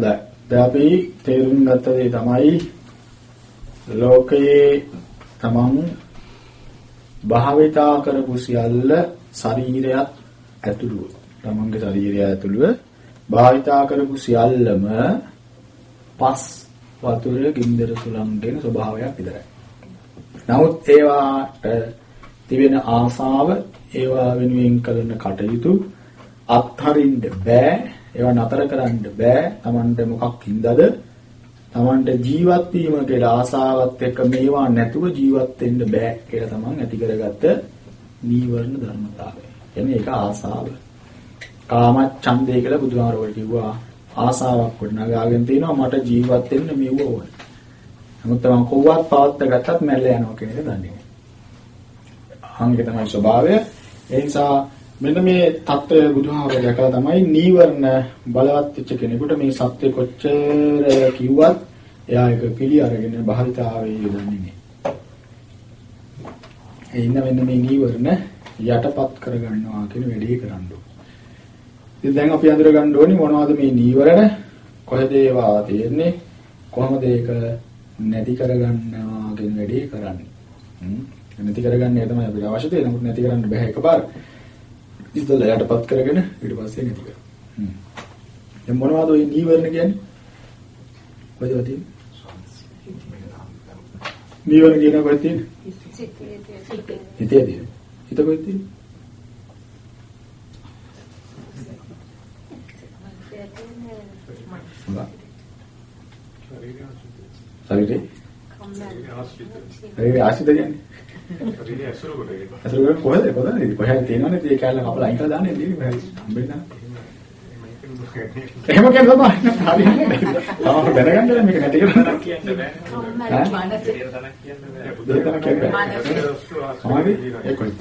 හොඳයි. දැන් අපි තේරුම් ගත්ත දේ තමයි ලෝකයේ තමන් භාවිතා කරපු සියල්ල ශරීරයත් ඇතුළුව තමන්ගේ ශරීරය ඇතුළුව භාවිතා කරපු සියල්ලම පස් වතුර ගින්දර සුළංගෙන ස්වභාවයක් විතරයි. නමුත් ඒවාට තිබෙන ආසාව ඒවා වෙනුවෙන් කරන කටයුතු අත්හරින්න බෑ ඒවා නතර කරන්න බෑ Tamanට මොකක් හින්දාද Tamanට ජීවත් වීම කියලා ආසාවත් එක්ක මේවා නැතුව ජීවත් වෙන්න බෑ කියලා Taman ඇති කරගත්ත නීවරණ ධර්මතාවය. එන්නේ ඒක ආසාව. කාම ඡන්දය කියලා බුදුහාරවල කිව්වා ආසාවක් කොට නගාගෙන තිනවා මට ජීවත් වෙන්න මෙව ඕනේ. නමුත් තමන් කොව්වත් පවත්ත ගත්තත් මැල්ල යනවා කියන එක දන්නේ නැහැ. අහංගේ තමයි ස්වභාවය. ඒ නිසා මෙන්න මේ தত্ত্বය බුදුහාමර දැකලා තමයි නීවරණ බලවත් වෙච්ච කෙනෙකුට මේ සත්‍ය කොච්චර කිව්වත් එයා ඒක පිළි අරගෙන බහිතාවේ යොදන්නේ නෑ. ඒ ඉන්න මෙන්න මේ නීවරණ යටපත් කරගන්නවා කියන වැඩේ කරන්න ඉතින් දැන් අපි අඳුර ගන්න ඕනි මොනවද මේ නීවරණ? කොහෙද ඒවා තියෙන්නේ? කොහොමද ඒක නැති කරගන්නවා කියන වැඩේ කරන්නේ? නැති කරගන්නේ තමයි අපිට අවශ්‍ය දේ. නමුත් නැති කරන්න බෑ එකපාර. ඉස්සෙල්ලා යටපත් කරගෙන ඊට පස්සේ නැති කරනවා. හ්ම්. දැන් මොනවද ওই නීවරණ කියන්නේ? කොහෙද තියෙන්නේ? නීවරණ කියන කොහෙද තියෙන්නේ? හිතේ තියෙන්නේ. හිත කොහෙද තියෙන්නේ? ශරීරේ ශරීරේ ආශ්‍රිත කියන්නේ ශරීරය ඇසුරු කොට ඒක. ඇසුරු කරන කොහෙද කොහෙද? කොහෙද තියෙනවනේ මේ කැලේ කපලා අයින් කරලා දාන්නේ ඉතින් බෑ. හම්බෙන්න. එහෙම කියන තමයි. හරියන්නේ. තාම දැනගන්න මේක නැති කරලා කියන්න බෑ. ඈ? කියන්නේ බෑ. ඒ කොහෙද?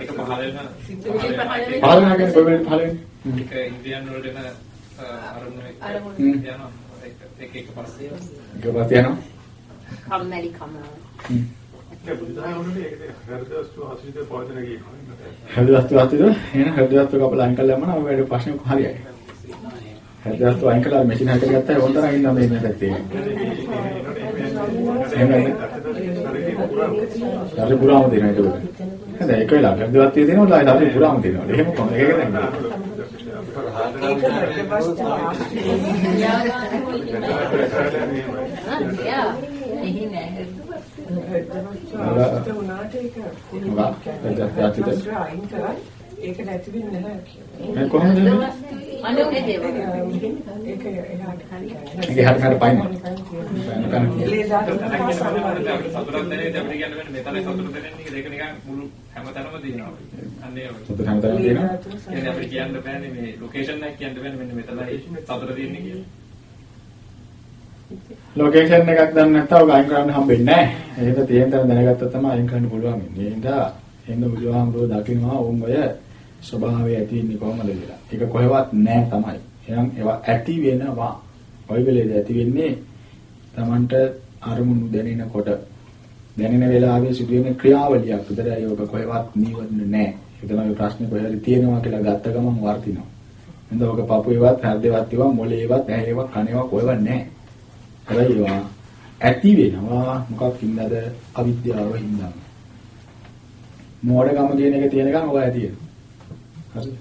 ඒක පහළ වෙන පහළ වෙනගෙන කොහෙද පහළ වෙන්නේ? ඒක ඉන්දියන් වලට එන අරමුණු යනවා. ඒක එක පස්සේ ඒක පස්සේ යනවා. කම්මැලි කම. ඒ බුදුදහමනේ ඒකද හෘද වස්තු ආශ්‍රිත පවතන කියනවා. හෘද වස්තු ආශ්‍රිත එහෙනම් හෘද වස්තු කපලා අයින් කළාම නම් ඔය වැඩ ප්‍රශ්නේ හරියයි. හෘද වස්තු අයින් කළා මැෂින් හකට ගත්තා ඒ වොන්තරන් ඉන්න මේ පැත්තේ. ශරීර පුරාම දෙනවා ඒක උඩ. හරි ඒක වෙලා හෘද වස්තු තියෙනවා ලා ශරීර පුරාම තියෙනවා. එහෙම කොහොමද ඒක කියන්නේ? යා එහි නෑ ඒක නැති වෙන්නේ නැහැ කියලා. මේ කොහොමද? අනුගේ දේවල්. ඒක එහාට හරියට. ඒක හරියට හරියට පයින්. ලේ දාන්න සතුටක් දැනෙන්නේ අපිට කියන්න බෑ මෙතන සතුට දැනෙන්නේ ඒක නිකන් මුළු හැමතැනම තියෙනවා. අන්න. සතුට හැමතැනම තියෙනවා. කියන්නේ අපිට කියන්න බෑනේ මේ ලොකේෂන් එකක් කියන්න බෑනේ මෙන්න මෙතනයි සතුට තියෙන්නේ කියලා. ලොකේෂන් එකක් දන්නේ නැත්නම් ඔක අයින් කරන්න හම්බෙන්නේ නැහැ. ඒක තියෙන තැන දැනගත්තා තමයි අයින් කරන්න පුළුවන්. මේ හින්දා එන්න බුදුහාමුදුරුවෝ දකින්නවා උන් ඔය ස්වභාවය ඇති වෙන්නේ කොහොමද කියලා. ඒක කොහෙවත් නැහැ තමයි. එහෙනම් ඒවා ඇති වෙනවා. කොයි වෙලේද ඇති වෙන්නේ? Tamanට අරමුණු දැනෙනකොට දැනෙන වෙලාවේ සිදුවෙන ක්‍රියාවලියක් විතරයි ඔබ කොහෙවත් නිවන්නේ නැහැ. ඒක තමයි ප්‍රශ්නේ කොහෙද තියෙනවා කියලා ගත්ත ගමන් වර්තිනවා. එතන ඔක පපුවේවත් හෘදේවත් ඒවා මොලේවත් ඇහේවත් කනේවත් කොහෙවත් නැහැ. හැබැයි ඒවා ඇති වෙනවා මොකක් හින්දාද අවිද්‍යාව හින්දා. මෝඩකම කියන එක තියෙනකන් ඔය ඇති වෙනවා. හරිද?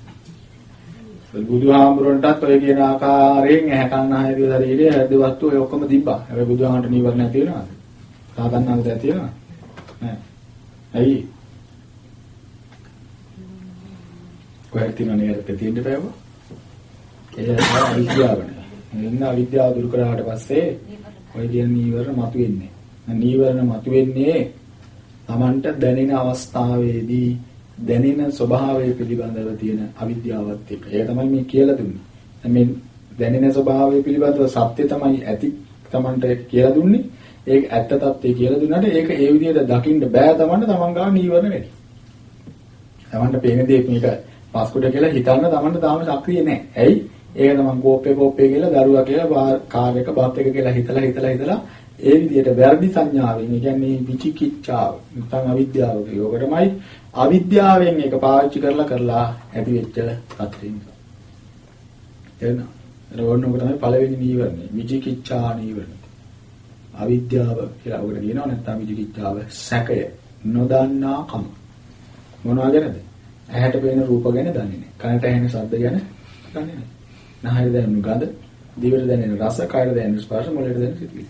බුදුහාමුදුරන්ටත් ඔය කියන ආකාරයෙන් ඇහැ කන්න ආය දිව ශරීරය හෘද වස්තු ඔය ඔක්කොම තිබ්බා. හැබැයි බුදුහාමන්ට නීවරණ තියෙනවද? සාතන්නාන්ත තියෙනවද? නෑ. ඇයි? කොහෙද තියෙනවනේ ඒක තියෙන්න බෑව? ඒක අවිද්‍යාවනේ. එන්න අවිද්‍යාව දුරු කරාට පස්සේ ඔය කියන නීවරණ මතුවෙන්නේ. නීවරණ මතුවෙන්නේ Tamanට දැනෙන අවස්ථාවේදී දැනෙන ස්වභාවය පිළිබඳව තියෙන අවිද්‍යාවත් එක්ක. ඒක තමයි මේ කියලා දුන්නේ. මේ දැනෙන ස්වභාවය පිළිබඳව සත්‍ය තමයි ඇති Tamanට කියලා දුන්නේ. ඒක ඇත්ත తත්ත්වය කියලා දුන්නාට ඒක ඒ විදිහට දකින්න බෑ Tamanට Taman ගාව නීවරණ වැඩි. Tamanට පේන දේ මේක පාස්කුඩ කියලා හිතන්න Tamanට තාම සක්‍රිය නැහැ. ඇයි? ඒක තමන් කෝප්පේ කෝප්පේ කියලා දරුවා කියලා කාර් එක බත් එක කියලා හිතලා හිතලා හිතලා ඒ විදිහට වැරදි සංඥාවෙන් ඒ කියන්නේ විචිකිච්ඡාව නැත්නම් අවිද්‍යාව කියෝකටමයි අවිද්‍යාවෙන් ඒක පාවිච්චි කරලා කරලා ඇති වෙච්ච තත්ත්වෙ නිසා එන රෝණ උක තමයි පළවෙනි නීවරණය. විචිකිච්ඡා නීවරණය. අවිද්‍යාව කියලා උකට කියනවා නැත්නම් විචිකිච්ඡාව සැකය නොදන්නාකම. මොනවා ගැනද? ඇහැට පේන රූප ගැන දන්නේ නැහැ. කනට ඇහෙන ශබ්ද ගැන දන්නේ නැහැ. නහයට දැනෙන ගඳ, දිවට දැනෙන රස, කයට දැනෙන ස්පර්ශ, මොළයට දැනෙන සිතුවිලි.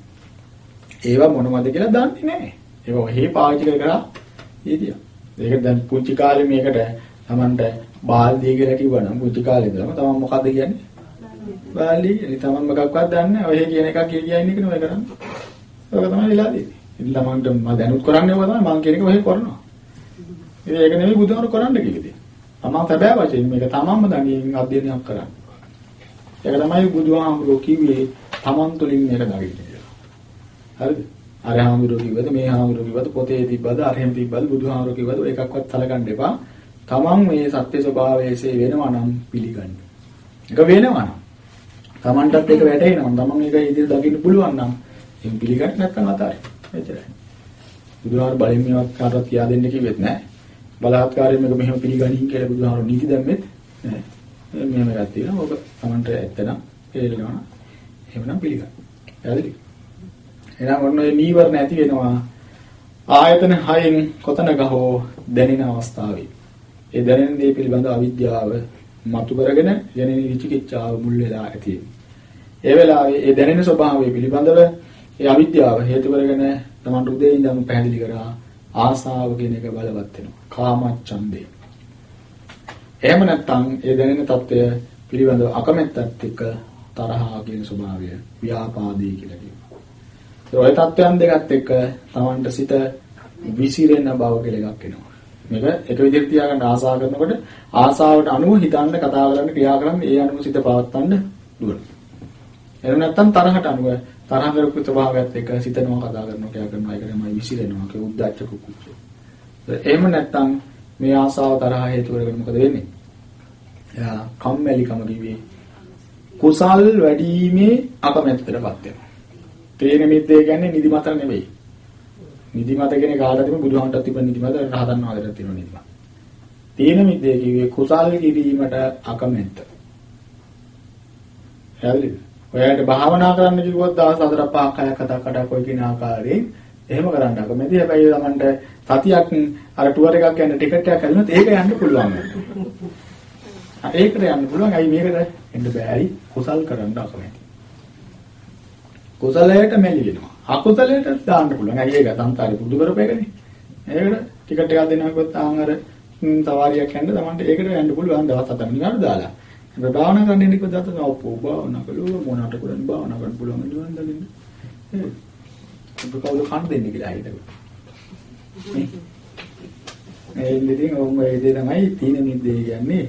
ඒවා මොනවද කියලා දන්නේ නැහැ. ඒවා ඔහේ පාවිච්චි කර කර ඉදියා. ඒක දැන් පුංචි කාලේ මේකට Tamanට බාල්දිය කියලා කිව්වනම් පුංචි කාලේ ඉඳලම Taman මොකද්ද කියන්නේ? බාල්දිය. ඉතින් Taman මොකක්වත් දන්නේ නැහැ. ඔහේ කියන එකක් කිය කිය ඉන්නේ කෙනෙක් කරන්නේ. ඒක තමයි වෙලා තියෙන්නේ. ඉතින් ළමන්ට මම දැනුත් කරන්නේ ඔය තමයි මම කියන එක ඔහේ කරනවා. ඉතින් ඒක නෙමෙයි බුදුහාමුදුරු කරන්න කිව්වේ. තමන් සැබෑ වශයෙන් මේක තමන්ම දණියෙන් අධ්‍යයනයක් කරන්න. ඒක තමයි බුදුහාමුදුරු කිව්වේ තමන් තුළින් මේක දකින්න කියලා. හරිද? අර හාමුදුරු කිව්වද මේ හාමුදුරු කිව්වද පොතේ තිබ්බද අරහෙම තිබ්බද බුදුහාමුදුරු කිව්වද එකක්වත් සලකන්න එපා. තමන් මේ සත්‍ය ස්වභාවයේසේ වෙනවා නම් පිළිගන්න. ඒක වෙනවා නම් තමන්ටත් ඒක වැටහෙනවා. තමන් ඒක ඉදිරිය දකින්න පුළුවන් නම් එහෙන් පිළිගන්න නැත්නම් අතාරින්න. එච්චරයි. බුදුහාමුදුරු බලෙන් මේවත් කාටවත් කියා දෙන්න කිව්වෙත් නැහැ. බලාත්කාරයෙන් මේක මෙහෙම පිළිගනින් කියලා බුදුහාමුදුරු නීති දැම්මෙත් නැහැ. මෙහෙම එකක් තියෙනවා. ඔබ තමන්ට ඇත්තනම් තේරෙනවා. එහෙමනම් පිළිගන්න. පැහැදිලි? එහෙනම් ඔන්න ඔය නීවරණ ඇති වෙනවා. ආයතන හයෙන් කොතනක හෝ දැනෙන අවස්ථාවේ. ඒ දැනෙන දේ පිළිබඳ අවිද්‍යාව මතු කරගෙන යන්නේ විචිකිච්ඡාව මුල් වෙලා ඇති. ඒ වෙලාවේ ඒ දැනෙන ස්වභාවය පිළිබඳව ඒ අවිද්‍යාව හේතු කරගෙන තමන්ට උදේ ඉඳන් පැහැදිලි කරා ආසාව කියන එක බලවත් වෙනවා. කාමච්ඡන්දේ. එහෙම නැත්නම් ඒ දැනෙන తত্ত্বය පිළිබඳව අකමැත්තත් එක්ක තරහා කියන ස්වභාවය ව්‍යාපාදී කියලා කියනවා. ඒ ඔය தත්වයන් දෙකත් එක්ක Tamanට සිත විසිරෙන බව කියලා එකක් එනවා. මේක එක විදිහට තියාගන්න ආසා කරනකොට ආසාවට අනුව හිතන්න කතා කරන්න ක්‍රියා කරන්න ඒ අනුව සිත පවත්වන්න දුවන. එහෙම නැත්නම් තරහට අනුව තරහ කරපු ස්වභාවයත් එක්ක සිතනවා කතා කරනවා ක්‍රියා කරනවා ඒක තමයි විසිරෙනවා කියලා උද්දච්ච කුකුච්ච. එහෙම නැත්නම් මේ ආසාව තරහ හේතු කරගෙන මොකද වෙන්නේ? එයා කම්මැලිකම කිව්වේ කුසල් වැඩිීමේ අකමැත්තටපත් වෙනවා. තේන මිද්දේ කියන්නේ නිදිමත නෙවෙයි. නිදිමත කියන්නේ කාටද තිබුණ බුදුහාමටත් තිබුණ නිදිමත රහතන් වහන්සේටත් තියෙන නිදිමත. තේන මිද්දේ කිව්වේ කුසල් කිරීමට අකමැත්ත. හැල්ලි. ඔයාලට භාවනා කරන්න කිව්වොත් දවස් 4 5 6 කතා කඩ කොයි කින ආකාරයෙන් එහෙම කරන්න අකමැති. හැබැයි Tamanට සතියක් අර ටුවර් එකක් යන ටිකට් එකක් ඇදුනොත් ඒක යන්න පුළුවන්. ඒකට යන්න පුළුවන්. අයි මේකට එන්න බෑයි කුසල් කරන්න අකමැති. කුසලයට මෙලි වෙනවා. අකුසලයට දාන්න පුළුවන්. අයි ඒක සංසාරේ පුදු කරපේකනේ. ඒකට ටිකට් එකක් දෙනවා කිව්වොත් ආන් අර සවාරියක් යන්න තමන්ට ඒකට යන්න පුළුවන් දවස් හතක් නිකන් දාලා. ඒක භාවනා කරන්න ඉන්නකෝ දත ඔප්පෝ භාවනා කළොත් මොනකට කරන්න භාවනා කරන්න පුළුවන් නිවන් දකින්න. ඒක කවුද කන් දෙන්නේ කියලා හිතනවා. ඒ ඉතින් ඔවුන් ඒ දේ තමයි තීන මිද්දේ කියන්නේ.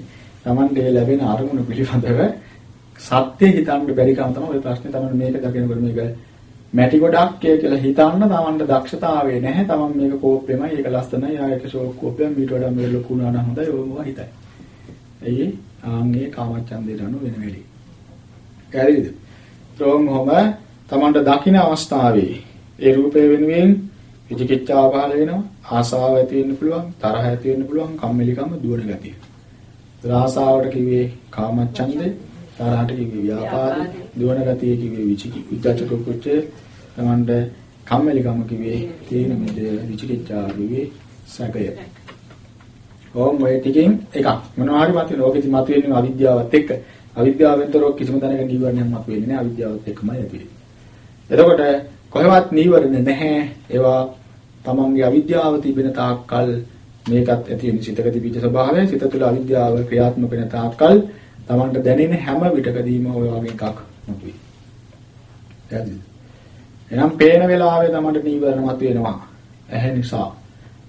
Tamande ලැබෙන අරමුණ පිළිබඳව සත්‍ය හිතන්න බැරි කම තමයි ඔය ප්‍රශ්නේ තමයි මේක දකිනකොට මේක මැටි ගොඩක් කියලා හිතන්න Tamande දක්ෂතාවය නැහැ. Taman මේක කෝප්පෙමයි, ඒක ලස්සනයි, ආයක ෂෝක් කෝප්පෙම ඊට වඩා මේක ලොකු වුණා නම් හොඳයි. ඔය මොකක් හිතයි. එයි ආන්ගේ කාමච්ඡන්දේ රණු වෙන වෙලෙ. හරිද? ත්‍රෝන් හොම Tamande දකින අවස්ථාවේ ඒ රූපේ වෙනුවෙන් විචිකිච්ඡාව පහළ වෙනවා ආසාව ඇති වෙන්න පුළුවන් තරහ ඇති වෙන්න පුළුවන් කම්මැලිකම දුවන ගතිය. රාසාවට කිව්වේ කාමච්ඡන්දේ තරහට කිව්වේ ව්‍යාපාදේ දුවන ගතිය කිව්වේ විචිකි උද්දච්ච කුච්ච තමන්ට කම්මැලිකම කිව්වේ තීන මිද විචිකිච්ඡාව කිව්වේ සැකය. ඕම් ඔය ටිකෙන් එකක් මොනවා හරි මත ඕකෙදි මත වෙන්නේ අවිද්‍යාවත් එක්ක අවිද්‍යාවෙන් තොරව කිසිම තැනක නිවර්ණයක් මත වෙන්නේ නැහැ අවිද්‍යාවත් එක්කමයි ඇති වෙන්නේ. එතකොට කොහෙවත් නීවරණ නැහැ. ඒවා තමන්ගේ අවිද්‍යාව තිබෙන තාක්කල් මේකත් ඇති වෙන සිතක තිබිච්ච ස්වභාවය සිත තුළ අවිද්‍යාව ක්‍රියාත්මක වෙන තාක්කල් තමන්ට දැනෙන හැම විටකදීම ඔය වගේ එකක් මතුවේ. පැහැදිලිද? එහෙනම් පේන වෙලාවේ තමන්ට නීවරණ මතුවෙනවා. ඇහැ නිසා.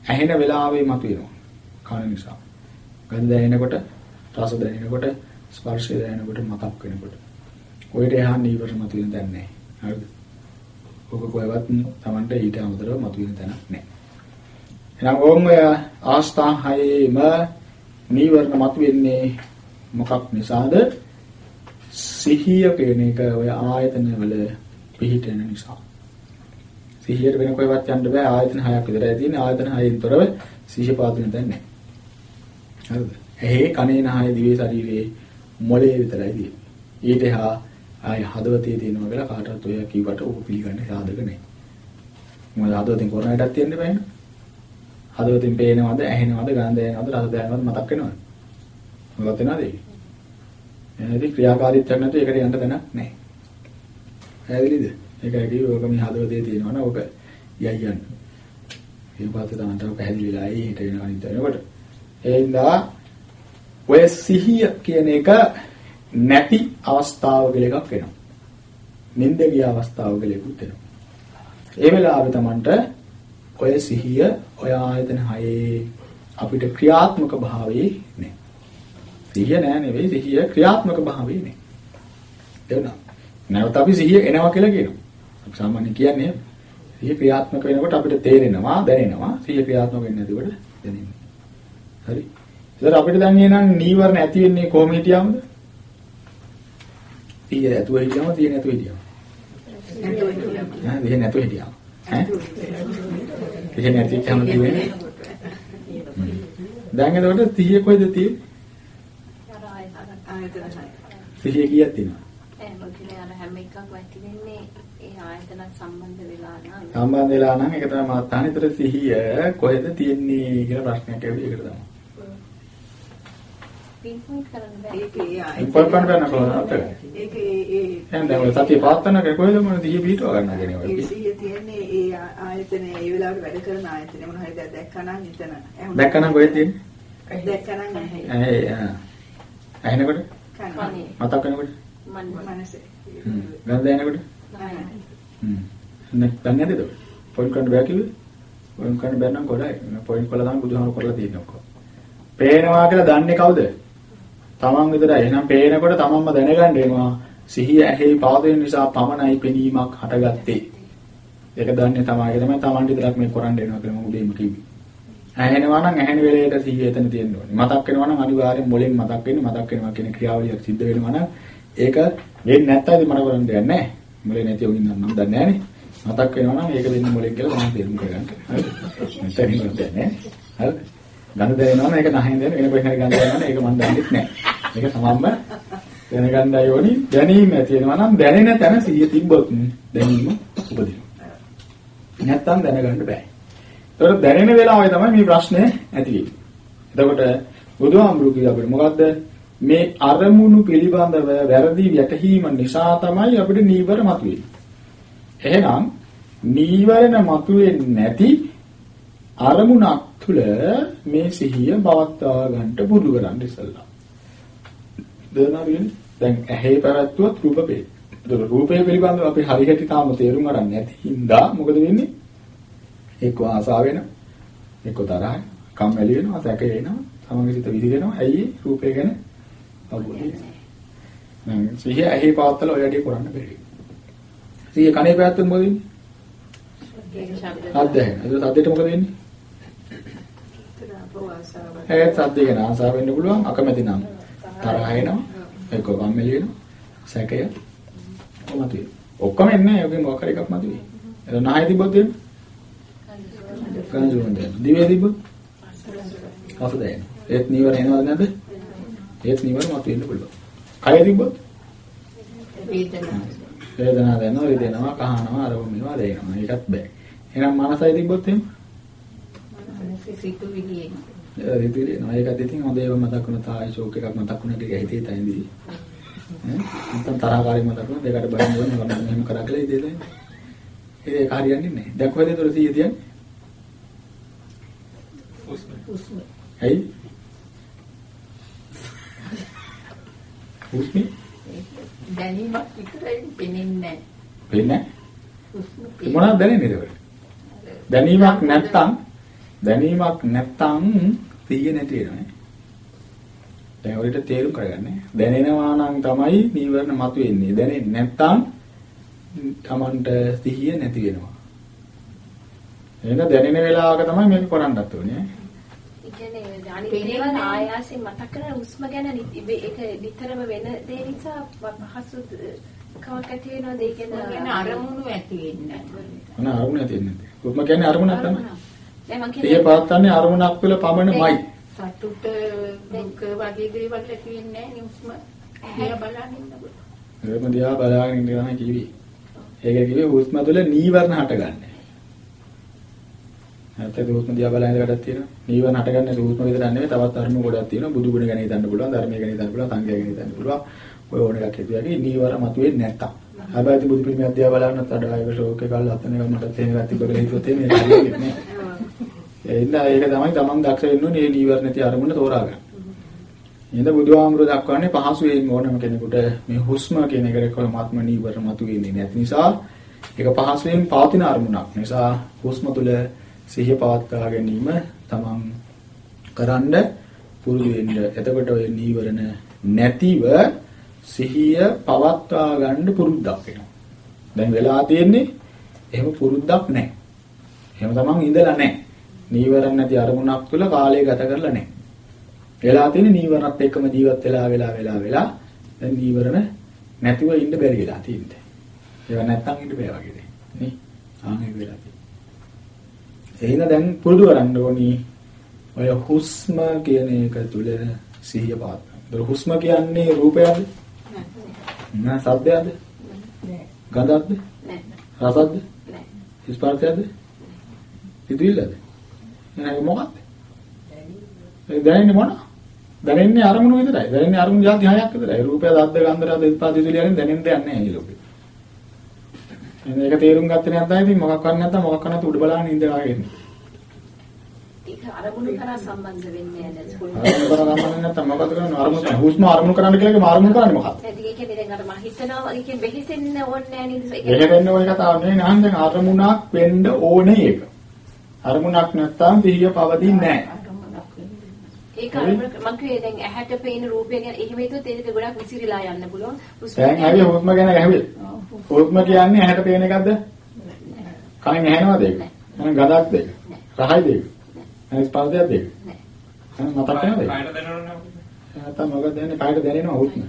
ඇහෙන වෙලාවේ මතුවෙනවා. කන නිසා. ගඳ දැනෙනකොට, රස දැනෙනකොට, ස්පර්ශය දැනෙනකොට මතක් වෙනකොට. ඔයට එහා නීවරණ මතුවෙන දැන් නැහැ. හරිද? ඔක කොහෙවත් Tamanට ඊට අමතරව මතුවෙන තැනක් නැහැ. එහෙනම් ඕම් ඔය ආස්ථා හයේම නීවරණ මතුවෙන්නේ මොකක් නිසාද? සිහිය කියන එක ඔය ආයතන වල පිහිටෙන නිසා. සිහියට වෙන කොහෙවත් යන්න බෑ ආයතන හයක් විතරයි තියෙන්නේ ආයතන හයෙන් තොරව සිහිය පාදින තැන නැහැ. හරිද? ඇහි කනේ නහය දිවේ ශරීරයේ මොළයේ විතරයි තියෙන්නේ. ඊට එහා ආයි හදවතේ තියෙනවා කියලා කාටවත් ඔය කිව්වට ඕක පිළිගන්නේ සාධක නැහැ. මොකද හදවතින් කරන එකක් තියෙන්න බෑනේ. හදවතින් පේනවද, ඇහෙනවද, ගඳ දැනෙනවද, රස දැනෙනවද මතක් වෙනවද? මොකක්ද වෙනවද ඒක? එහෙනම් ක්‍රියාකාරීත්වයක් නැතුව ඒකට යන්න තැනක් නැහැ. පැහැදිලිද? ඒකයි කිව්වේ ඕක මේ හදවතේ තියෙනවනේ ඕක යයි යන්න. ඒ පාතේ තමයි පැහැදිලි වෙලා ඒ හිට වෙන අනිත් වෙනකොට. ඒ හින්දා ඔය සිහිය කියන එක නැති අවස්ථාව කියලා එකක් වෙනවා. නිින්ද ගිය අවස්ථාව කියලා එකක් වෙනවා. ඒ වෙලාවේ Tamanට ඔය සිහිය ඔය ආයතන හයේ අපිට ක්‍රියාත්මක භාවයේ නෑ. සිහිය නෑ නෙවෙයි සිහිය ක්‍රියාත්මක භාවයේ නෑ. එවනම් නැවත අපි සිහිය එනවා කියලා කියනවා. අපි සාමාන්‍ය කියන්නේ සිහිය ක්‍රියාත්මක වෙනකොට අපිට තේරෙනවා දැනෙනවා සිහිය ක්‍රියාත්මක වෙන්නේ නැතිකොට දැනෙන්නේ. හරි. ඒතර අපිට දැන් එනං නීවරණ ඇති වෙන්නේ කොහොම හිටියාමද? සිහිය ඇතුව හිටියාම තියෙන නැතුව හිටියාම. නෑ දෙහෙ නැතුව හිටියාම. ඈ? දෙහෙ නැති හිටියාම තියෙන්නේ. දැන් එතකොට සිහිය කොහෙද තියෙන්නේ? සිහිය කීයක් තියෙනවද? ඒ මොකද අර හැම එකක් වැටි වෙන්නේ ඒ ආයතන සම්බන්ධ වෙලා නම් සම්බන්ධ වෙලා නම් ඒක තමයි මාත් අහන්නේ. ඒතර සිහිය කොහෙද තියෙන්නේ කියලා ප්‍රශ්නයක් ඇහුවේ ඒකට තමයි. පින්පොයින්ට් කරන්න බෑ. ඒකේ ඉපොත් කරන්න බෑ නේද? ඒකේ ඒ එහෙනම් දැන් ඔය සතිය පවත්වන්න කොහෙද මොන සිහිය පිටව ගන්න කෙනේ ඒ ඔය. සිහිය තියෙන්නේ ඒ ආ- ආයතනයේ ඒ වෙලාවට වැඩ කරන ආයතනය මොන හරි දැක්කනම් ඇහුණා. දැක්කනම් කොහෙද තියෙන්නේ? දැක්කනම් ඇහි. ඇයි ආ. ඇහෙනකොට කනේ මතක් වෙනකොට මන් මනසේ. හ්ම්. ගඳ දැනෙනකොට හ්ම්. නැත් දන්නේ නැද්ද? පොයින්ට් කරන්න බෑ කිව්වේ? පොයින්ට් කරන්න බැන්න නම් ගොඩයි. පොයින්ට් කළා තමයි බුදුහාම කරලා තියෙන්නේ ඔක්කොම. පේනවා කියලා දන්නේ කවුද? තමන් විතරයි. එහෙනම් පේනකොට තමන්ම දැනගන්න වෙනවා. සිහිය ඇහි පවතින නිසා පමණයි පෙනීමක් හටගත්තේ. ඒක දන්නේ තමයි. ඒක තමයි තමන්ට විතරක් මේ කරන්න වෙනවා කියලා මම උදේම කිව්වේ. ඇහෙනවා නම් ඇහෙන වෙලේට සිහිය එතන තියෙන්න ඕනේ. මතක් වෙනවා නම් අනිවාර්යෙන් මොලෙන් මතක් වෙන්නේ මතක් වෙනවා කියන ක්‍රියාවලියක් සිද්ධ වෙනවා නම් ඒක වෙන්නේ නැත්නම් ඉතින් මට කරන්න දෙයක් නැහැ. මොලේ නැති වුණින් නම් දන්නේ නැහනේ. මතක් වෙනවා නම් ඒක වෙන්නේ මොලෙන් කියලා තමයි තේරුම් කරගන්න. හරිද? නැත්නම් ඒක දන්නේ නැහැ. හරිද? ගඳ දැනෙනවා නම් ඒක නැහෙන් දැන වෙන කොහෙන් හරි ගඳ දැනෙනවා නම් ඒක මම දන්නෙත් නැහැ. ඒක තමන්ම දැනගන්නයි ඕනි. දැනීම ඇති වෙනවා නම් දැනෙන තැන සිහිය තිබ්බොත් දැනීම උපදිනවා. නැත්තම් දැනගන්න බෑ. ඒතකොට දැනෙන වෙලාවේ තමයි මේ ප්‍රශ්නේ ඇති වෙන්නේ. එතකොට බුදුහාමුදුරු කියලා අපිට මොකද්ද? මේ අරමුණු පිළිබඳව වැරදි වැටහීම නිසා තමයි අපිට නීවර මතුවෙන්නේ. එහෙනම් නීවරණ මතුවෙන්නේ නැති අරමුණක් තුළ මේ සිහිය පවත්වා ගන්නට පුරුදු කරන්න ඉස්සල්ලා. දෙනාරියනේ දැන් ඇහි පැවැත්වුවත් රූපේ. ඒක රූපය පිළිබඳව අපි හරියට තාම තේරුම් ගන්න නැති හින්දා මොකද වෙන්නේ? එක්ක ආසාව වෙනවා. එක්ක තරහයි. කම්මැලි වෙනවා, සැක වෙනවා, තමන්ගේ සිත විසිරෙනවා. ඇයි රූපය ගැන අවබෝධය. නම් සිහිය ඇහි පවත්තල ඔය වැඩේ කරන්න බැරි. සිහිය කනේ පැවැත්වුවොත් මොකද වෙන්නේ? සද්ද ඇහෙනවා. ඒක සද්දෙට මොකද වෙන්නේ? එතන අපවාසාව. ඒ සද්ද ගැන ආසාව වෙන්න පුළුවන්. අකමැති නම් තරහ එනවා. එක්ක කම්මැලි වෙනවා. සැකය කොහොමද? ඔක්කොම එන්නේ යෝගේ මොකක් හරි එකක් මතුවේ. ඒක නහය තිබ්බොත් එන්නේ. කන්ජුන් දෙන්න. දිවේ තිබ්බොත් කස දැනෙන. ඒත් නීවර එනවද නැද්ද? ඒත් නීවර මතුවෙන්න පුළුවන්. කය තිබ්බොත් වේදනා වේදනාව දැනෙනවා, රිදෙනවා, කහනවා, අරමුණ වෙනවා, දැනෙනවා. ඒකත් බෑ. එහෙනම් මනසයි තිබ්බොත් එහෙම සිතුවිලි ඒ රිදෙලි එනවා. ඒකත් ඉතින් හොඳ ඒවා මතක් වුණා තායි ෂෝක් එකක් මතක් වුණා කියලා හිතේ තැන්දී. ඈ නැත්නම් තරහකාරී මතක් වුණා දෙකට බලන්න ඕනේ මම මෙහෙම කරා කියලා ඉතේ දැන්. ඒක හරියන්නේ නැහැ. දැන් කොහෙද ඒතර 100 තියන්නේ? උස්ම ඇයි? හුස්මි දැනීමක් විතරයි පෙනෙන්නේ වෙන්නේ උස්ම මොනවද දැනෙන්නේ ඒකට? දැනීමක් නැත්තම් දැනීමක් නැත්තම් සිහිය නැති වෙනවා. දැන් ඔරිට තේරුම් කරගන්න. දැනෙනවා නම් තමයි නීවරණ මතුවෙන්නේ. දැනෙන්නේ නැත්තම් Tamanට සිහිය නැති වෙනවා. එහෙනම් දැනෙන වෙලාවක තමයි මේක කරන්නත් ඕනේ. ඒ කියන්නේ අනිත් ඒවා ආයාසයෙන් මතක් කරන උස්ම ගැන ඒක නිතරම වෙන දේ නිසා පහසු කමක් ඇති වෙනවද ඒ කියන්නේ අරමුණු ඇති වෙන්නේ මොන අරමුණ ඇති වෙන්නේ? උත්ම කියන්නේ අරමුණක් තමයි. දැන් මං සිහිය කියන්නේ පවත්න්නේ අරමුණක් තුළ පමණමයි. සතුට දුක වගේ දේවල් ඇති වෙන්නේ නැහැ නේ උස්ම කියලා බලන්න ඉන්නකොට. ඒකම දිහා බලාගෙන ඉන්න තමයි කිව්වේ. ඒක කිව්වේ හුස්ම තුළ නීවරණ හටගන්නේ. නැත්නම් හුස්ම දිහා බලන එකටත් තියෙනවා. නීවරණ හටගන්නේ හුස්ම විතරක් නෙවෙයි තවත් අරමුණු ගොඩක් තියෙනවා. බුදු ගුණ ගැන හිතන්න පුළුවන්, ධර්මය ගැන හිතන්න පුළුවන්, සංඝයා ගැන හිතන්න පුළුවන්. ඔය ඕන එකක් හිතුවාගේ නීවරණ මතුවෙන්නේ නැත්තම්. හැබැයි බුදු පිළිමය අධ්‍යා බලන්නත් අඩ ආයක ෂෝක් එක ගාලා හතන ගන්නටත් එහෙම ගැති බගල හිතුවොත් එහෙම ඒක හරියන්නේ නැහැ. ඒ හින්දා ඒක තමයි තමන් දක්ෂ වෙන්න ඕනේ මේ නීවරණ නැති අරමුණ තෝරා ගන්න. එහෙනම් බුදුහාමුදුරුවෝ දක්වන්නේ පහසුවෙන් ඕනම කෙනෙකුට මේ හුස්ම කියන එකට කොහොමත්ම නීවරණ මතුවෙන්නේ නැති නිසා ඒක පහසුවෙන් පවතින අරමුණක්. නිසා හුස්ම තුළ සිහිය පවත්වා ගැනීම තමන් කරන්න පුරුදු වෙන්න. එතකොට ඔය නීවරණ නැතිව සිහිය පවත්වා ගන්න පුරුද්දක් වෙනවා. දැන් වෙලා තියෙන්නේ එහෙම පුරුද්දක් නැහැ. එහෙම තමන් ඉඳලා නැහැ. නීවරණ නැති අරමුණක් තුළ කාලය ගත කරලා නැහැ. වෙලා තියෙන නීවරණත් එක්කම ජීවත් වෙලා වෙලා වෙලා වෙලා දැන් නීවරණ නැතිව ඉන්න බැරි වෙලා තියෙන්නේ. ඒවා නැත්තම් ඉන්න බෑ වගේ දැන්. නේ? ආන් ඒක වෙලා තියෙන්නේ. එහෙනම් දැන් පුරුදු කරන්න ඕනි ඔය හුස්ම කියන එක තුල සිහිය පාත්තා. ඒතර හුස්ම කියන්නේ රූපයද? නෑ. ශබ්දයද? නෑ. ගඳක්ද? නෑ. රසක්ද? නෑ. ස්පර්ශයද? හිතවිල්ලද? නේද මොකක්ද? දැනෙන්නේ මොන? දැනෙන්නේ අරමුණු විතරයි. දැනෙන්නේ අරමුණු යා ධ්‍යානයක් විතරයි. රූපය දාද්ද ගන්ධ රස ඉස්පාද විදුලියෙන් දැනෙන්න දෙයක් නැහැ මේ ලෝකේ. එහෙනම් ඒක තේරුම් ගත්තේ නැත්නම් ඉතින් මොකක් කරන්නේ නැත්නම් මොකක් කරන්නේ උඩ බලන්න ඉඳ ආගෙන. ඒක අරමුණු කරා සම්බන්ධ වෙන්නේ නැහැ. අරමුණු හුස්ම අරමුණු කරන්න කියලා කිව්වම අරමුණු කරන්නේ මොකක්ද? ඒක කියන්නේ දැන් අර මම හිතනවා ඒකෙන් වෙහෙසෙන්න ඕනේ නැහැ නේද? ඒක වෙන්න ඕනේ කතාව නෙවෙයි නහන් දැන් අරමුණක් වෙන්න ඕනේ ඒක. අරමුණක් නැත්නම් පිහිය පවතින්නේ නැහැ. ඒක අරමුණ මම කියේ දැන් ඇහැට පේන රූපය ගැන එහෙම හිතුවොත් ඒක ගොඩක් විසිරීලා යන්න පුළුවන්. දැන් ඇවි හුස්ම ගැන ඇහුවේ. හුස්ම කියන්නේ ඇහැට පේන එකක්ද? කලින් ඇහෙනවද ඒක? එහෙනම් ගඳක්ද ඒක? රහයිද ඒක? එහෙනම් ස්පර්ශයක්ද ඒක? එහෙනම් මතක් වෙනවද ඒක? කායට දැනෙන්නේ නැත්නම් මොකද දැනන්නේ? කායට දැනෙනවා හුස්ම.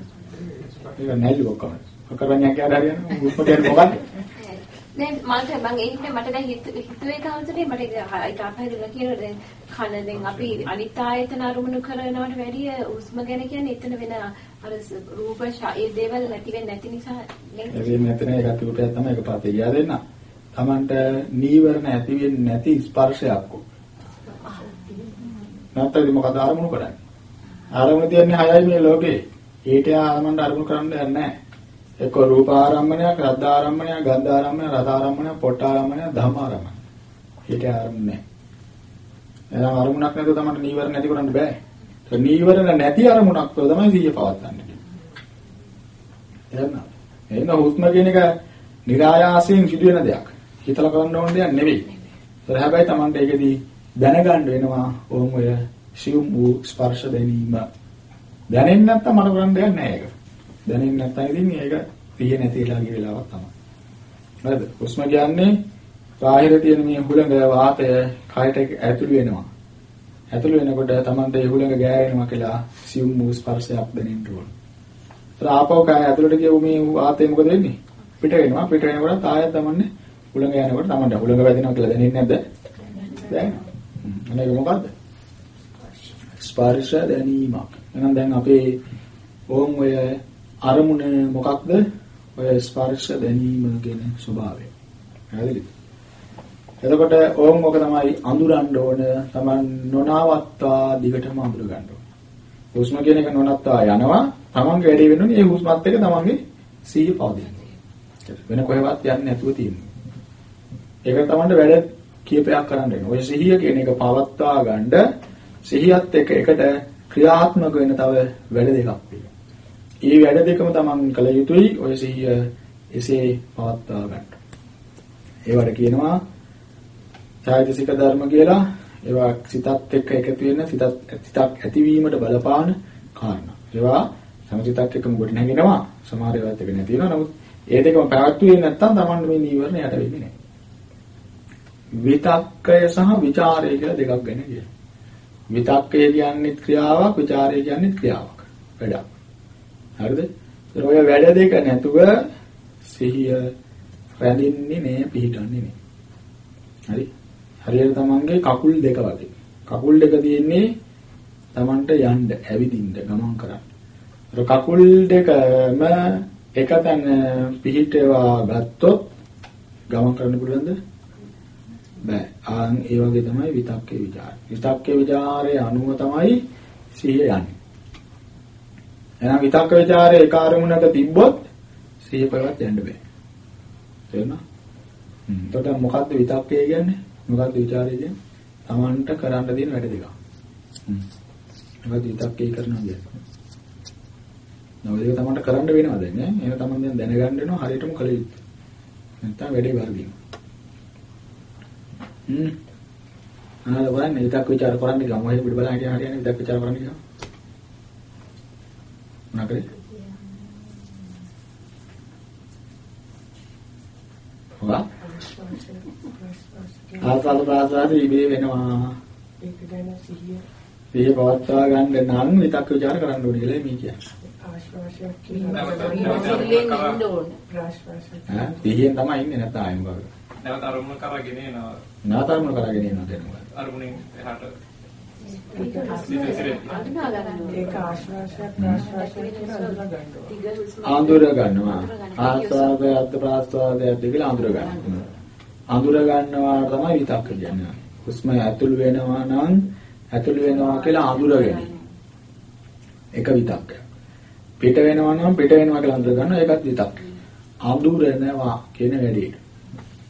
ඒක නැල්ලු ඔක්කොම. ඔක්කොම යන්නේ හරියනවා. හුස්ම කියන්නේ මොකක්ද? දැන් මට මම ඒකනේ මට දැන් හිත හිතුවේ කවුරුද මට ඒක අපහරිලා කියනවා දැන් කන දැන් අපි අනිත් ආයතන අරමුණු කරනවට වැඩිය උස්ම ගැන කියන්නේ එතන වෙන අර රූප ඒ දේවල් නැති වෙන්නේ නැති නිසා නේද? ඒ නැතන එකත් රූපයක් තමයි එක පාතේ ගියා දෙන්න. Tamanට නීවරණ ඇති වෙන්නේ නැති ස්පර්ශයක් උ. නැත්නම් මොකද අරමුණු කරන්නේ? අරමුණු තියන්නේ හයයි මේ ලෝකේ. ඊට ආරම්භන අරමුණු කරන්න දෙයක් නැහැ. එක්ක රූප ආරම්භණයක්, රද්ද ආරම්භණයක්, ගන්ධ ආරම්භණයක්, රස ආරම්භණයක්, පොට්ට ආරම්භණයක්, ධම්ම ආරම්භණයක්. ඊට ආරම්භ නැහැ. එහෙනම් අරමුණක් නැතුව තමයි නීවරණ නැති කරන්න බෑ. ඒ නීවරණ නැති අරමුණක් තුළ තමයි සිහිය පවත්වන්නේ. එහෙනම් එහෙනම් හුස්ම කියන එක નિરાයාසයෙන් සිදුවෙන දෙයක්. හිතලා කරන්න ඕන දෙයක් නෙවෙයි. ඒතර හැබැයි Tamante ඒකෙදී දැනගන්න වෙනවා ඕම් ඔය සියුම් වූ ස්පර්ශ දැනීම. දැනෙන්නේ නැත්තම් මට කරන්න දෙයක් නැහැ ඒක. දැනෙන්නේ නැත්තම් ඉතින් ඒක පිය නැති වෙලා ගිය වෙලාවක් තමයි. හරිද? හුස්ම කියන්නේ බාහිර තියෙන මේ හුළඟ වාතය කයට ඇතුළු වෙනවා. ඇතුළු වෙනකොට Tamante ඒ හුළඟ ගෑවෙනවා කියලා සියුම් වූ ස්පර්ශයක් දැනෙන්න ඕන. ඒත් ආපහු කය ඇතුළට ගියු මේ වාතය මොකද වෙන්නේ? පිට වෙනවා. පිට වෙනකොට ආයෙත් තමන්නේ හුළඟ යනකොට තමන්ට හුළඟ වැදෙනවා කියලා දැනෙන්නේ නැද්ද? දැනෙනවා. අනේක මොකද්ද? ස්පර්ශ දැනීමක්. එහෙනම් දැන් අපේ ඕම් ඔය අරමුණ මොකක්ද? ඔය ස්පර්ශ දැනීම කියන ස්වභාවය. හරිද? එතකොට ඕම් ඔක තමයි අඳුරන්න ඕන තමන් නොනවත්වා දිගටම අඳුර ගන්න ඕන. හුස්ම කියන එක නොනත්වා යනවා. තමන්ගේ වැඩේ වෙනුනේ ඒ හුස්මත් එක්ක තමන්ගේ සීය පවතින. වෙන කොහෙවත් යන්නේ නැතුව තියෙනවා. ඒක තමයි වැඩ කීපයක් කරන්න වෙනවා. ඔය සිහිය කියන එක පවත්වා ගන්න සිහියත් එක්ක එකට ක්‍රියාත්මක වෙන තව වැඩ දෙකක් තියෙනවා. ඒ වැඩ දෙකම තමන් කළ යුතුයි ඔය සිහිය එසේ පවත්වා ගන්න. ඒවට කියනවා චෛතසික ධර්ම කියලා. ඒවා සිතත් එක්ක එකතු වෙන සිතත් සිතක් ඇතිවීමට බලපාන කාරණා. ඒවා සමසිතක් එක්කම ගොඩ නැගෙනවා. සමහර ඒවාත් එක නැති වෙනවා. නමුත් ඒ දෙකම පැවැත්වුවේ නැත්නම් තමන් මේ නීවරණ යට වෙන්නේ නැහැ. විතක්කය සහ ਵਿਚාරය කියලා දෙකක් ගැන කියනවා. විතක්කය කියන්නේ ක්‍රියාවක්, ਵਿਚාරය කියන්නේ ක්‍රියාවක්. වැඩක්. හරිද? ඔය වැඩ දෙක නැතුව සිහිය රැඳෙන්නේ නෑ පිහිටන්නේ නෑ. හරි? හරියට තමන්ගේ කකුල් දෙක වගේ. කකුල් දෙක තියෙන්නේ තමන්ට යන්න, ඇවිදින්න, ගමන් කරන්න. අර කකුල් දෙකම එක තැන පිහිටවා ගත්තොත් ගමන් කරන්න පුළුවන්ද? බෑ. ආන් ඒ වගේ තමයි විතක්කේ ਵਿਚාරය. විතක්කේ ਵਿਚාරයේ අනුව තමයි සිහිය යන්නේ. එහෙනම් විතක්ක ਵਿਚාරයේ එක අරමුණක තිබ්බොත් සිහිය පවත් යන්න බෑ. තේරුණා? හ්ම්. එතකොට මොකද්ද විතක්කය කියන්නේ? මොකද්ද ਵਿਚාරය කියන්නේ? Tamanට කරන්න දෙන වැඩ දෙක. හ්ම්. මොකද්ද විතක්කය කරනවා කියන්නේ? නවදේක Tamanට කරන්න වෙනවා දැන් ඈ. එහෙනම් Taman දැන් දැනගන්න වෙනවා හරියටම කළ යුතු. නැත්තම් වැඩේ බාරදීනවා. හ්ම්. අනාද බලන්න විතක්ක ਵਿਚාර කරන්නේ ගම හරි පිට බලන්න හරියන්නේ විතක්ක ਵਿਚාර කරන්නේ ගම. ගියාම. මොනකද? හොවා ආසල් ප්‍රාසාද ඉබේ වෙනවා. ඒක ගැන සිහිය සිහිය පවත්වා ගන්න නම් විතක් ਵਿਚාර කරන්න ඕනේ කියලා මේ කියන්නේ. ආශ්වාසයක් නැවත ඈ සිහියෙන් තමයි ඉන්නේ නැත්නම් ආයෙ මොකද? නැවත අරමුණ කරගෙන එනවා. නාතරම කරගෙන යනවා දැනුම. අරමුණෙන් එහාට. ඒක ආශ්වාසයක් ප්‍රාශ්වාසයක් කියලා අඳුනා ගන්න ඕනේ. දිග හුස්ම ආඳුර ගන්නවා. ආස්වාදයත් ප්‍රාස්වාදයත් කියලා ආඳුර ගන්නවා. ආඳුර ගන්නවා තමයි විතක්ක කියන්නේ. හුස්ම ඇතුල් වෙනවා නම් ඇතුල් වෙනවා කියලා ආඳුර ගැනීම. එක විතක්ක. පිට වෙනවා නම් පිට වෙනවා කියලා ආඳුර ගන්නවා ඒකත් විතක්ක. ආඳුරනවා කියන වැඩේ.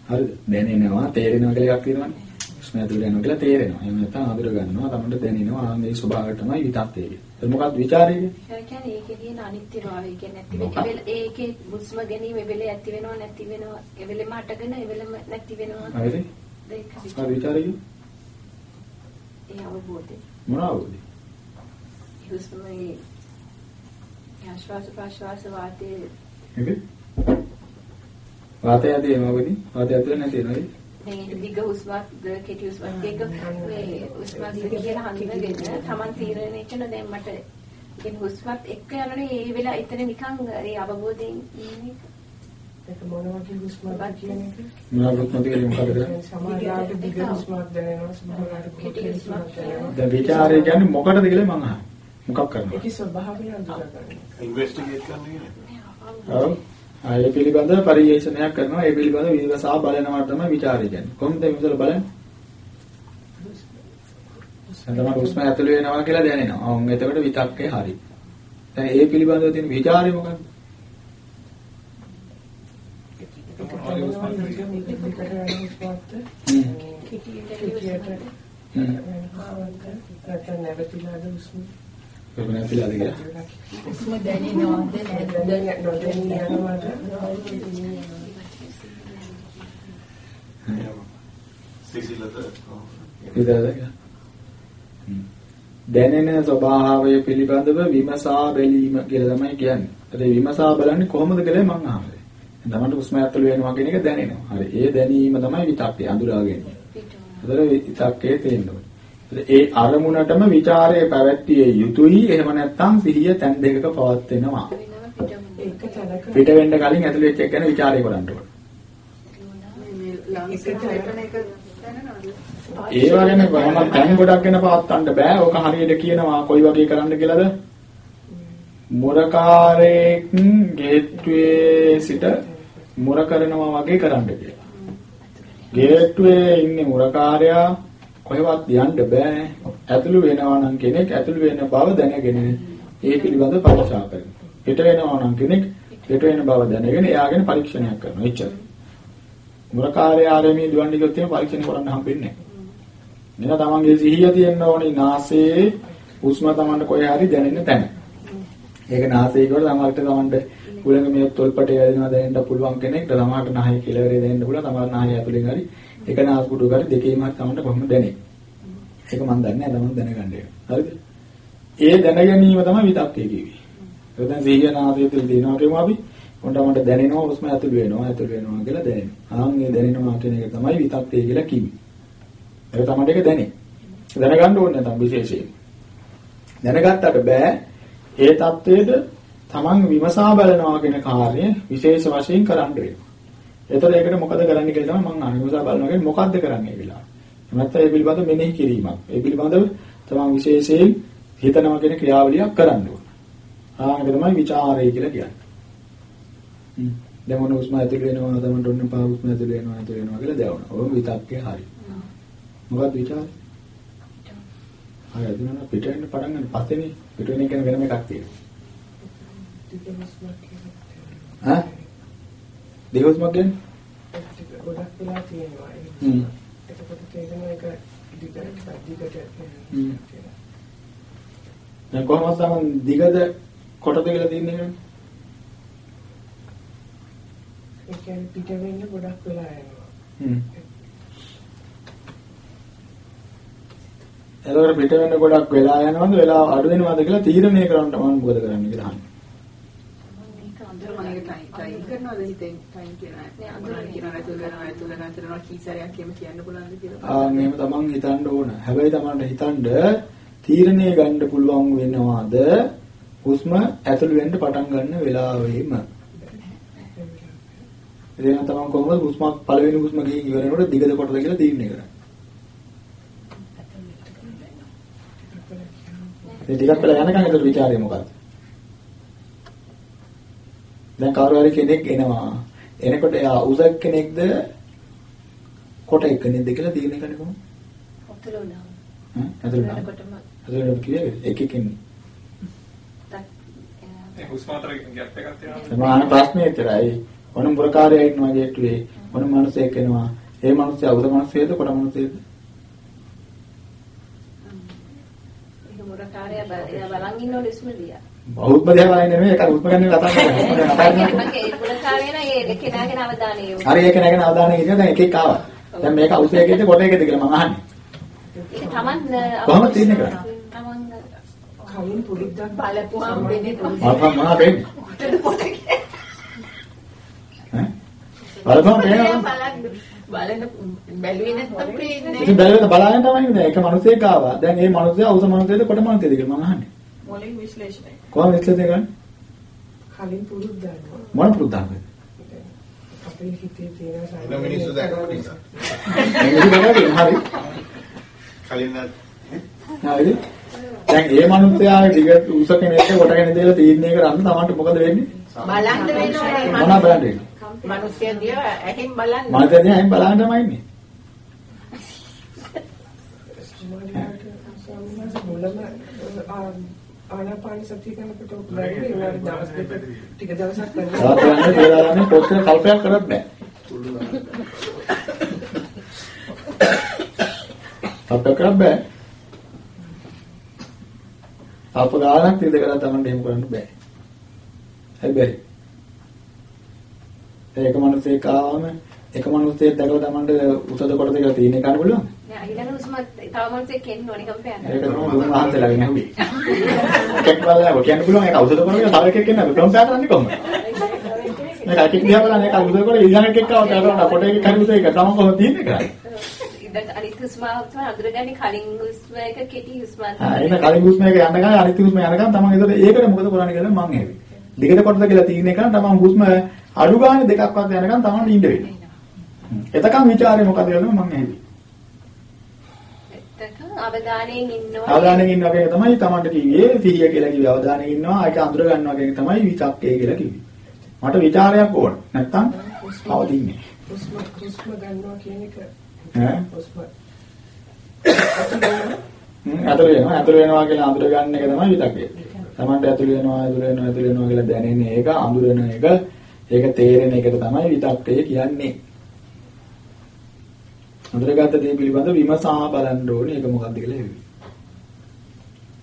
හරිද? දැනෙනවා තේරෙනවා කියලා එකක් තියෙනවනේ. ප්‍රශ්න ඇතුළට යනවා කියලා තේරෙනවා. එහෙම නැත්නම් අඳුර ගන්නවා. තමන්ට දැනෙනවා ආ මේ ස්වභාවය තමයි විතක්කේ කියලා. ඒක මොකක්ද විචාරය? ඒ කියන්නේ ඒකේ තියෙන අනිත්‍යභාවය කියන්නේ නැති වෙන ඒකේ මුස්ම ගැනීම වෙලේ ඇති වෙනව නැති වෙනව ඒ වෙලෙම අටගෙන ඒ වෙලෙම නැති වෙනව. හරිද? ඒක විචාරය. ඒ අවබෝධය. මොන අවබෝධය? හුස්මේ ආශ්වාස ප්‍රශ්වාස වාතයේ. හරිද? වාතය ඇදී මොකද? වාතය ඇතුළේ නැති වෙනවද? මේ දිග හුස්මක්ද කෙටි හුස්මක්ද ඒක මේ හුස්මක්ද කියලා හඳුනගෙන Taman තීරණය කරන දැන් මට කියන්නේ හුස්මත් එක්ක යනනේ ඒ වෙලාව එතන නිකන් ඒ අවබෝධයෙන් ඉන්නේ ඒක මොන වගේ හුස්මක්ද කියන එක මොනවද මොකද කියන්නේ මොකද? සමහරවිට දිග හුස්මක් දැනෙනවා සමහරවිට කෙටි හුස්මක් දැනෙනවා දැන් ਵਿਚාරය කියන්නේ මොකටද කියලා මම අහන්නේ. මොකක් කරනවා? ඒකේ ස්වභාවය අඳුනා ගන්න. ඉන්වෙස්ටිගේට් කරන්න කියන්නේ. ඔව්. ඒ පිළිබඳව පරිේශනයක් කරනවා. ඒ පිළිබඳව විදසා බලනවා තමයි ਵਿਚාරය කියන්නේ. කොහොමද මේ විතර බලන්නේ? සඳම හුස්ම ඇතුළේ වෙනවා කියලා දැනෙනවා. අහුන් එතකොට විතක්කේ හරි. දැන් ඒ පිළිබඳව තියෙන ਵਿਚාරය මොකක්ද? කිටියට කිටියට නැවතිලාද හුස්ම ඒක නැතිලාද කියලා. හුස්ම දැනෙනවද නැද්ද? දැන් නොදැනී යනවාද සිසිලද විතරද කියලා. හ්ම්. දැනෙන ස්වභාවය පිළිබඳව විමසා බැලීම කියලා තමයි කියන්නේ. ඒ විමසා බලන්නේ කොහොමද කියලා මම අහන්නේ. දැන් තමයි හුස්ම ඇතුළේ වෙනවා කියන එක දැනෙනවා. හරි. ඒ දැනීම තමයි විතක්කේ අඳුරා ගැනීම. ඒතර විතක්කේ තේරෙනවා. ඒ අරමුණටම ਵਿਚාරයේ පැවැත්තියේ යුතුයි. එහෙම නැත්නම් සිහිය තැන් දෙකක පවත්වෙනවා. පිට වෙන්න කලින් ඇතුළේ චෙක් කරන ਵਿਚාරය කරන්න ඕනේ. ඒ වගේම කොහොමද තැන් ගොඩක් ගැන පවත්වන්න බෑ. ඕක හරියට කියනවා කොයි වගේ කරන්න කියලාද? මුරකාරයෙක් ගේට්වේ සිට මුර කරනවා වගේ කරන්න කියලා. ගේට්වේ ඉන්නේ මුරකාරයා. කොහෙවත් යන්න බෑ. ඇතුළු වෙනවා නම් කෙනෙක් ඇතුළු වෙන බව දැනගෙන ඒ පිළිබඳව පරීක්ෂා කරනවා. පිට වෙනවා නම් කෙනෙක් පිට වෙන බව දැනගෙන එයාගෙන පරීක්ෂණයක් කරනවා. එච්චරයි. මුරකාරයා ආරමී දුවන්නේ කිව්වොත් එහෙම පරීක්ෂණ කරන්න හම්බෙන්නේ නැහැ. මෙන්න තමන්ගේ සිහිය තියෙන්න ඕනේ නාසයේ හුස්ම තමන්ට කොහේ හරි දැනෙන්න තැන. ඒක නාසයේ කොට තමන්ට තමන්ට කුලඟ මේ තොල්පටේ වැදෙනවා දැනෙන්න පුළුවන් කෙනෙක්ට තමන්ට නහය කෙලවරේ දැනෙන්න පුළුවන් තමන්ට නහය ඇතුලෙන් හරි එක නාස්පුඩු කර දෙකේම තමන්ට කොහොමද දැනෙන්නේ? ඒක මම දන්නේ නැහැ තමන් දැනගන්න ඒක. හරිද? ඒ දැන ගැනීම තමයි විතක්කේ කියන්නේ. ඒක දැන් සිහිය නාදයේ තුල දිනනවා කියමු අපි. මොන්ට මට දැනෙනවා හුස්ම ඇතුළු වෙනවා ඇතුළු වෙනවා කියලා දැනෙනවා. ආන් මේ දැනෙනවා කියන එක තමයි විතක්කේ කියලා කිව්වේ. ඒක තමයි ඒක දැනේ. දැනගන්න ඕනේ නැතම් විශේෂයෙන්. දැනගත්තට බෑ ඒ தത്വයේද තමන් විමසා බලනවා කියන කාර්යය විශේෂ වශයෙන් කරන්න වෙනවා. එතකොට ඒකට මොකද කරන්න කියලා තමයි මම අනුමසා බලනවා මොකද්ද කරන්නේ කියලා. නැත්නම් ඒ පිළිබඳව මෙනෙහි කිරීමක්. ඒ පිළිබඳව තමන් විශේෂයෙන් හිතනවා කියන ක්‍රියාවලියක් කරන්න ඕන. ආ ඒක තමයි ਵਿਚාරය කියලා කියන්නේ. දැන් මොන හුස්ම ඇතුල් වෙනවා තමයි ඔන්න පහ හුස්ම ඇතුල් වෙනවා ඇතුල් වෙනවා කියලා දැවුණා. ඔය විතක්කේ හරි. මොකක්ද විචාරය? හරි අදිනවා පිට වෙන්න පටන් ගන්න පස්සේනේ පිට වෙන එක වෙනම එකක් තියෙනවා. ඈ? දෙක හුස්මක් ගන්න. ගොඩක් වෙලා තියෙනවා ඒක. හ්ම්. එතකොට තේරෙනවා ඒක දිගට දිගට. දැන් කොහොමද තමන් දිගද කොටද කියලා තියන්නේ? ඒ කියන්නේ පිට වෙන්න ගොඩක් වෙලා යනවා. හ්ම්. එතකොට පිට වෙන්න ගොඩක් වෙලා යනවද වෙලා අඩු වෙනවද කියලා තීරණය කරන්න මම මොකද කරන්නේ කියලා අහන්නේ. මේක අnder අඳුර මම ටයිම් කරනවද හිතෙන් ටයිම් කියනවා නෑ. කියනවා ඇතුල් වෙනවා ඇතුල් වෙනවා ඇතුල් වෙනවා කී සැරයක් එහෙම කියන්න පුළුවන්ද කියලා ආ මේව තමන් හිතන්න ඕන. හැබැයි තමන්ට හිතන්න තීරණය ගන්න පුළුවන් වෙනවාද හුස්ම ඇතුළු වෙන්න පටන් ගන්න වෙලාවෙම. එතන තමන් කොහොමද හුස්ම පළවෙනි හුස්ම ගිහින් ඉවරනකොට දිගද කොටද කියලා තීරණය කරන්නේ. ඒ ටිකක් වෙලා යනකම් ඒකට ਵਿਚාරය මොකක්ද? දැන් කවුරු හරි කෙනෙක් එනවා. එනකොට එයා උස කෙනෙක්ද කොට එක්කෙනෙක්ද කියලා තීරණය කරන්නේ කොහොමද? අතුල උනා. ඈ ඇතුළේ නම් එතකොටම ඇතුළේ කියේ එක එක්කෙනෙක්. තක් ඒ හුස්ම අතර ගැප් එකක් තියෙනවා. සමාන ප්‍රශ්නේ විතරයි. මොන පුරකාරයෙක් ඉන්නවා ගේට්ටුවේ මොන මිනිසෙක් එනවා. ඒ මිනිස්සයා උස මිනිස්සෙද කොට මිනිස්සෙද? ඒක මොරකාරය එයා බලන් ඉන්න ඕනේ ඉස්මදියා. බෞද්ධ දේවල් නෙමෙයි ඒක උත්ම ගන්න කතා කරන්නේ. කතා කරන්නේ. ඒ මොරකාරය නෑ ඒ කෙනාගෙන අවධානය යොමු. හරි ඒක නැගෙන අවධානය ඉන්නේ දැන් එක එක ආවා. දැන් මේක උසයකේද කොට එකේද කියලා මම අහන්නේ. ඒක තමන් කොහොමද තීරණය කරන්නේ? තමන් කලින් පුරුද්දක් බලපුවාම වෙන්නේ මම මොනවා වෙන්නේ? ඈ? බලපන් පේනවා. බලන්න බලන බැලුවේ නැත්තම් පේන්නේ ඉතින් බැලුවද බලන්න තමයි ඉන්නේ. එක මිනිසෙක් ආවා. දැන් මේ මිනිසයා උස මිනිසෙද කොට මිනිසෙද කියලා මම අහන්නේ. මොලින් විශ්ලේෂණය. කොහොමද විශ්ලේෂණය කරන්නේ? කලින් පුරුද්දක්. මොන පුරුද්දක්ද? අපේ හිතේ තියෙන එන මිනිස්සු දැකපු නිසා. මේක හරි. කලින් හරිද? දැන් ඒ මිනිස්යාගේ දිග උස කෙනෙක්ට කොට කෙනෙක් දෙලා තීරණය කරන්න තමන්ට මොකද වෙන්නේ? බලන්න වෙනවනේ මොනවා බලන්නේ? මිනිස්සු දිහා ඇහෙන් බලන්න මාතේ අයින් බලන්න තමයි ඉන්නේ. මුලම ආනාපාන සතිය කරනකොට උගලන්නේ ඒවා දවස් දෙක ටික දවසක් කරනවා. තවත් යන්නේ කියලා පොත්ේ කල්පයක් කරත් බෑ. කල්පයක් කරත් බෑ. අප ගානක් ඉඳ කරලා තමන්ට එහෙම කරන්න බෑ. හැබැයි ඒක මනුස්සයෙක් ආවම එක මනුස්සයෙක් දැකලා තමන්ට උසද කොටද කියලා තීරණය කරන්න පුළුවන්. නෑ ඊළඟ උස්ම තව මොනසෙක් එන්න ඕනේ කම්පයන්න. ඒක තමයි දුන්න මහන්සලාගෙන් ඇහුවේ. එකක් බලලා කියන්න පුළුවන් ඒක උසද කියලා තව එකෙක් එන්න කම්පයර් කරන්නේ කොහොමද? මේක අකිට දිහා බලන්න ඒක උසද කොටද ඊළඟ එකක් ආව කරනවා කොට එකක් හරි උසද ඒක තමන් කොහොමද තීරණය කරන්නේ? ඉතින් අනිත් උස්ම තමයි අඳුරගන්නේ කලින් උස්ම එක කෙටි උස්ම ආ එන කලින් හුස්ම එක යන්න ගමන් අනිත් හුස්ම යන ගමන් තමන් ඒකට ඒකට මොකද කරන්නේ කියලා මං ඇහුවේ. දිගට කොටද කියලා තීරණය කරන් තමන් හුස්ම අඩු ගානේ දෙකක්වත් යනකම් තමන් ඉඳ වෙන්නේ. එතකන් ਵਿਚාරේ මොකද කියලා මම ඇහුවේ. එතකන් අවධානයෙන් ඉන්නවා. අවධානයෙන් ඉන්නවා කියන තමයි Tamanට කිව්වේ සිහිය කියලා කිව්වේ අවධානයෙන් ඉන්නවා. ඒක අඳුර ගන්නවා කියන තමයි විචක්කය කියලා කිව්වේ. මට විචාරයක් ඕන. නැත්තම් පවතින්නේ. හුස්ම හුස්ම ගන්නවා කියන එක. ඈ හුස්ම. අතල වෙනවා අතල වෙනවා කියලා අඳුර ගන්න එක තමයි විතක්කය. Tamanට අතල වෙනවා අතල වෙනවා අතල වෙනවා කියලා දැනෙන එක අඳුරන එක ඒක තේරෙන එකට තමයි විතක්කය කියන්නේ. අඳුරගත දේ පිළිබඳ විමසා බලන්න ඕනේ ඒක මොකක්ද කියලා හෙවි.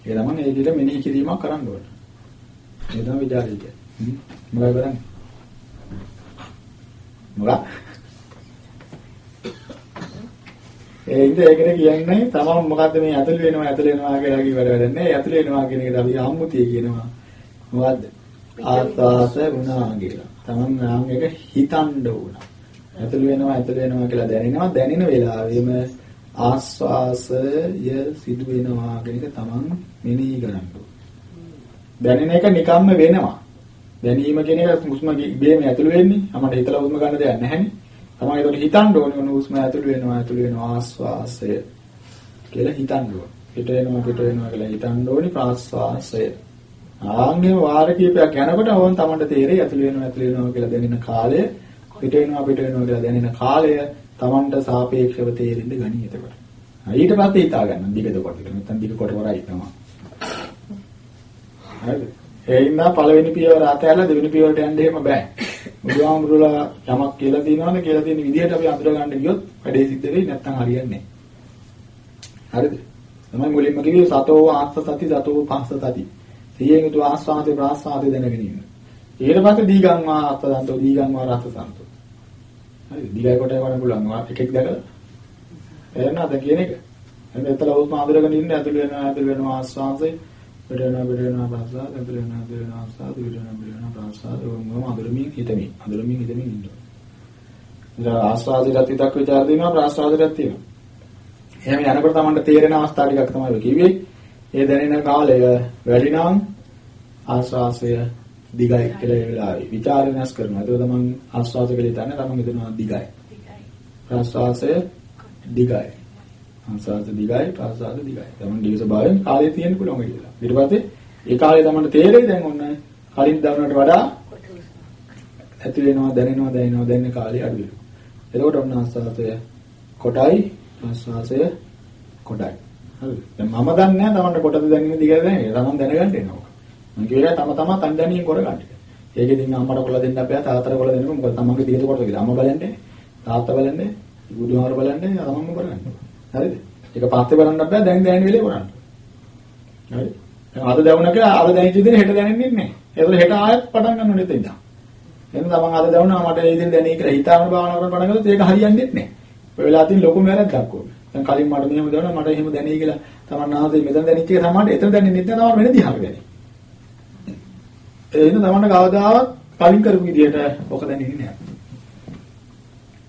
ඒ තමයි ඒ විදිහට මෙනෙහි කිරීමක් කරන්න ඕනේ. ඒ තමයි විචාරය කියන්නේ. හ්ම් මොකද කරන්නේ? මොකක්? ඒ ඉතින් ඒකට කියන්නේ තමන් මොකද්ද මේ ඇතුල් වෙනවා ඇතුල් වෙනවා කියලා කිව්වට වැඩක් නැහැ. ඇතුල් වෙනවා කියන එකට අපි අම්මුතිය කියනවා. මොකද්ද? ආස්වාස වුණා කියලා. තමන් නම් එක හිතන්න ඕන. ඇතුල් වෙනවා ඇතුල් වෙනවා කියලා දැනෙනවා දැනෙන වෙලාවෙම ආස්වාසය සිදු වෙනවා කියන එක තමන් මෙනෙහි කරන්න ඕන. දැනෙන එක නිකම්ම වෙනවා. දැනීම කියන එක හුස්ම ඉබේම ඇතුල් වෙන්නේ. අපමණ හිතලා හුස්ම ගන්න දෙයක් නැහැනේ. තමයි ඒකට හිතන්න ඕනේ මොන හුස්ම ඇතුල් වෙනවා ඇතුල් වෙනවා ආස්වාසය කියලා හිතන්න ඕනේ. පිට වෙනවා පිට වෙනවා කියලා හිතන්න ඕනේ ප්‍රාස්වාසය. ආන්ගේ වාර කීපයක් යනකොට ඕන් තමන්ට තේරෙයි ඇතුළේ වෙනවා ඇතුළේ වෙනවා කියලා දැනෙන කාලය පිට වෙනවා පිට වෙනවා කියලා දැනෙන කාලය තමන්ට සාපේක්ෂව තේරෙන්න ගනී එතකොට. ඊට පස්සේ හිතා ගන්න දිගද කොට කියලා. නැත්නම් දිග කොට වරයි තමයි. හරිද? ඒ ඉන්නා පළවෙනි පියවර අතහැරලා දෙවෙනි පියවරට යන්න එහෙම බෑ. බුදුහාමුදුරුලා යමක් කියලා දිනවද කියලා තියෙන විදිහට අපි අඳුර ගන්න ගියොත් වැඩේ සිද්ධ වෙයි නැත්නම් හරියන්නේ නැහැ. හරිද? තමයි මුලින්ම කිව්වේ සතෝ ආස්ස සති සතෝ පස්ස සති. සියෙන් යුතු ආස්වාදේ ප්‍රාස්වාදේ දැනගෙන ඉන්න. ඊට පස්සේ දීගං වා අත්තදන්තෝ දීගං වා රතසන්තෝ. හරි දීගයි කොට යවන්න පුළුවන් වා එකෙක් දැකලා. එහෙනම්ද කියන එක. එහෙනම් එතන උස්ම අඳුරගෙන ඉන්න ඇතුළ වෙනවා ඇතුළ වෙනවා ආස්වාදේ පිට වෙනවා පිට වෙනවා ප්‍රාස්වාද ඇතුළ වෙනවා ඇතුළ වෙනවා ආස්වාද පිට වෙනවා පිට වෙනවා ප්‍රාස්වාද මොනවද අඳුරමින් හිතමින් අඳුරමින් හිතමින් ඉන්නවා. ඉතින් ආස්වාදයට හිතක් ਵਿਚාර දෙනවා ප්‍රාස්වාදයට තියෙනවා. එහෙම යනකොට තමයි තේරෙන අවස්ථා ටිකක් තමයි කිව්වේ. ඒ දැනෙන කාලය වැඩි නම් ආස්වාසය දිගයි කියලා ඒ වෙලාවේ ਵਿਚාර වෙනස් කරනවා. ඒක තමයි ආස්වාස කියලා හිතන්නේ තමයි හිතනවා දිගයි. ප්‍රාස්වාසය දිගයි. ආස්වාස දිගයි ප්‍රාස්වාස දිගයි. තමයි දිග ස්වභාවයෙන් කාලය තියෙන්න පුළුවන් කියලා. ඊට පස්සේ ඒ කාලේ තමයි තේරෙයි දැන් ඔන්න කලින් දවනට වඩා ඇතුල් වෙනවා දැනෙනවා දැනෙනවා දැනෙන කාලය අඩු වෙනවා. එතකොට ඔන්න ආස්වාසය කොටයි ප්‍රාස්වාසය කොටයි. හරිද? දැන් මම දන්නේ නැහැ තමන්ට කොටද දැනෙන්නේ දිගද දැනෙන්නේ. තමන් දැනගන්න එනවා. මම කියලා තම තමා තණ්ඩණියෙන් කරගන්න. ඒක ඉතින් අම්මට කොල්ල දෙන්න අපේ තාත්තට කොල්ල දෙන්න මොකද තමන්ගේ දිගට කොටද කියලා. අම්මා බලන්නේ තාත්තා බලන්නේ බුදුහාමර බලන්නේ තමන්ම කරගන්න. හරිද? ඒක පස්සේ බලන්න බෑ දැන් දැනෙන වෙලේ කරන්න. හරි? දැන් අද දැවුණ කියලා අද දැනෙච්ච දේ හෙට දැනෙන්නේ නැහැ. ඒකල හෙට ආයෙත් පටන් ගන්න ඕනේ දෙන්න. එහෙනම් තමන් අද දැවුණා මට ඒ දින දැනේ කියලා හිතාගෙන භාවනා කරන පටන් ගත්තොත් ඒක හරියන්නේ නැහැ. ඔය වෙලාව තියෙන ලොකු වැරද්දක් ඕක. දැන් කලින් මට මෙහෙම දැනුණා මට එහෙම දැනේ කියලා තමන් ආහසේ මෙතන දැනෙච්ච එක තමයි එතන දැනෙන්නේ නැත්නම් තමයි වෙන දිහාක දැනේ. ඒ හින්දා තමන්ට කවදාවත් කලින් කරපු විදිහට ඔක දැනෙන්නේ නැහැ.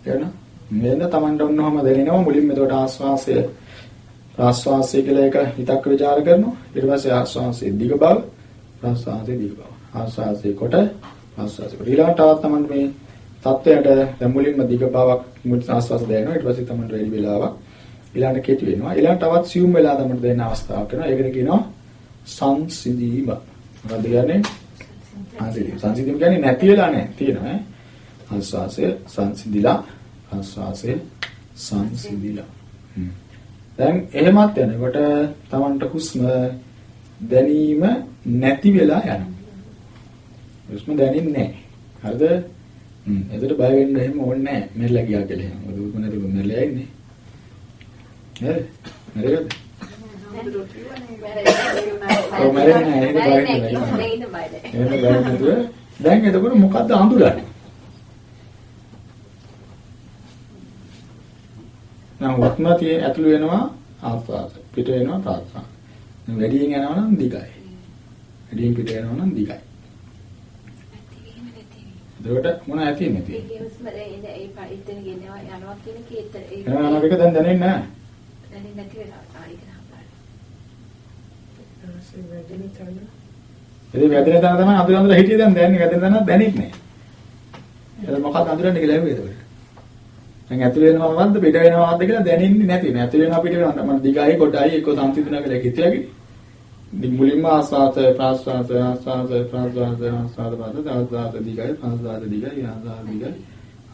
තේරෙනවද? මෙන්න තමන්ට ඔන්නෝම දැනෙනවා මුලින්ම එතකොට ආස්වාසය ආස්වාසය කියලා එක හිතක් ਵਿਚාර කරනවා. ඊට පස්සේ ආස්වාසයේ දිග බව ප්‍රාස්වාසයේ දිග බව. ආස්වාසයේ කොට ආස්වාසයේ කොට ඊළඟට තවත් තමන්ට මේ තත්වයට දැන් මුලින්ම දිග බවක් මුල් ආස්වාස දැනෙනවා. ඊට පස්සේ තමන්ට වැඩි වෙලාවක් ඊළඟට කෙටි වෙනවා. ඊළඟට තවත් සියුම් වෙලා තමන්ට දැනෙන අවස්ථාවක් වෙනවා. ඒකට කියනවා සංසිඳීම. මොකද කියන්නේ? සංසිඳීම. සංසිඳීම කියන්නේ නැති වෙලා නැහැ. තියෙනවා ඈ. ආස්වාසය සංසිඳිලා ආස්වාසය සංසිඳිලා. දැන් එහෙමත් යනකොට තමන්ට හුස්ම දැනීම නැති වෙලා යනවා. හුස්ම දැනෙන්නේ නැහැ. හරිද? හ්ම්. එතකොට බය වෙන්න එහෙම ඕනේ නැහැ. මෙරලා ගියා කියලා එහෙම. මොකද හුස්ම නැතුව මෙරලා ඉන්නේ. හරි? හරිද? ඔව් මැරෙන්නේ නැහැ. ඒක බය වෙන්න බෑ. එහෙම බය නැතුව දැන් එතකොට මොකද්ද අඳුරන්නේ? නම් වත්ම tie ඇතුළු වෙනවා ආස්වාද. පිට වෙනවා ප්‍රාස්වාද. දැන් වැඩියෙන් යනවා නම් දිගයි. වැඩියෙන් පිට යනවා නම් දිගයි. එතකොට මොන ඇති නැති? ඒකේ හුස්ම දැන් ඒ පරිත්තන ගෙනවා යනවා කියන කේත ඒක යනවා එක දැන් දැනෙන්නේ නැහැ. දැනෙන්නේ නැති වෙලා ආයෙත් හම්බයි. ඊට වැඩිම තැන ඉතින් වැදෙන තැන තමයි අඳුර අඳුර හිටියේ දැන් දැනන්නේ වැදෙන තැනක් දැනෙන්නේ නැහැ. ඒක මොකක්ද අඳුරන්නේ කියලා ඇහුවේ එතකොට. දැන් ඇතුළ වෙනවද පිට වෙනවද කියලා දැනෙන්නේ නැති නේ. ඇතුළ වෙනවා පිට වෙනවා. මම දිගයි කොටයි එක්ක සංසිඳුණා කියලා කිව්තියගේ. මුලින්ම ආස්වාද ප්‍රාස්වාද ආස්වාද ප්‍රාස්වාද ආස්වාද පාද ආස්වාද දිගයි ප්‍රාස්වාද දිගයි ආස්වාද දිගයි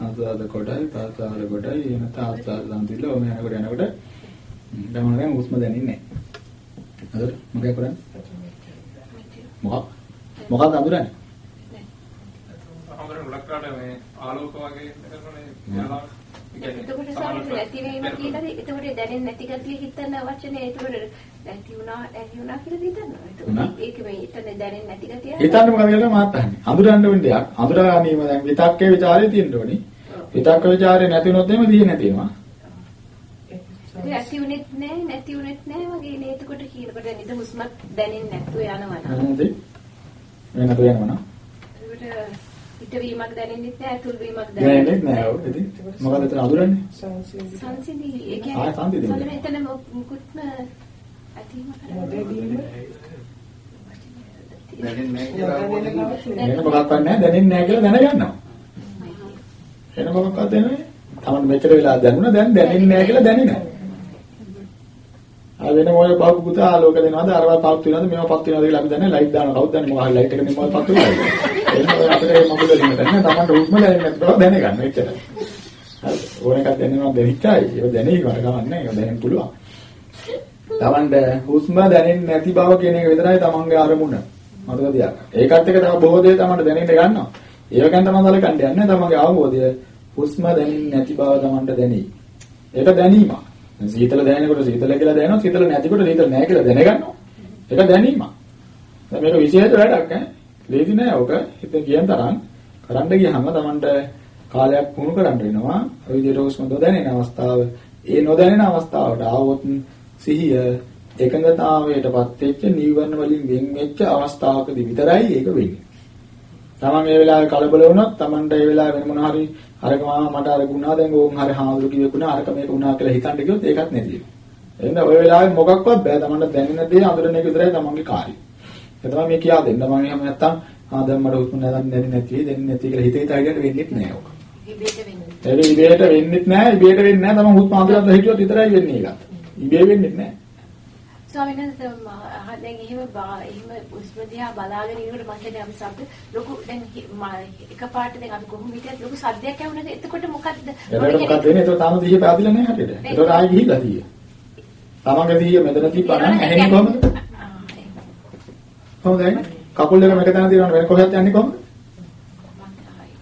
ආස්වාද කොටයි ප්‍රාස්වාද කොටයි එන තාස්වාද සංසිඳලා ඔම යනකොට යනකොට ගමන දැන් උස්ම දැනෙන්නේ නැහැ. හරි මොකක් කරන්නේ? මොකක්? මොකක්ද අඳුරන්නේ? අඳුරන ලක්කාට මේ ආලෝක වගේ එතකොට සාමාන්‍ය නැති වීම කියලා එතකොට දැනෙන්නේ නැති ගතිය හිතන වචනේ එතකොට නැති වුණා නැති වුණා කියලා හිතනවා. ඒක මේ එතන දැනෙන්නේ නැති ගතිය. හිතන්න මොකද කියලා මාත් අහන්නේ. අඳුරන්න වෙන දෙයක්. අඳුරා ගැනීම දැන් විතක්කේ ਵਿਚාරේ තියෙන්න ඕනේ. විතක්ක ਵਿਚාරේ නැති වුණොත් එහෙම දිය නැති වෙනවා. ඇති වුණෙත් නැහැ නැති වුණෙත් නැහැ වගේ නේ එතකොට කියනකොට නිද හුස්මත් දැනෙන්නේ නැතුව යනවා නම්. හරිද? වෙනත වෙනවා. එතකොට පිටවීමක් දැනෙන්නෙත් නැහැ ඇතුල් වීමක් දැනෙන්නේ නැහැ. ඉතින් මොකද එතන අඳුරන්නේ? සංසිඳි සංසිඳි ඒ ආය සංසිඳි කියන්නේ නේද? එතන මුකුත්ම ඇතිවීම දැනෙන්නේ මොකක්වත් නැහැ දැනෙන්නේ නැහැ කියලා දැනගන්නවා. වෙන මොකක්වත් දැනෙන්නේ නැහැ. Taman මෙච්චර වෙලා දැනුණා දැන් දැනෙන්නේ නැහැ කියලා දැනෙනවා. ආ වෙන මොකද බහු පුතා ආලෝක දෙනවද? අරවා පත් වෙනවද මේවා පත් වෙනවද කියලා අපි දන්නේ ලයිට් දානවා. කවුද දන්නේ? මොකක් හරි ලයිට් එක නෙමෙයි පත් වෙනවා එහෙනම් අපිට මොකද දෙන්නේ නැහැ තමන්ට හුස්ම දැනෙන්නේ නැති බව දැනගන්න එච්චරයි හරි. ඕන එකක් දැනෙනවා දැනිච්චයි. ඒක දැනෙයි මට ගමන්නේ ඒක දැනෙන්න පුළුවන්. තමන්ට හුස්ම දැනෙන්නේ නැති බව කියන එක විතරයි තමන්ගේ අරමුණ. මතක තියාගන්න. ඒකත් එක තව බොහෝ දේ තමන්ට දැනෙන්න ගන්නවා. ඒක ගැන තමයි සැලකන්න යන්නේ තමන්ගේ අවබෝධය. හුස්ම දැනෙන්නේ නැති බව තමන්ට දැනෙයි. ඒක දැනීමක්. සීතල දැනෙනකොට සීතල කියලා දැනෙනවා සීතල නැතිකොට සීතල නැහැ කියලා දැනගන්නවා. ඒක දැනීමක්. දැන් මේක විශේෂ වැඩක් ඈ. ලේසි නෑ ඔක. හිත කියන තරම් කරන්න ගියාම Tamanට කාලයක් පුහුණු කරන්න වෙනවා. ඔය විදිහට හුස්ම නොදැනෙන අවස්ථාව. ඒ නොදැනෙන අවස්ථාවට ආවොත් සිහිය එකඟතාවයටපත් වෙච්ච නීවරණ වලින් වෙන් වෙච්ච අවස්ථාවකදී විතරයි ඒක වෙන්නේ. තමන් ඒ වෙලාවේ කලබල වුණොත් තමන්ට ඒ වෙලාවේ වෙන මොනවා හරි අරක මට අර ගුණා දැන් ඕන් හරි හාමුදුරු කිව්වෙකුණා අරක මේක වුණා කියලා හිතන්න ගියොත් ඒකත් නැති වෙනවා. එහෙනම් ওই වෙලාවේ මොකක්වත් බෑ තමන්ට දැනෙන දේ අඳුරන එක විතරයි තමන්ගේ කාර්යය. ඒ තමයි මේ කියා දෙන්න මම එහෙම නැත්තම් ආ දැන් මට හුස්ම නැදන්නේ නැති වෙයි දැනෙන්නේ නැති කියලා හිතේ තාගයට වෙන්නේ නැහැ ඔක. ඉබේට වෙන්නේ. ඒක ඉබේට වෙන්නේ නැහැ ඉබේට වෙන්නේ නැහැ තමන් හුස්ම අඳුරලා හිටියොත් විතරයි වෙන්නේ ඒක. ඉබේ වෙන්නේ නැහැ. ස්වාමීන් වහන්සේ දැන් එහෙම එහෙම උස්ම දිහා බලාගෙන ඉන්නකොට මම කියන්නේ අපි සද්ද ලොකු දැන් එකපාරට දැන් අපි කොහොම හිටියත් ලොකු සද්දයක් ඇහුණාද? එතකොට මොකද්ද? එතකොට මොකක්ද වෙන්නේ? එතකොට තාම දිහේ පැදිලා නැහැ හරියට එතකොට ආයෙ ගිහිල්ලා දිහේ තමන්ගේ දිහේ මෙතන තිබ්බනම් ඇහෙන්නේ කොහමද? කොහොමද ඇහෙන්නේ කකුල් දෙක මේක තැන තියනවා වෙන කොහෙවත් යන්නේ කොහමද?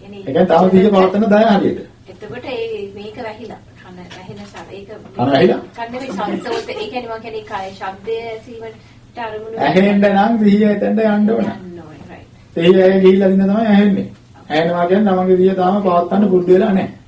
ඒ කියන්නේ තාම දිහේ පවත්තන දය හරියට. එතකොට ඒ මේක වැහිලා ඒක වැහිලා කන්නේ ශබ්දවලට ඒ කියන්නේ මම කියන්නේ කාය ශබ්දය සීමට අරමුණු ඇහෙන්න නම් දිහේ එතෙන්ට යන්න ඕන. right. දිහේ ගිහිල්ලා දින තමයි ඇහෙන්නේ. ඇහෙනවා කියන්නේ තමන්ගේ දිහේ තාම පවත්තන්න පුරුදු වෙලා නැහැ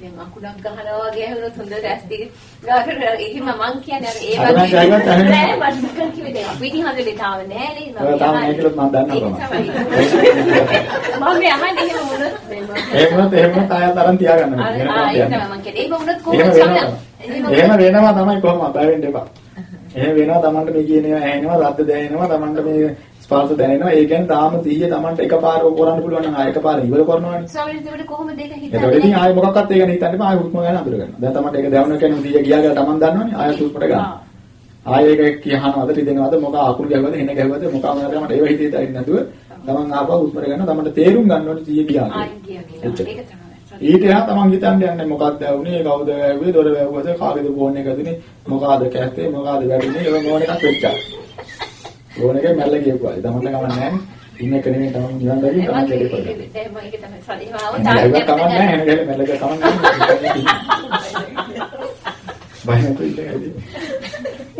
දැන් අකුණක් ගහනවා වගේ ඇහුනොත් හොඳට ඇස් දෙක ගාකට එහෙම මං කියන්නේ අර ඒ ඇහෙන්නේ නෑ මට නිකන් කිව්වේ දැන් අපි ඉතින් හදලේ තාම නෑ නේ. ඔය තාම නැහැ කියලාත් මම දන්නවා මම මේ අහන්නේ එහෙම වුණොත් එහෙම වුණොත් එහෙම වුණොත් ආයෙත් අරන් තියාගන්න අර වෙන ආ ඒක මොකක්ද තමයි මං කියන්නේ. ඒක වුණොත් එහෙම කොහොමද. එහෙම වෙනවා තමයි කොහොම බය වෙන්න එපා. එහෙම වෙනවා Tamanට මේ කියන ඒවා ඇහෙනවා, රද්ද දැනෙනවා, Tamanට මේ ස්පර්ශ දැනෙනවා. ඒ කියන්නේ තාම 100 Tamanට එකපාර කරන්න පුළුවන් නම් ආයෙ එකපාර ඉවර කරනවානේ. ස්වාමීන් වහන්සේ කොහොමද ඒක එතකොට ඉතින් හිතන්නේ ආයෙ මොකක්වත් ඒක හිතන්න එපා. ආයෙ හුස්ම ගන්න අඳුර ගන්න. දැන් Tamanට ඒක දැනුණ කෙනෙක් 100 ගියා කියලා Taman දන්නවනේ. ආයෙ හුස්මට ගන්න. ආයෙ ඒක කියහනවද, රිදෙනවද, මොකක් අකුරු ගැහුවද, එන ගැහුවද, මොකක් මොනවද මට ඒව හිතේ තරින් නැතුව Taman ආපහු හුස්මට ගන්න. Tamanට තේරුම් ගන්න ඕනේ 100 ගියා. කියන්නේ ඊට එහා තමන් හිතන්න යන්නේ මොකක්ද වුනේ කවුද වැව්වේ දොර වැව්වද කාගේද ෆෝන් එකදනේ මොකಾದ කැත්තේ මොකಾದ වැදුනේ ඒක මොන එකක් වෙච්චා ෆෝන් එකේ මැල්ල ගියපුවා තමන්ට කමක් නැහැ. ඉන්න එක නෙමෙයි තමන් නිවන් දකින්න තමන් දෙකේ කරගන්න. ඒක තමයි ඒක කමක් නැහැ. ගහලා මැල්ල ගිය කමක් නැහැ. බය නැතු ඉන්න ඇයි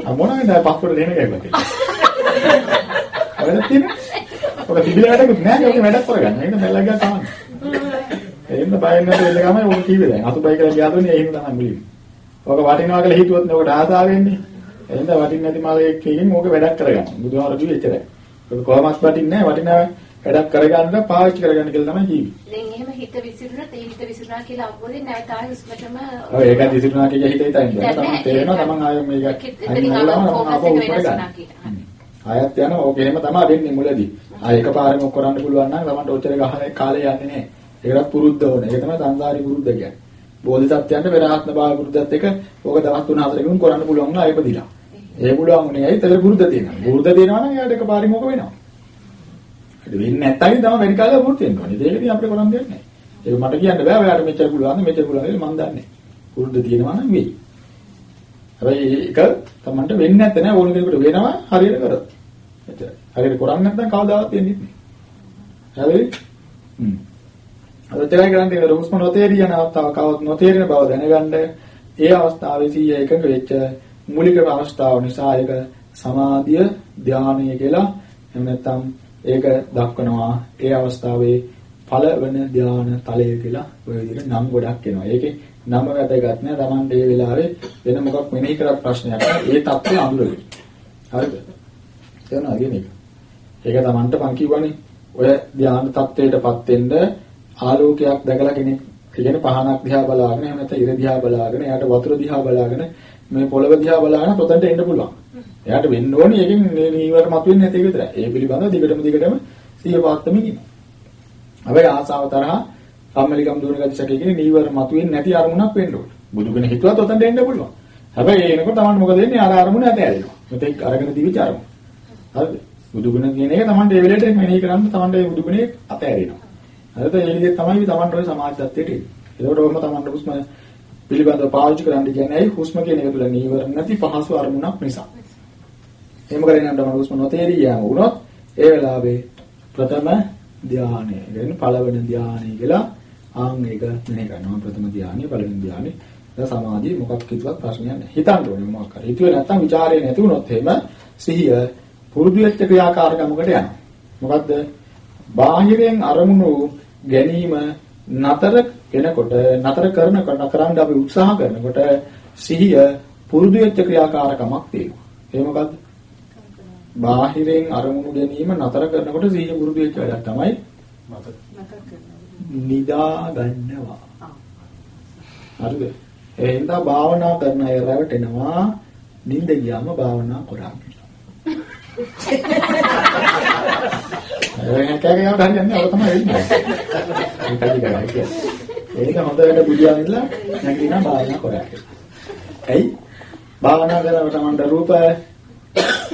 අමෝනගේ දැන් පස්කොට දෙන ගෑබතේ වැඩක් තියෙනවා ඔක තිබිලා වැඩකුත් නැහැ ඔක වැඩක් කරගන්න. ඒක මැල්ල ගියා තමයි එහෙම බය නැතුව ඉන්න ගමන් ඕක කීවේ දැන්. අතුබයි කියලා ගියාදුනේ එහෙම තමයි මුලින්. ඔක වටිනවා කියලා හිතුවොත් නේ ඔකට ආසාව වෙන්නේ. එහෙනම් වටින්නේ නැති මාගේ කීයෙන් ඕක වැඩක් කරගන්න. බුදුහාර කිව්වේ එච්චරයි. ඔක කොහොමත් වටින්නේ නැහැ වටිනා වැඩක් කරගන්න පාවිච්චි කරගන්න කියලා තමයි ජීවි. දැන් එහෙම හිත විසිරුණත් ඒ හිත විසිරුණා කියලා අවබෝධයෙන් නැවත ආයෙ හුස්මටම ඔය ඒක දිසිරුණා කිය හිතේ දැන් තමයි තේරෙනවා තමන් ආයෙ මේක කියලා. ආයත් යනවා ඕක එහෙම තමයි වෙන්නේ මුලදී. ආයෙ එකපාරම ඔක් කරන්න පුළුවන් නම් තමන්ට ඔච්චර ගහන කාලේ යන්නේ නැහැ. ඒකත් පුරුද්ද ඕනේ. ඒක තමයි සංසාරි පුරුද්ද කියන්නේ. බෝධිසත්වයන්ට පෙරාත්ම භාව පුරුද්දත් එක ඕක දවස් 3-4කින් කරන්න පුළුවන් නා ඉපදිලා. ඒ පුළුවන් උනේ ඇයි? ඒතර පුරුද්ද තියෙනවා. පුරුද්ද තියෙනවා නම් එයාට එකපාරින් මොක වෙනවා. ඒක වෙන්නේ නැත්තම් තමයි වැඩි කාලයක් පුරුදු වෙන්න ඕනේ. ඒක ඉතින් අපිට කරන්න දෙයක් නැහැ. ඒක මට කියන්න බෑ. ඔයාලට මෙච්චර පුළුවන් මෙච්චර පුළුවන් කියලා මම දන්නේ. පුරුද්ද තියෙනවා නම් වෙයි. හැබැයි ඒක තමන්ට වෙන්නේ නැත්නම් නෑ ඕන කෙනෙකුට වෙනවා හරියට කරොත්. එච්චරයි. හරියට කරන්නේ නැත්නම් කවදාවත් වෙන්නේ නැහැ. හරිද? හ්ම්. අදතරයි කරන්නේ ඒක හුස්ම නොතේරිය යන අවස්ථාවකවත් නොතේරෙන බව දැනගන්න ඒ අවස්ථාවේ සීය එකඟ වෙච්ච මූලික අවස්ථාව නිසා ඒක සමාධිය ධානය කියලා එහෙම නැත්නම් ඒක දක්වනවා ඒ අවස්ථාවේ ඵලවන ධාන තලය කියලා ඔය විදිහට නම් ගොඩක් එනවා. ඒකේ නම වැදගත් නෑ. Tamante මේ වෙලාවේ වෙන මොකක් මෙනෙහි කරත් ප්‍රශ්නයක් නෑ. ඒ தත්ත්වය අඳුරගෙන. හරිද? තේරුණා කියන්නේ. ඒක Tamante මං කිව්වනේ. ඔය ධාන தත්ත්වයටපත් වෙන්න ආලෝකයක් දැකලා කෙනෙක් කියන්නේ පහනක් දිහා බලාගෙන එහෙම නැත්නම් ඉර දිහා බලාගෙන එයාට වතුර දිහා බලාගෙන මේ පොළව දිහා බලාගෙන තොතන්ට එන්න පුළුවන්. එයාට වෙන්න ඕනේ ඒකෙන් නීවර මතුවෙන්නේ නැති එක විතරයි. ඒ පිළිබඳව දිගටම දිගටම සිය පාත්තමින් ඉන්න. හැබැයි ආසාව තරහා කම්මැලිකම් දුවන ගති සැකේ කියන්නේ නීවර මතුවෙන්නේ නැති අරමුණක් වෙන්න ඕනේ. බුදු කෙනෙක් හිතුවා තොතන්ට එන්න පුළුවන්. හැබැයි එනකොට Taman මොකද වෙන්නේ? අර අරමුණ ඇතෑරෙනවා. මෙතෙක් අරගෙන තිබිච්ච අරමුණ. හරිද? බුදුගුණ කියන එක Taman ඒ වෙලේට මෙනෙහි කරන්න Taman ඒ බුදුගුණේ අතෑරෙනවා. හරිද? ඒ විදිහට තමයි Taman ඔය සමාධි තත්ත්වයට එන්නේ. ඒකට ඔහම Taman හුස්ම පිළිබඳව පාවිච්චි කරන්න කියන්නේ ඇයි? හුස්ම කියන එක තුළ නීවරණ නැති පහසු අරමුණක් නිසා. එහෙම කරගෙන යනකොට Taman හුස්ම නොතේරී යම වුණොත් ඒ වෙලාවේ ප්‍රථම ධානය කියන්නේ පළවෙනි ධානය කියලා ආන් එක මෙහෙ කරනවා ප්‍රථම ධානය පළවෙනි ධානය. දැන් සමාධිය මොකක් කිව්වත් ප්‍රශ්නයක් නැහැ. හිතන්න ඕනේ මොකක් හරි. හිතුවේ නැත්තම් ਵਿਚාරය නැති වුණොත් එහෙම සිහිය පුරුදු වෙච්ච ක්‍රියාකාරකමකට යනවා. මොකද්ද? බාහිරෙන් අරමුණු ගැනීම නතර වෙනකොට නතර කරනකොට කරන්න අපි උත්සාහ කරනකොට සිහිය පුරුදු වෙච්ච ක්‍රියාකාරකමක් තියෙනවා ඒ මොකද්ද බාහිරෙන් අරමුණු ගැනීම නතර කරනකොට සිහිය පුරුදු වෙච්ච වැඩක් තමයි මතක්. නිදා ගන්නවා. හරිද? ඒ හින්දා භාවනා කරන අය රැවටෙනවා නිින්ද ගියාම භාවනා කරන්නේ. ඒක කෑගෙන යනවා හරියන්නේ ඔක තමයි වෙන්නේ. ඒකයි කරන්නේ. ඒක හොඳට බුදියාගෙන ඉඳලා නැගිටිනා භාවනා කරන්නේ. ඇයි? භාවනා කරනකොට මන්ට රූප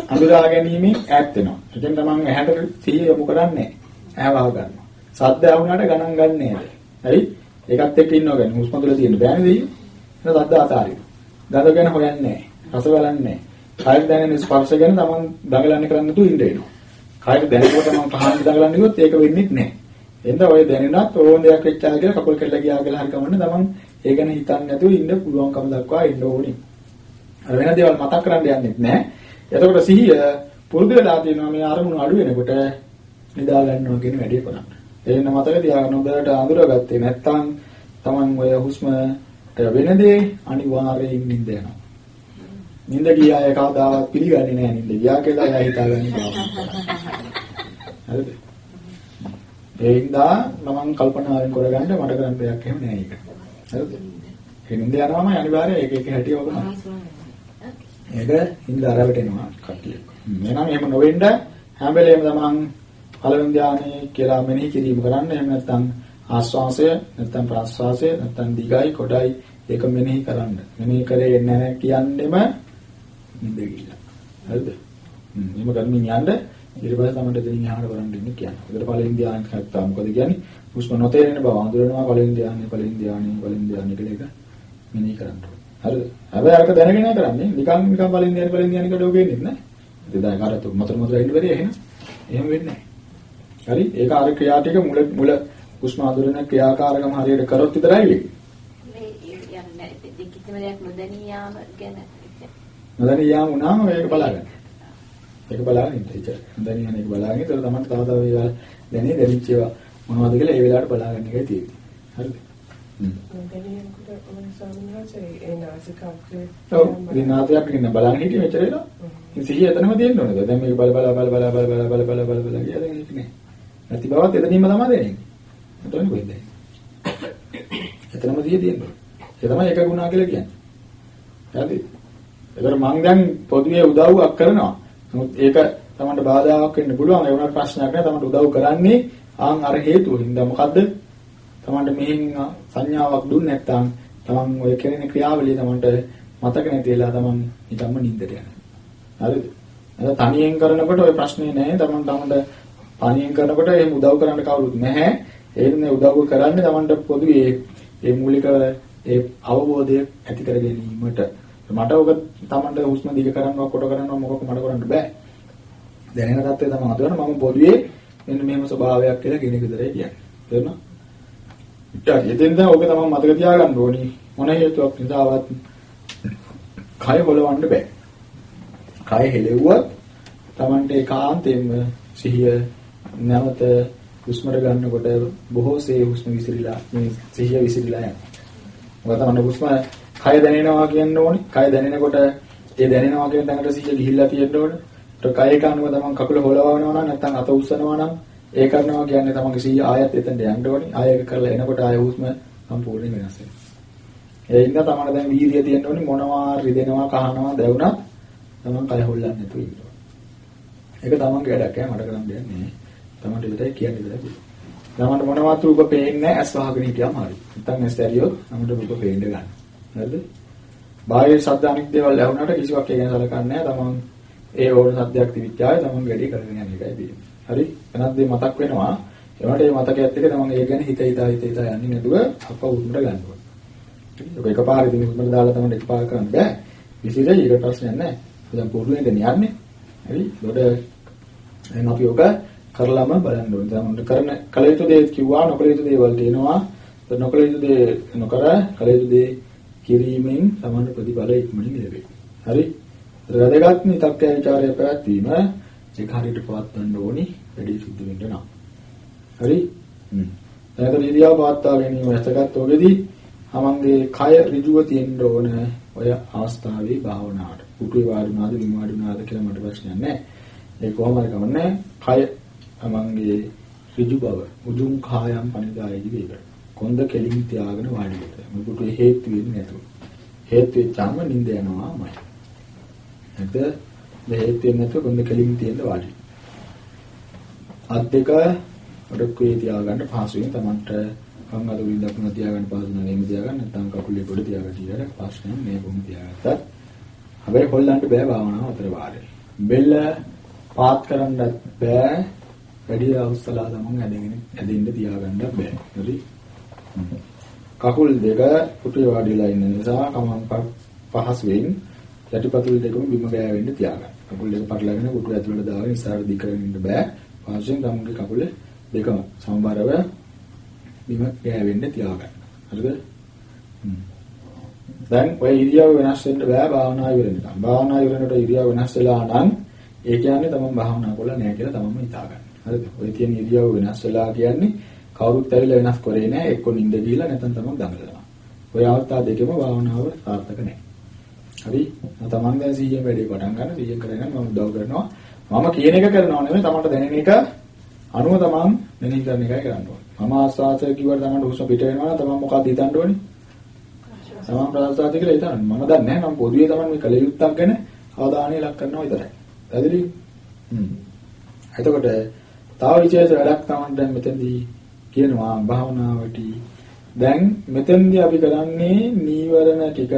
අඳුරා ගැනීමෙන් ඈත් වෙනවා. එතෙන් තමන් ඇහැට සිහිය යොමු කරන්නේ නැහැ. ඇහැ වහ ගන්නවා. සද්ද ආවුණාට ගණන් ගන්නෑ නේද? හරි? ඒකත් එක්ක ඉන්නවා ගැන හුස්ම තුල තියෙන බෑනේ දෙයියෝ. ඒක සද්ද ආතාරින. ගඳ ගැන හොයන්නේ නැහැ. රස බලන්නේ නැහැ. කායයට දැනෙන ස්පර්ශ ගැන තමන් දඟලන්නේ කරන්න තු ඉන්න එනවා. කායයට දැනෙනකොට තමන් පහන් දඟලන්නේ ගියොත් ඒක වෙන්නේ නැහැ. එඳ ඔය දැනෙනත් ඕන දෙයක් වෙච්චා කියලා කකුල් කෙල්ල ගියා කියලා හරි කමන්නේ තමන් ඒ ගැන හිතන්නේ නැතුව ඉන්න පුළුවන්කම දක්වා ඉන්න ඕනේ. අර වෙන දේවල් මතක් කරන්න යන්නෙත් නැහැ. එතකොට සිහිය පුරුදු වෙලා තියෙනවා මේ අරමුණු අඩු වෙනකොට නිදා ගන්නවා කියන වැඩේ කරන්න. එන්න මතක තියාගන්න හොඳට අඳුරගත්තේ නැත්නම් Taman ඔය හුස්ම වෙන දේ අනිවාර්යයෙන් නිින්ද යනවා. නිින්ද ගියා අය කවදාවත් පිළිගන්නේ නැහැ නිින්ද ගියා කියලා එයා හිතාගන්නේ නැහැ. හරිද? ඒ හින්දා මම කල්පනාවෙන් කරගන්න මට කරන්න දෙයක් එහෙම නැහැ ඒක. හරිද? ඒ නිින්ද යනවාම අනිවාර්යයෙන් ඒක එක හැටි ඔබම. ඒක හින්දා ආරවට එනවා කට්ටිය. එහෙනම් එහෙම නොවෙන්න හැම වෙලේම තමන් පළවෙනි ධානයේ කියලා මෙනෙහි කිරීම කරන්න. එහෙම නැත්නම් ආස්වාසය නැත්නම් ප්‍රාස්වාසය නැත්නම් දිගයි කොටයි ඒක මෙනෙහි කරන්න. මෙනෙහි කරේ නැහැ කියන්නෙම නිද ගිහිල්ලා. හරිද? හ්ම් එහෙම ගන්න යන්න ඊට පස්සේ තමයි දෙනින් යහන කරන්න ඉන්නේ කියන්නේ. ඒකට පළවෙනි ධානය ගත්තා මොකද කියන්නේ? හුස්ම නොතේරෙන බව අඳුරනවා පළවෙනි ධානය පළවෙනි ධානය පළවෙනි ධානය කියලා එක මෙනෙහි කරන්න ඕනේ. හරිද? හැබැයි අරක දැනගෙන කරන්නේ නිකන් නිකන් පළවෙනි ධානය පළවෙනි ධානය කොට ඔගෙන්නේ නැහැ. දෙදාය කාටත් මතර මතර ඉන්න බැරි එහෙනම්. එහෙම වෙන්නේ නැහැ. හරි ඒක අර ක්‍රියා ටික මුල මුල හුස්ම අඳුරන ක්‍රියාකාරකම හරියට කරොත් විතරයි වෙන්නේ. මේ යන්නේ කිසිම දෙයක් නොදැනී යාම ගැන නොදැනී යාම වුණාම මේක බලාගන්න. ඒක බලාගෙන ඉන්න ඉතින්. නොදැනී යන එක බලාගෙන ඒක තමයි තව තව ඒවා දැනේ දැනිච්ච ඒවා මොනවද කියලා ඒ වෙලාවට බලාගන්න එකයි තියෙන්නේ. හරිද? හ්ම්. ඉන්න බලන්න හිටියේ මෙච්චර වෙලා. ඉතින් සිහිය එතනම තියෙන්න ඕනේද? දැන් මේක බල බල බල බල බල බල බල බල බල බල කියලා දැන් ඒක නෑ. නැති බවත් එතනින්ම තමයි දෙන්නේ. එතන කොහෙද? එතනම සිහිය තියෙන්න ඕනේ. ඒ තමයි එක ගුණා කියලා කියන්නේ. හරිද? ඒතර මං දැන් පොදුවේ උදව්වක් කරනවා. නමුත් ඒක තමන්ට බාධාවක් වෙන්න පුළුවන්. ඒ වුණාට ප්‍රශ්නයක් නෑ. තමන්ට උදව් කරන්නේ ආන් අර හේතුව හින්දා මොකද්ද? තමන්ට මෙහෙන් සංඥාවක් දුන්නේ නැත්නම් තමන් ඔය කෙරෙන ක්‍රියාවලිය තමන්ට මතක නැති වෙලා තමන් නිකම්ම නිින්දට යනවා. හරිද? අද තනියෙන් කරනකොට ඔය ප්‍රශ්නේ නැහැ. තමන් තමන්ට තනියෙන් කරනකොට එහෙම උදව් කරන්න කවුරුත් නැහැ. ඒ නිසා උදව් කරන්නේ තමන්ට පොදුවේ ඒ මූලික ඒ අවබෝධය ඇති කර ගැනීමට. මට ඔක තමන්ට හුස්ම දිග කරනවා කොට කරනවා මොකක් මට කරන්න බෑ. දැනෙන තත්ත්වය තමයි අදවන මම පොදුවේ මෙන්න මෙහෙම ස්වභාවයක් කියලා කෙනෙක් විතරයි කියන්නේ. තේරුණා? ඉතින් එතෙන්ද ඔක තමයි මතක තියාගන්න ඕනි. මොන හේතුවක් නිසාවත් කය හොලවන්න බෑ. කය හෙලෙව්වොත් Tamante ඒකාන්තයෙන්ම සිහිය නැවත හුස්මර ගන්නකොට බොහෝසේ හුස්ම විසිරීලා මේ සිහිය විසිරීලා යනවා. මොකද තමයි හුස්ම කය දැනෙනවා කියන්න ඕනි. කය දැනෙනකොට ඒ දැනෙනවා කියන තැනට සිහිය ගිහිල්ලා තියෙන්න ඕනේ. ඒත් කය කනුව තමන් කකුල හොලවනවා නම් නැත්නම් අත උස්සනවා නම් ඒ කරනවා කියන්නේ තමන්ගේ සිහිය ආයත් එතනට යන්න ඕනි. ආය එක කරලා එනකොට ආය හුස්ම සම්පූර්ණයෙන් වෙනස් වෙනවා. ඒ හින්දා තමයි දැන් වීර්යය තියෙන්න ඕනි මොනවා රිදෙනවා කහනවා දැවුනත් තමන් කය හොල්ලන්නේ නැතුව ඉන්න ඕනේ. ඒක තමන්ගේ වැඩක් ඈ මට කරන්න දෙයක් නෑ. තමන්ට විතරයි කියන්න විතරයි. තමන්ට මොනවත් රූප පේන්නේ නැහැ ඇස් වහගෙන හිටියාම හරි. නැත්නම් ඇස් ඇරියොත් තමන්ට රූප පේන්න ගන්න. හරිද? බාහිර ශබ්ද අනිත් දේවල් ඇහුනට කිසිවක් ඒ ගැන සලකන්නේ නැහැ. තමන් ඒ ඕන සද්දයක් තිබිච්චාය තමන් වැඩි කරගෙන යන එකයි තියෙන්නේ. හරි? එනත් දේ මතක් වෙනවා. ඒවට මේ මතකයත් එක්ක තමන් ඒ ගැන හිත හිතා හිත හිතා යන්නේ නැතුව අප උඩට ගන්නවා. ඒක එකපාරේ දින උඩට දාලා තමයි එකපාර කරන්න බෑ. විසිරේ ඊට ප්‍රශ්නයක් නැහැ. දැන් පුරුදුෙන් යන්නේ. හරි? ඒකට එහෙනම් අපි ඔක කරලම බලන්න ඕනේ. දැන් කරන කල යුතු දේ කිව්වා නොකල යුතු දේවල් තියෙනවා. නොකල යුතු දේ නොකර කල යුතු දේ කිරීමෙන් සමාන ප්‍රතිඵල ඉක්මනින් ලැබේ. හරි? වැදගත් නිතක්කය ਵਿਚාරය පැවැත්වීම ඒක හරියට පවත්වන්න ඕනි වැඩි සුද්ධ වෙන්න නම්. හරි? හ්ම්. දැන් ඉරියව් පවත්වා ගැනීම වැදගත් ඔගෙදී තමන්ගේ කය ඍජුව තියෙන්න ඕන ඔය අවස්ථාවේ භාවනාවට. පුටුවේ වාඩි වුණාද, බිම වාඩි වුණාද කියලා මට ප්‍රශ්නයක් නැහැ. ඒ කොහොම හරි කමන්නේ. කය තමන්ගේ ඍජු බව, උජුං කායම් පනිදායේදී වේක. කොන්ද කෙලින් තියාගෙන වාඩි වෙන්න. මොකද හේතු වෙන්නේ නැතුව. හේතු වෙච්චාම නිින්ද යනවාමයි. නැත්ද මේ හේතු වෙන්නේ නැතුව කොන්ද කෙලින් තියෙන්න වාඩි. අත් දෙක ඔඩක්කුවේ තියාගන්න පහසුවෙන් තමන්ට කන් අත උඩින් දකුණ තියාගන්න පහසු නම් එහෙම තියාගන්න නැත්නම් කකුලේ පොඩ තියාගන්න ඉතින් ප්‍රශ්නයක් මේ බොහොම තියාගත්තා. හැබැයි හොල්ලන්න බෑ භාවනාව අතර වාරේ. බෙල්ල පාත් කරන්නත් බෑ. වැඩි අවස්ථලා තමන් ඇදගෙන ඇදෙන්න තියාගන්න බෑ. හරි? කකුල් දෙක පුටුවේ වාඩිලා ඉන්න නිසා කමන් පහසුවෙන් යටිපතුල් දෙකම බිම ගෑවෙන්න තියාගන්න. කකුල් දෙක පටලගෙන පුටුව ඇතුළට දාගෙන ඉස්සරහට දික් කරගෙන ඉන්න බෑ. පහසුවෙන් තමන්ගේ කකුල දෙකම සමබරව බිම ගෑවෙන්න තියාගන්න. හරිද? දැන් ඔය ඉරියව් වෙනස් වෙන්න බෑ භාවනා ඉවරෙනකම්. භාවනා ඉවරනකොට ඉරියව් වෙනස් වෙලා නම් ඒ කියන්නේ තමන් භාවනා කරලා නැහැ කියලා තමන්ම හිතා ගන්න. හරිද? ඔය තියෙන ඉරියව් වෙනස් වෙලා කියන්නේ කවුරුත් ඇවිල්ලා වෙනස් කරේ නැහැ. එක්ක නිින්ද ගිහලා නැත්නම් තමන් දඟලනවා. ඔය අවස්ථා දෙකම භාවනාව සාර්ථක නැහැ. හරි? තමන් දැන් 100 වැඩි පටන් ගන්න 100 කරගෙන මම උදව් කරනවා. මම කියන එක කරනවා නෙමෙයි තමන්ට දැනෙන එක අනුව තමන් මෙනෙහි කරන එකයි කරන්න ඕනේ. මම ආස්වාසය කිව්වට තමන්ට හුස්ම පිට වෙනවා නම් තමන් මොකක්ද හිතන්න ඕනේ? තමන් ප්‍රාසාද කියලා හිතන්න. මම දන්නේ නැහැ. මම පොදුවේ තමන් මේ කල යුත්තක් ගැන අවධානය ලක් කරනවා විතරයි. පැහැදිලි? හ්ම්. එතකොට තව විශේෂ වැඩක් තමන් දැන් මෙතනදී කියනවා භාවනාවට. දැන් මෙතෙන්දී අපි කරන්නේ නීවරණ ටික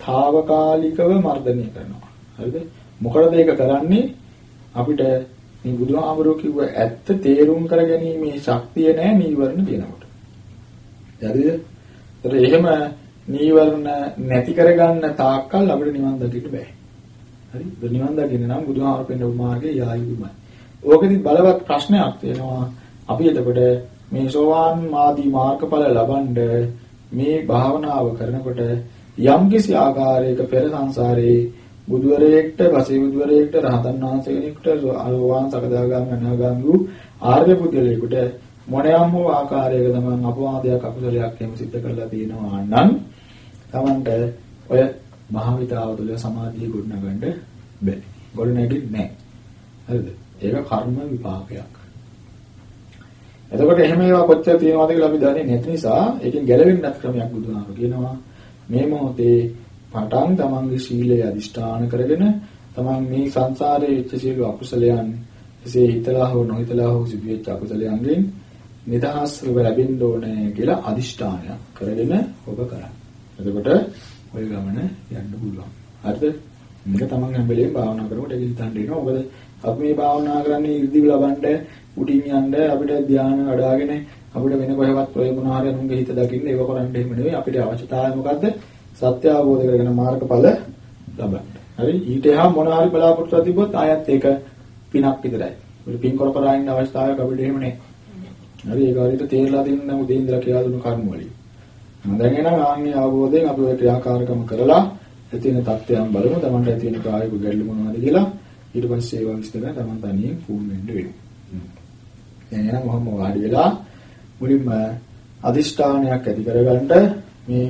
తాවකාලිකව මර්ධනය කරනවා. හරිද? මොකටද ඒක කරන්නේ? අපිට මේ බුදුහාමුදුරුවෝ කිව්ව ඇත්ත තේරුම් කරගැනීමේ ශක්තිය නැහැ නීවරණ තියෙනකොට. හරිද? ඒතර එහෙම නීවරණ නැති කරගන්න තාක්කල් අපිට නිවන් දකින්න බෑ. හරි? ඒ නිවන් දකින්න නම් බුදුහාමුදුරුවෝ පෙන්නපු මාර්ගය යායුමයි. ඕකෙදි බලවත් ප්‍රශ්නයක් තියෙනවා. අපි එතකොට මේ සෝවාන් මාදී මාර්ගඵල ලබනද මේ භාවනාව කරනකොට යම්කිසි ආකාරයක පෙර සංසාරේ බුදුවරයෙක්ට, පසේ බුදුවරයෙක්ට, රහතන් වහන්සේ කෙනෙකුට, අරෝවාන් සකදාගාමී අනාගාමී වූ ආර්ය පුද්ගලයෙකුට මොනියම් හෝ ආකාරයක තමන් අපවාදයක් අකුසලයක් එහෙම සිද්ධ කරලා තියෙනවා නම් තමන්ට ඔය මහවිතාව තුළ සමාධිය ගොඩනගන්න බැහැ. ගොඩනැගෙන්නේ නැහැ. හරිද? ඒක කර්ම විපාකයක්. එතකොට එහෙම ඒවා කොච්චර තියෙනවද කියලා අපි දන්නේ නැති නිසා ඒකෙන් ගැලවෙන්නත් ක්‍රමයක් බුදුහාම කියනවා. මේ මොහොතේ පටන් තමන්ගේ ශීලය අදිෂ්ඨාන කරගෙන තමන් මේ සංසාරයේ වෙච්ච සියලු අකුසලයන් එසේ හිතලා හෝ නොහිතලා හෝ සිදුවෙච්ච අකුසලයන්ගෙන් නිදහස්ව ලැබෙන්න ඕනේ කියලා අදිෂ්ඨානයක් කරගෙන ඔබ කරන්න. එතකොට ඔය ගමන යන්න පුළුවන්. හරිද? මේක තමන් හැම වෙලේම භාවනා කරනකොට ඒක හිතන්න එනවා. මොකද අපි මේ භාවනා කරන්නේ ඉර්ධි ලබන්න උඩින් යන්න අපිට ධානය වඩ아가ගෙන අපිට වෙන කොහෙවත් ඔය මොන හරි අනුන්ගේ හිත දකින්න ඒව කරන්න එහෙම නෙවෙයි අපිට අවශ්‍යතාවය මොකද්ද සත්‍ය අවබෝධ කරගෙන මාර්ගඵල ලබන්න. හරි ඊට එහා මොන හරි බලාපොරොත්තු තිබ්බොත් ආයත් ඒක පිනක් විතරයි. අපිට පින් කර කර ඉන්න අවස්ථාවක් අපිට එහෙම නැහැ. හරි ඒක හරියට තේරලා දෙන්න උදේ ඉඳලා කියලා දුන්න කර්ම වලින්. දැන් එනවා ආන්ගේ අවබෝධයෙන් අපි ඔය ක්‍රියාකාරකම් කරලා ඇති වෙන තත්ත්වයන් බලමු. Tamanට ඇති වෙන කායික ගැටලු මොනවද කියලා ඊට පස්සේ ඒවා විස්තර කරලා Taman තනියෙන් පුහුණු වෙන්න වෙනවා. දැන් එනවා මොහොම වාඩි වෙලා මුලින්ම අදිෂ්ඨානයක් ඇති කරගන්න මේ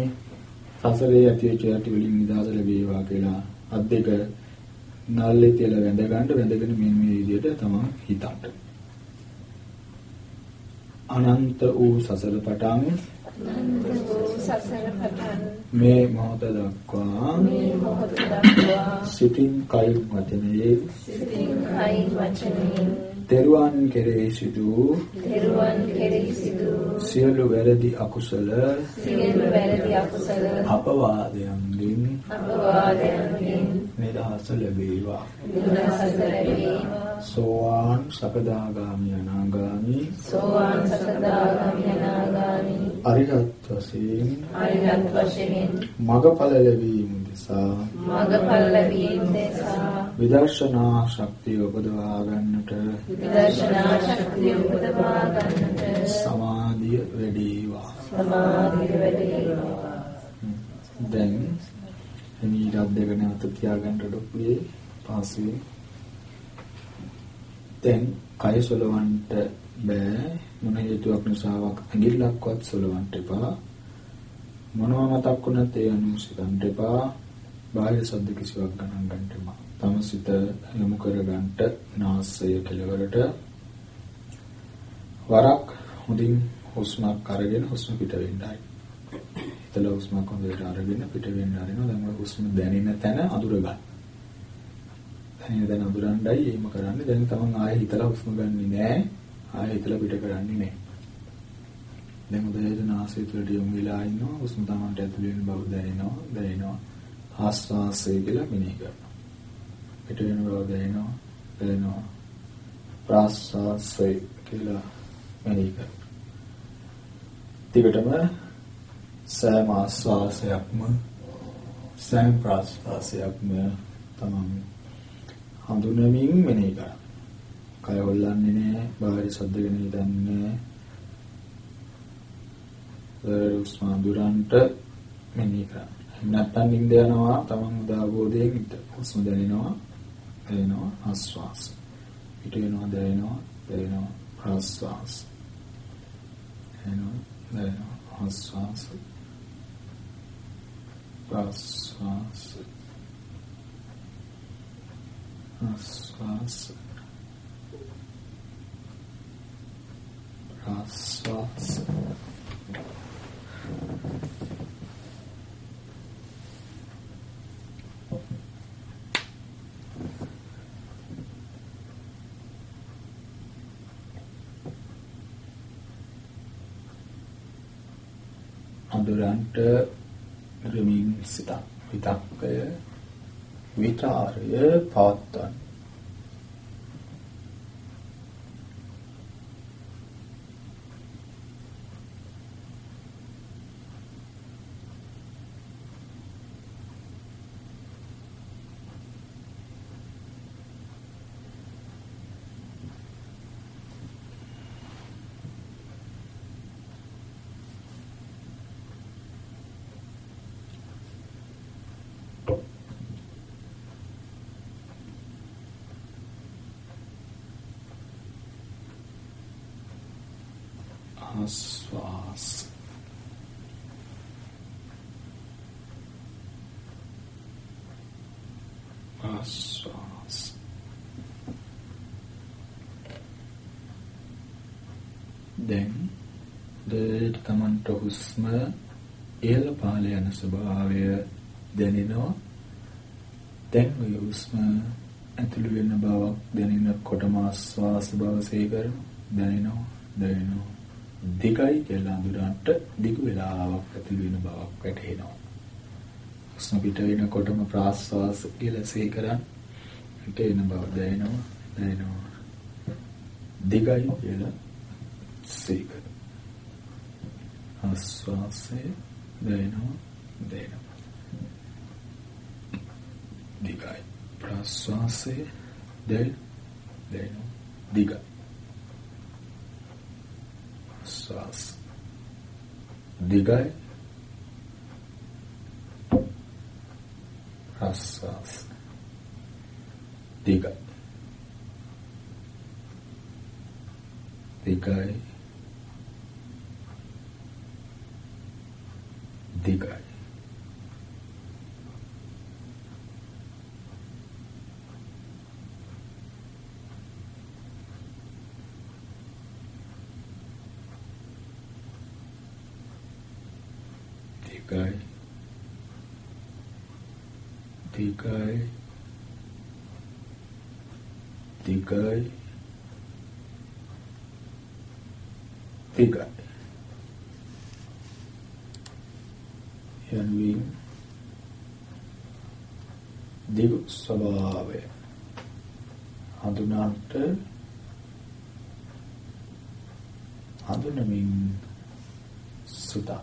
සසරේ ඇති වෙච්ච යටි වලින් නිදහස ලැබේවා කියලා අත් දෙක නල්ලේ තියලා වැඳ ගන්න වැඳගෙන මේ මේ විදිහට තමයි හිතන්න. අනන්ත වූ සසර පටන් මේ මොහොත දක්වා මේ මොහොත දක්වා සිතින් කයි වචනයේ සිතින් කයි වචනයෙන් තෙරුවන් කෙරෙහි සිදු තෙරුවන් කෙරෙහි සිදු සියලු වැරදි අකුසල සියලු වැරදි අකුසල අපවාදයන්ගෙන් අපවාදයන්ගෙන් නිදහස ලැබේවා. නිදහස ලැබේවා සෝවාන් සකදාගාමි අනාගාමි. සෝවාන් සකදාගාමි අනාගාමි. අරිහත් වශයෙන්. අරිහත් වශයෙන්. මගඵල ලැබීම නිසා. මඟඵල ලැබීම දෙසා විදර්ශනා ශක්තිය උපදවා ගන්නට. විදර්ශනා ශක්තිය උපදවා ගන්නට. සමාධිය වැඩිවා. සමාධිය වැඩේවා. දැන් එනීඩක් දෙක නැවත තියාගන්න ඩොක්ලියේ පාසුවේ දැන් කය සොලවන්ට බෑ. මොන හේතුවක් නිසාවක් ඇඟිල්ලක්වත් සොලවන්න එපා. මොනවා මතක් වුණත් ඒ අනුව සිතන්න එපා. බාහිර සද්ද කිසිවක් ගණන් ගන්න එපා. තම සිත යොමු කරගන්න නාසය කෙලවරට වරක් හොඳින් හුස්මක් අරගෙන හුස්ම පිට වෙන්නයි හිතලා හුස්මක් හොඳට අරගෙන පිට වෙන්න ආරිනවා. දැන් ඔය හුස්ම දැනෙන තැන අඳුර ගන්න. දැනෙන තැන අඳුරන්නයි එහෙම කරන්නේ. දැන් තමන් ආයෙ හිතලා හුස්ම ගන්නෙ නෑ. ආයෙ හිතලා පිට කරන්නේ නෑ. දැන් උදේට නාසය තුළට යොමු වෙලා ඉන්නවා. හුස්ම තමන්ට ඇතුළේ වෙන බව දැනෙනවා. දැනෙනවා. ආස්වාසය කියලා මෙනෙහි කරනවා. පිට වෙන බව දැනෙනවා. දැනෙනවා. ප්‍රාස්වාසය කියලා මෙනෙහි කරනවා. ටිකටම සෑම ආස්වාසයක්ම සෑම ප්‍රාස්වාසයක්ම තමන් හඳුනමින් මෙනෙහි කරා. කය හොල්ලන්නේ නැහැ, බාහිර ශබ්ද වෙන හිතන්නේ නැහැ. දුරන්ට මෙනෙහි කරා. නැත්තම් නිින්ද යනවා තමන් උදාබෝධයෙන් ඉත. හුස්ම දැනෙනවා, දැනෙනවා ආස්වාස. පිට වෙනවා දැනෙනවා, දැනෙනවා ප්‍රාස්වාස. දැනෙනවා, දැනෙනවා ආස්වාස. ප්‍රාස්වාස ආස්වාස ප්‍රාස්වාස අඳුරන්ට රමින් සිතක් විතක්කය විචාරය පවත්වන්න ආස්වාස් ආස්වාස් දැන් දෙයට තමන්ට හුස්ම ඉහළ පහළ යන ස්වභාවය දැනෙනවා දැන් ඔය හුස්ම ඇතුළු වෙන බවක් දැනෙනකොටම ආස්වාස් බව සේකරන දැනෙනවා දැනෙනවා දිගයි කියලා අඳුරන්ට දිග වේලාවක් ඇතුළු වෙන බවක් වැටහෙනවා. හුස්ම පිට වෙනකොටම ප්‍රාශ්වාස කියලා සේකරන් පිට වෙන බව දැනෙනවා දැනෙනවා. දිගයි කියලා සේකර. ආශ්වාසය දැනෙනවා දැනෙනවා. දිගයි. ප්‍රාශ්වාසය දැනෙනවා. දිගයි. ආස්වාස්. දිගයි. ආස්වාස්. දිගයි දිගයි. දිගයි. tikai tikai යන්නේ දිව ස්වභාවය හඳුනාට හඳුනමින් සුදා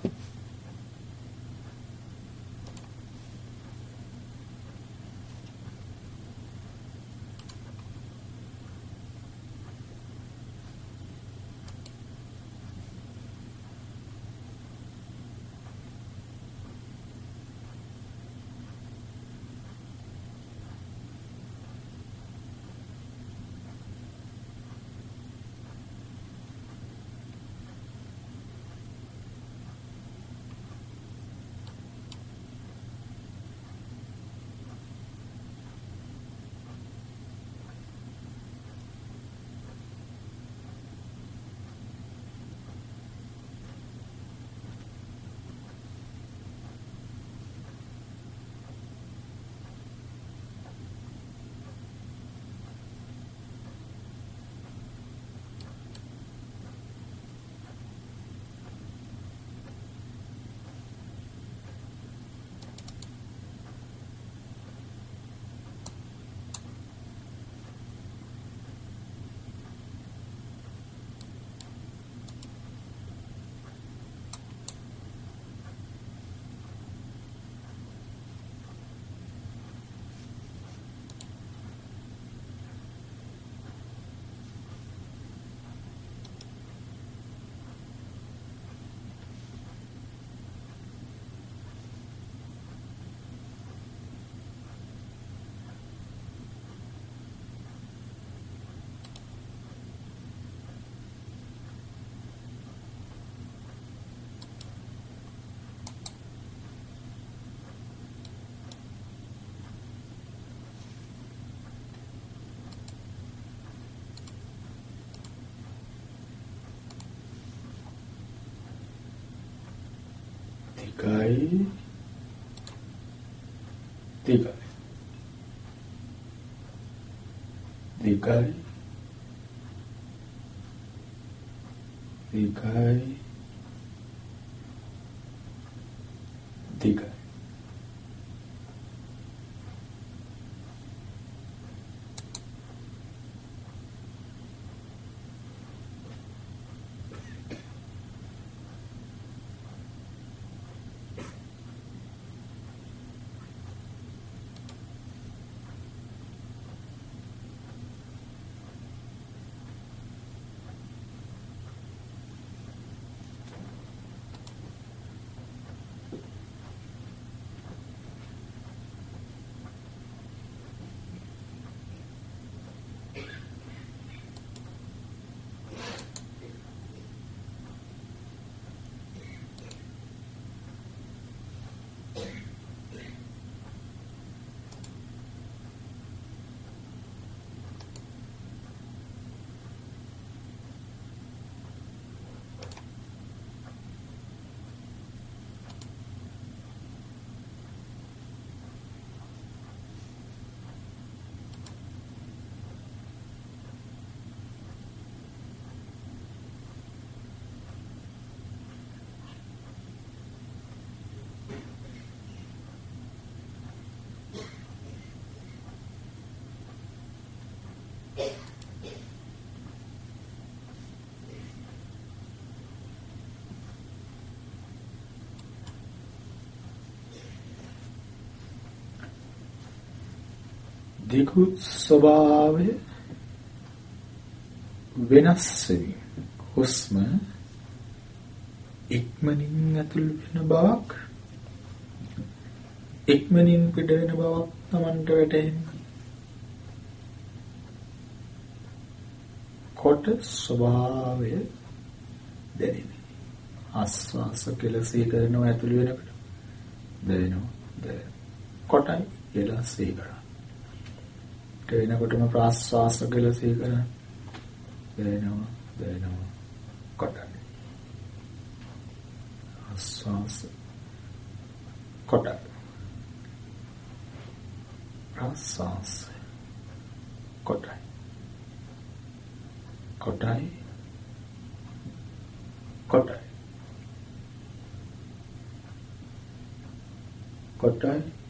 දිගයි දිගයි දිගයි දිගයි දිගයි දිගු ස්වභාවය වෙනස් වෙමින් හුස්ම ඉක්මනින් ඇතුල් වෙන බවක් ඉක්මනින් පිට වෙන බවක් Tamanට වැටහෙන කොට ස්වභාවය දැනෙන ආස්වාස කෙලසී කරනවා ඇතුල් වෙනකොට දැනෙනවා. දැනෙන කොටයි කෙලසී කරනවා වෙනකොටම ප්‍රාශ්වාස කියලා සීකරන දැනෙනවා දැනෙනවා කොටයි ආශ්වාස කොටයි ප්‍රාශ්වාස කොටයි කොටයි කොටයි. කොටයි. කොටයි.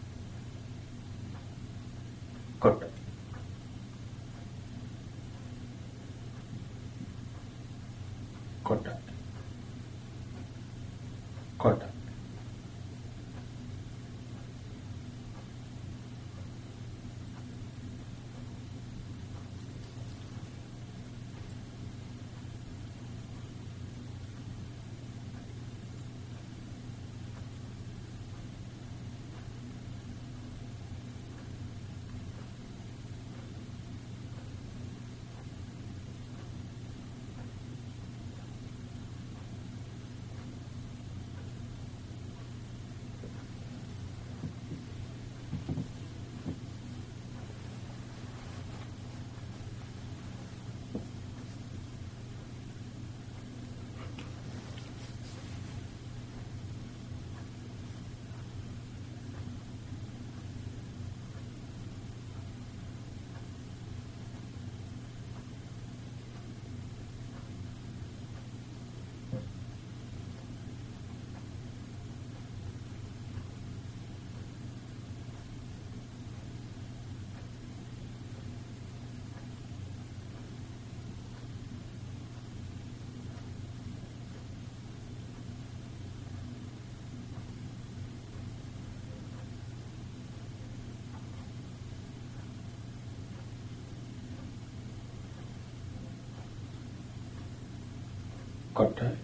खट्टा है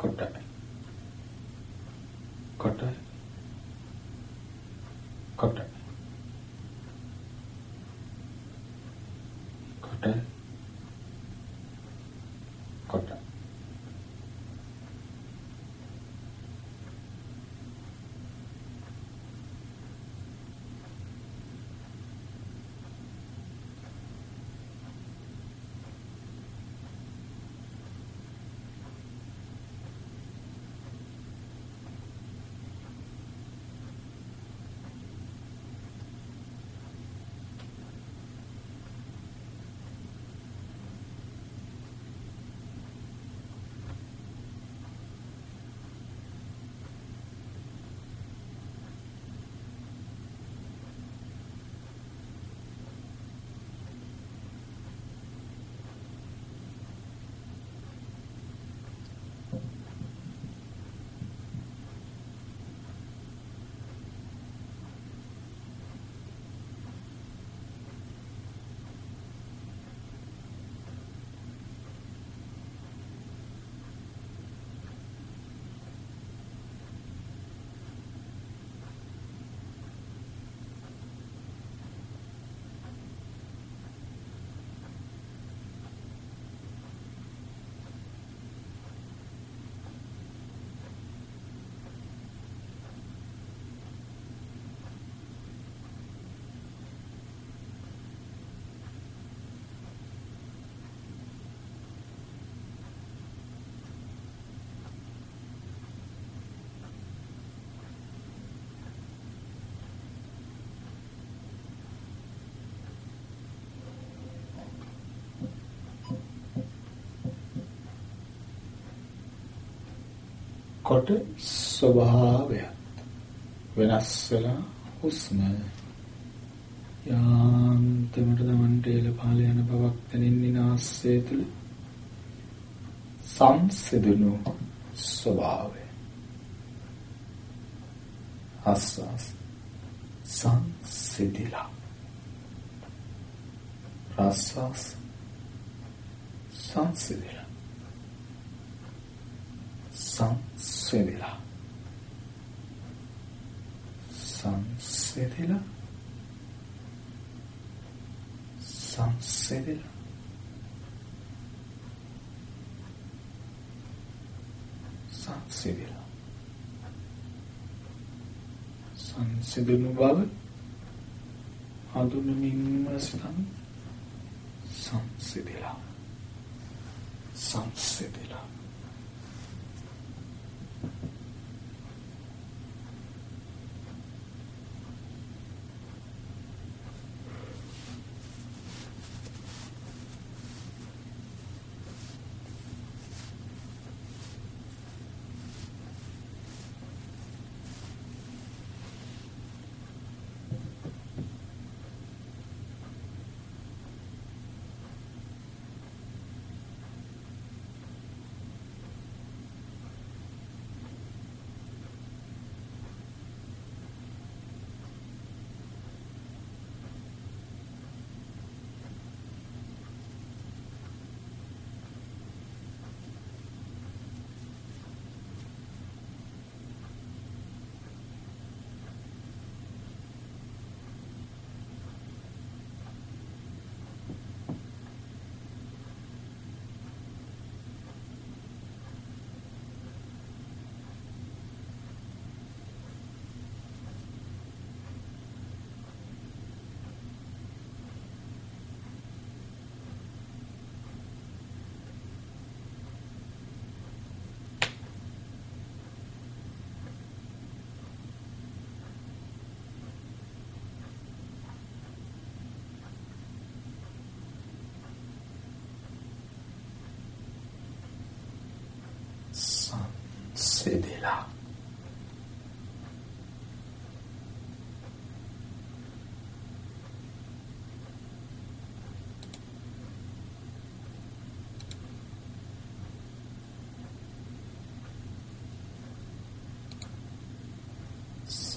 खट्टा है කොට ස්වභාවය වෙනස් වෙලා හුස්ම යාන්තමට දමන්ට එල පහළ යන බවක් දැනෙන්නේ නාස්ය තුළ සංසිඳුණු ස්වභාවය. ආස්වාස් සංසිඳිලා. ප්‍රස්වාස් සංසිඳිලා. සංසෙදෙලා. සංසෙදෙලා? සංසෙදෙලා. සංසෙදෙලා. සංසෙදෙනු බව හඳුනමින්ම සිතන් සංසෙදෙලා. සංසෙදෙලා.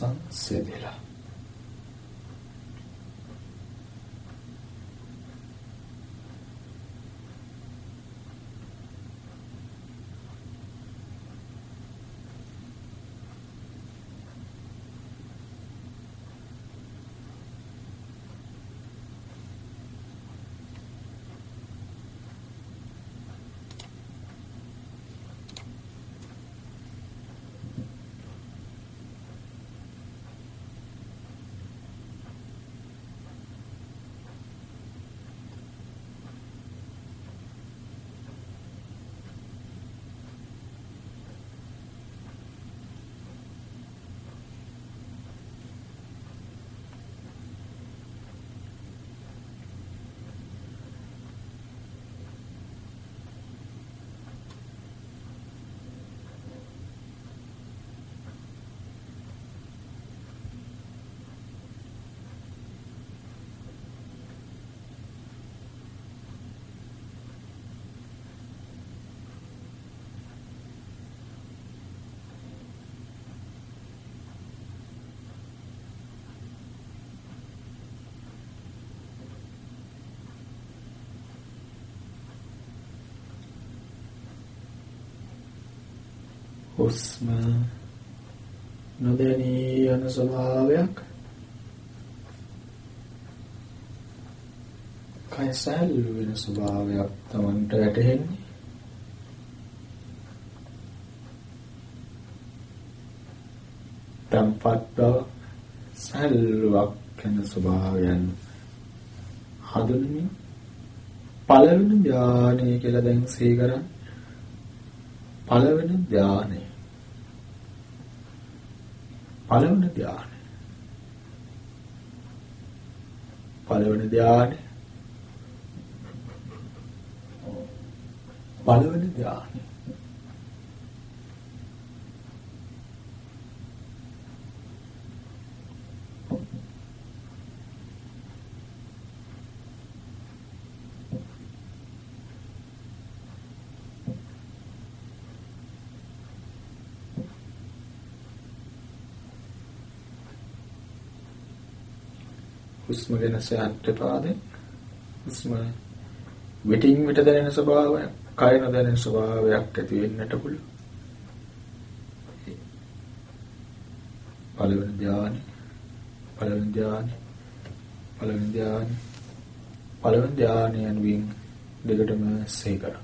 සංසිඳිලා සංසිඳිලා හුස්ම නොදැනී යන ස්වභාවයක්. කය සැල්ලු වෙන ස්වභාවයක් Tamanට වැටහෙන්නේ. තම්පත් බව සැල්ලුවක් වෙන ස්වභාවයන් හඳුනමින් පළවෙනි ධානය කියලා දැන් සිහි කරන්නේ. පළවෙනි ධානය. පළවෙනි ධානය පළවෙනි ධානය පළවෙනි ධානය හුස්ම ගැන සෑහට පාදේ. හුස්ම විටින් විට දැනෙන ස්වභාවයක් කය නොදැනෙන ස්වභාවයක් ඇති වෙන්නට පුළුවන්. පළවෙනි ධානය පළවෙනි ධානය පළවෙනි ධානය පළවෙනි ධානයන් වින් දෙකටම සේ කරා.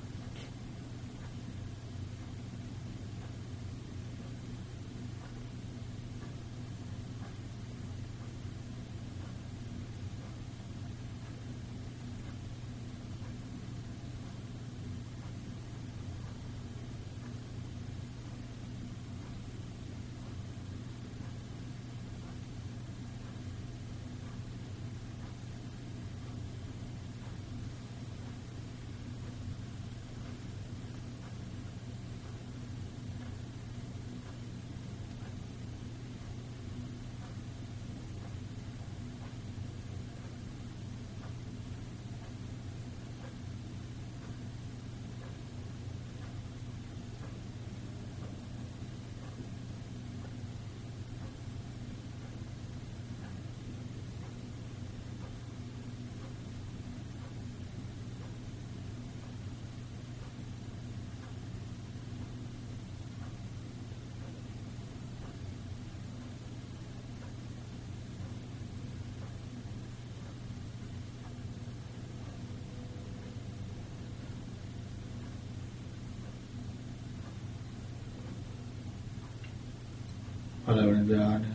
පළවෙනි ධානය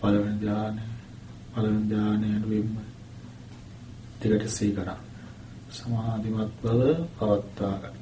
පළවෙනි ධානය පළවෙනි ධානය වෙන්න ටිකට සී කරා සමාධිමත් බව පවත්වා ගන්න.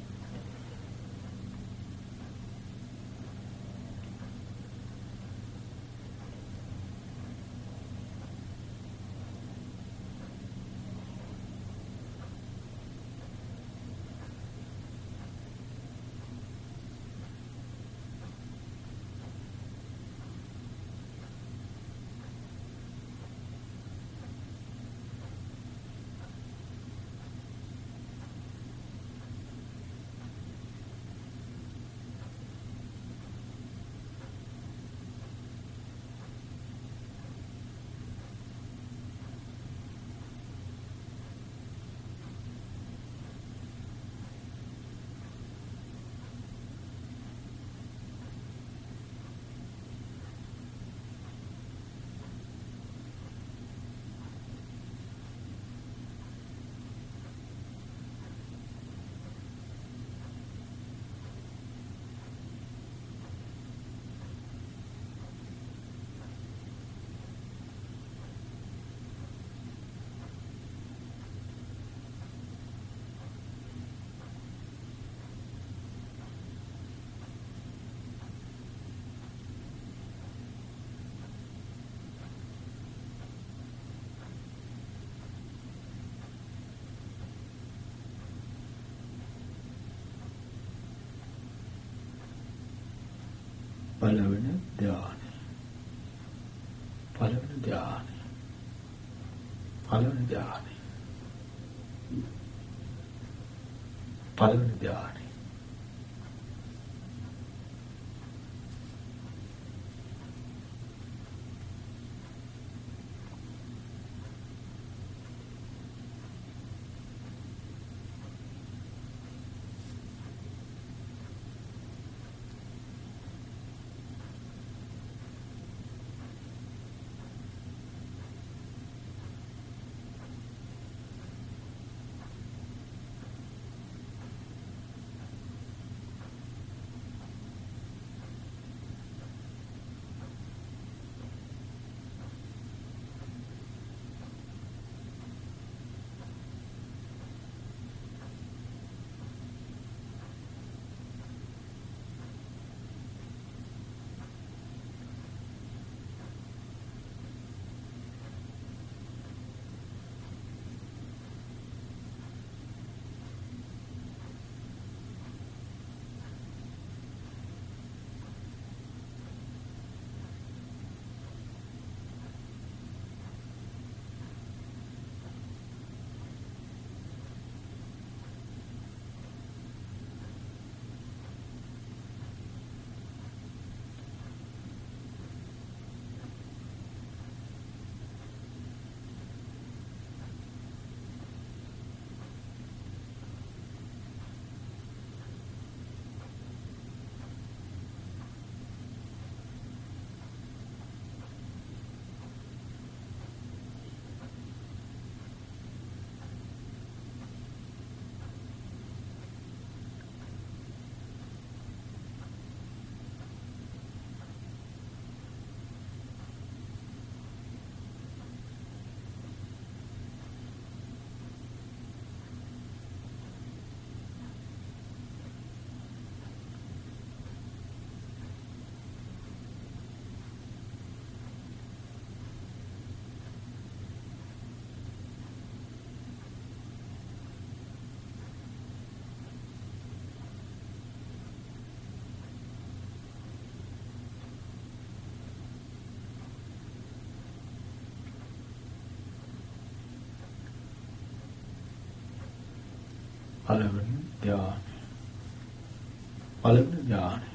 පළවෙනි ධානය. පළවෙනි ධානය. පළවෙනි ධානය. පළවෙනි ධානය. පළවෙනි ධානය. පළවෙනි ධානය.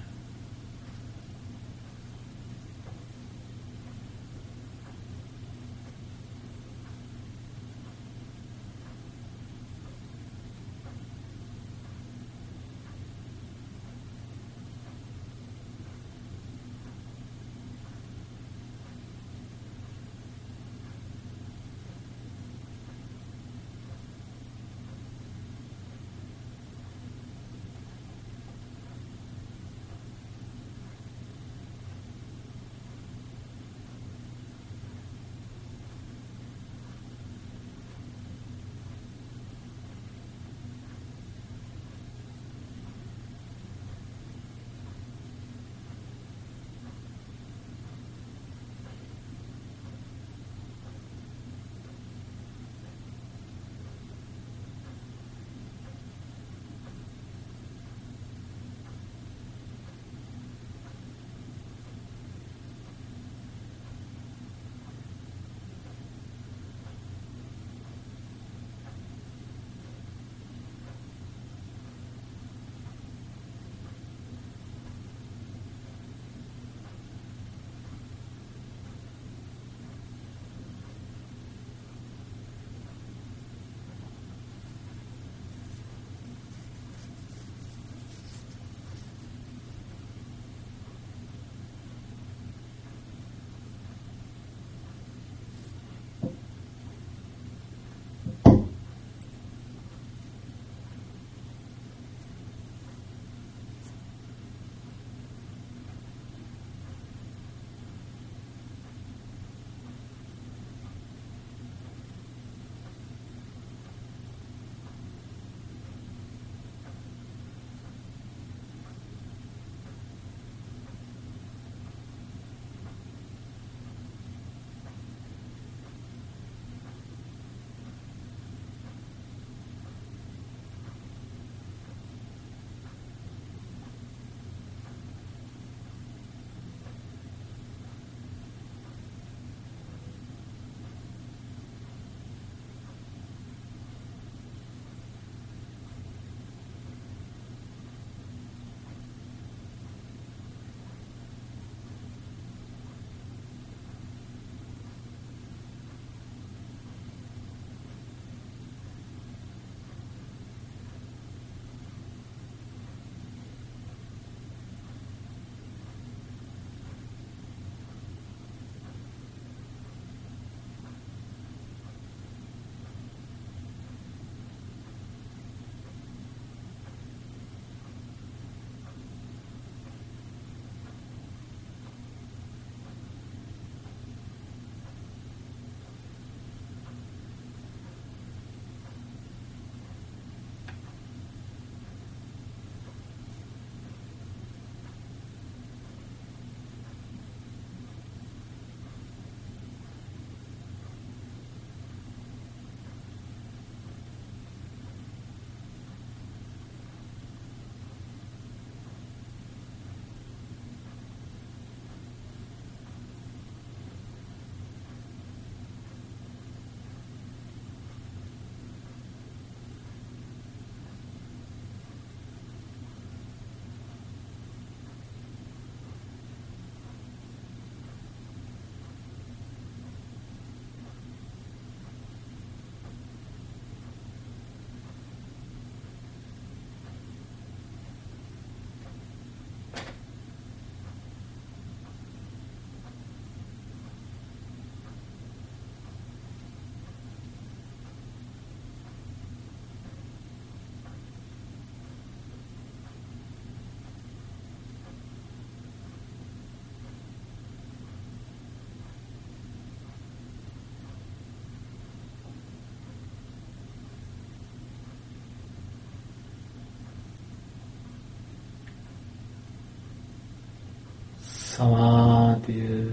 සමාධිය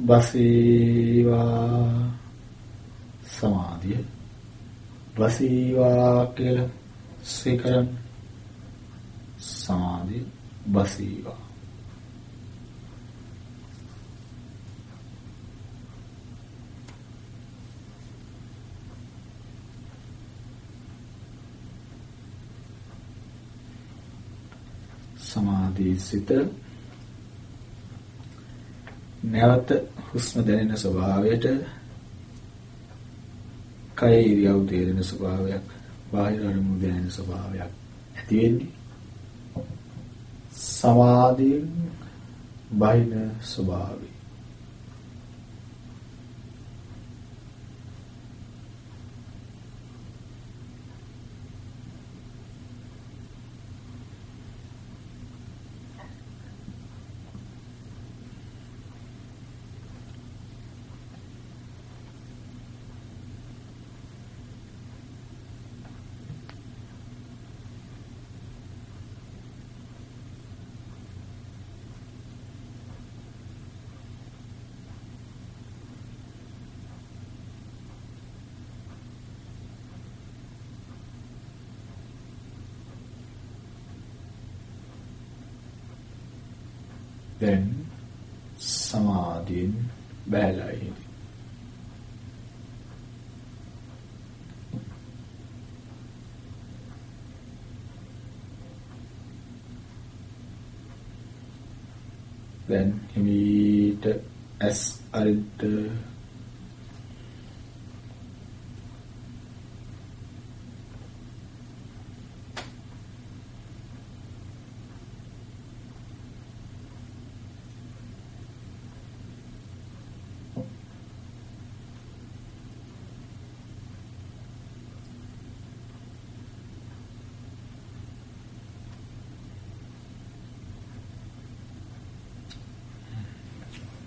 බසීවා සමාධිය බසීවා කියලා සීකරන් සමාධිය බසීවා. සමාධී සිත නැවත හුස්ම දැනෙන ස්වභාවයට කය ඉරියව් තේරෙන ස්වභාවයක් බාහිර අරමුණු දැනෙන ස්වභාවයක් ඇති වෙන්නේ. සමාධියෙන් බාහිර ස්වභාවය දැන් සමාධියෙන් බැලලා ඉන්නේ. දැන් හිමීට ඇස් අරිට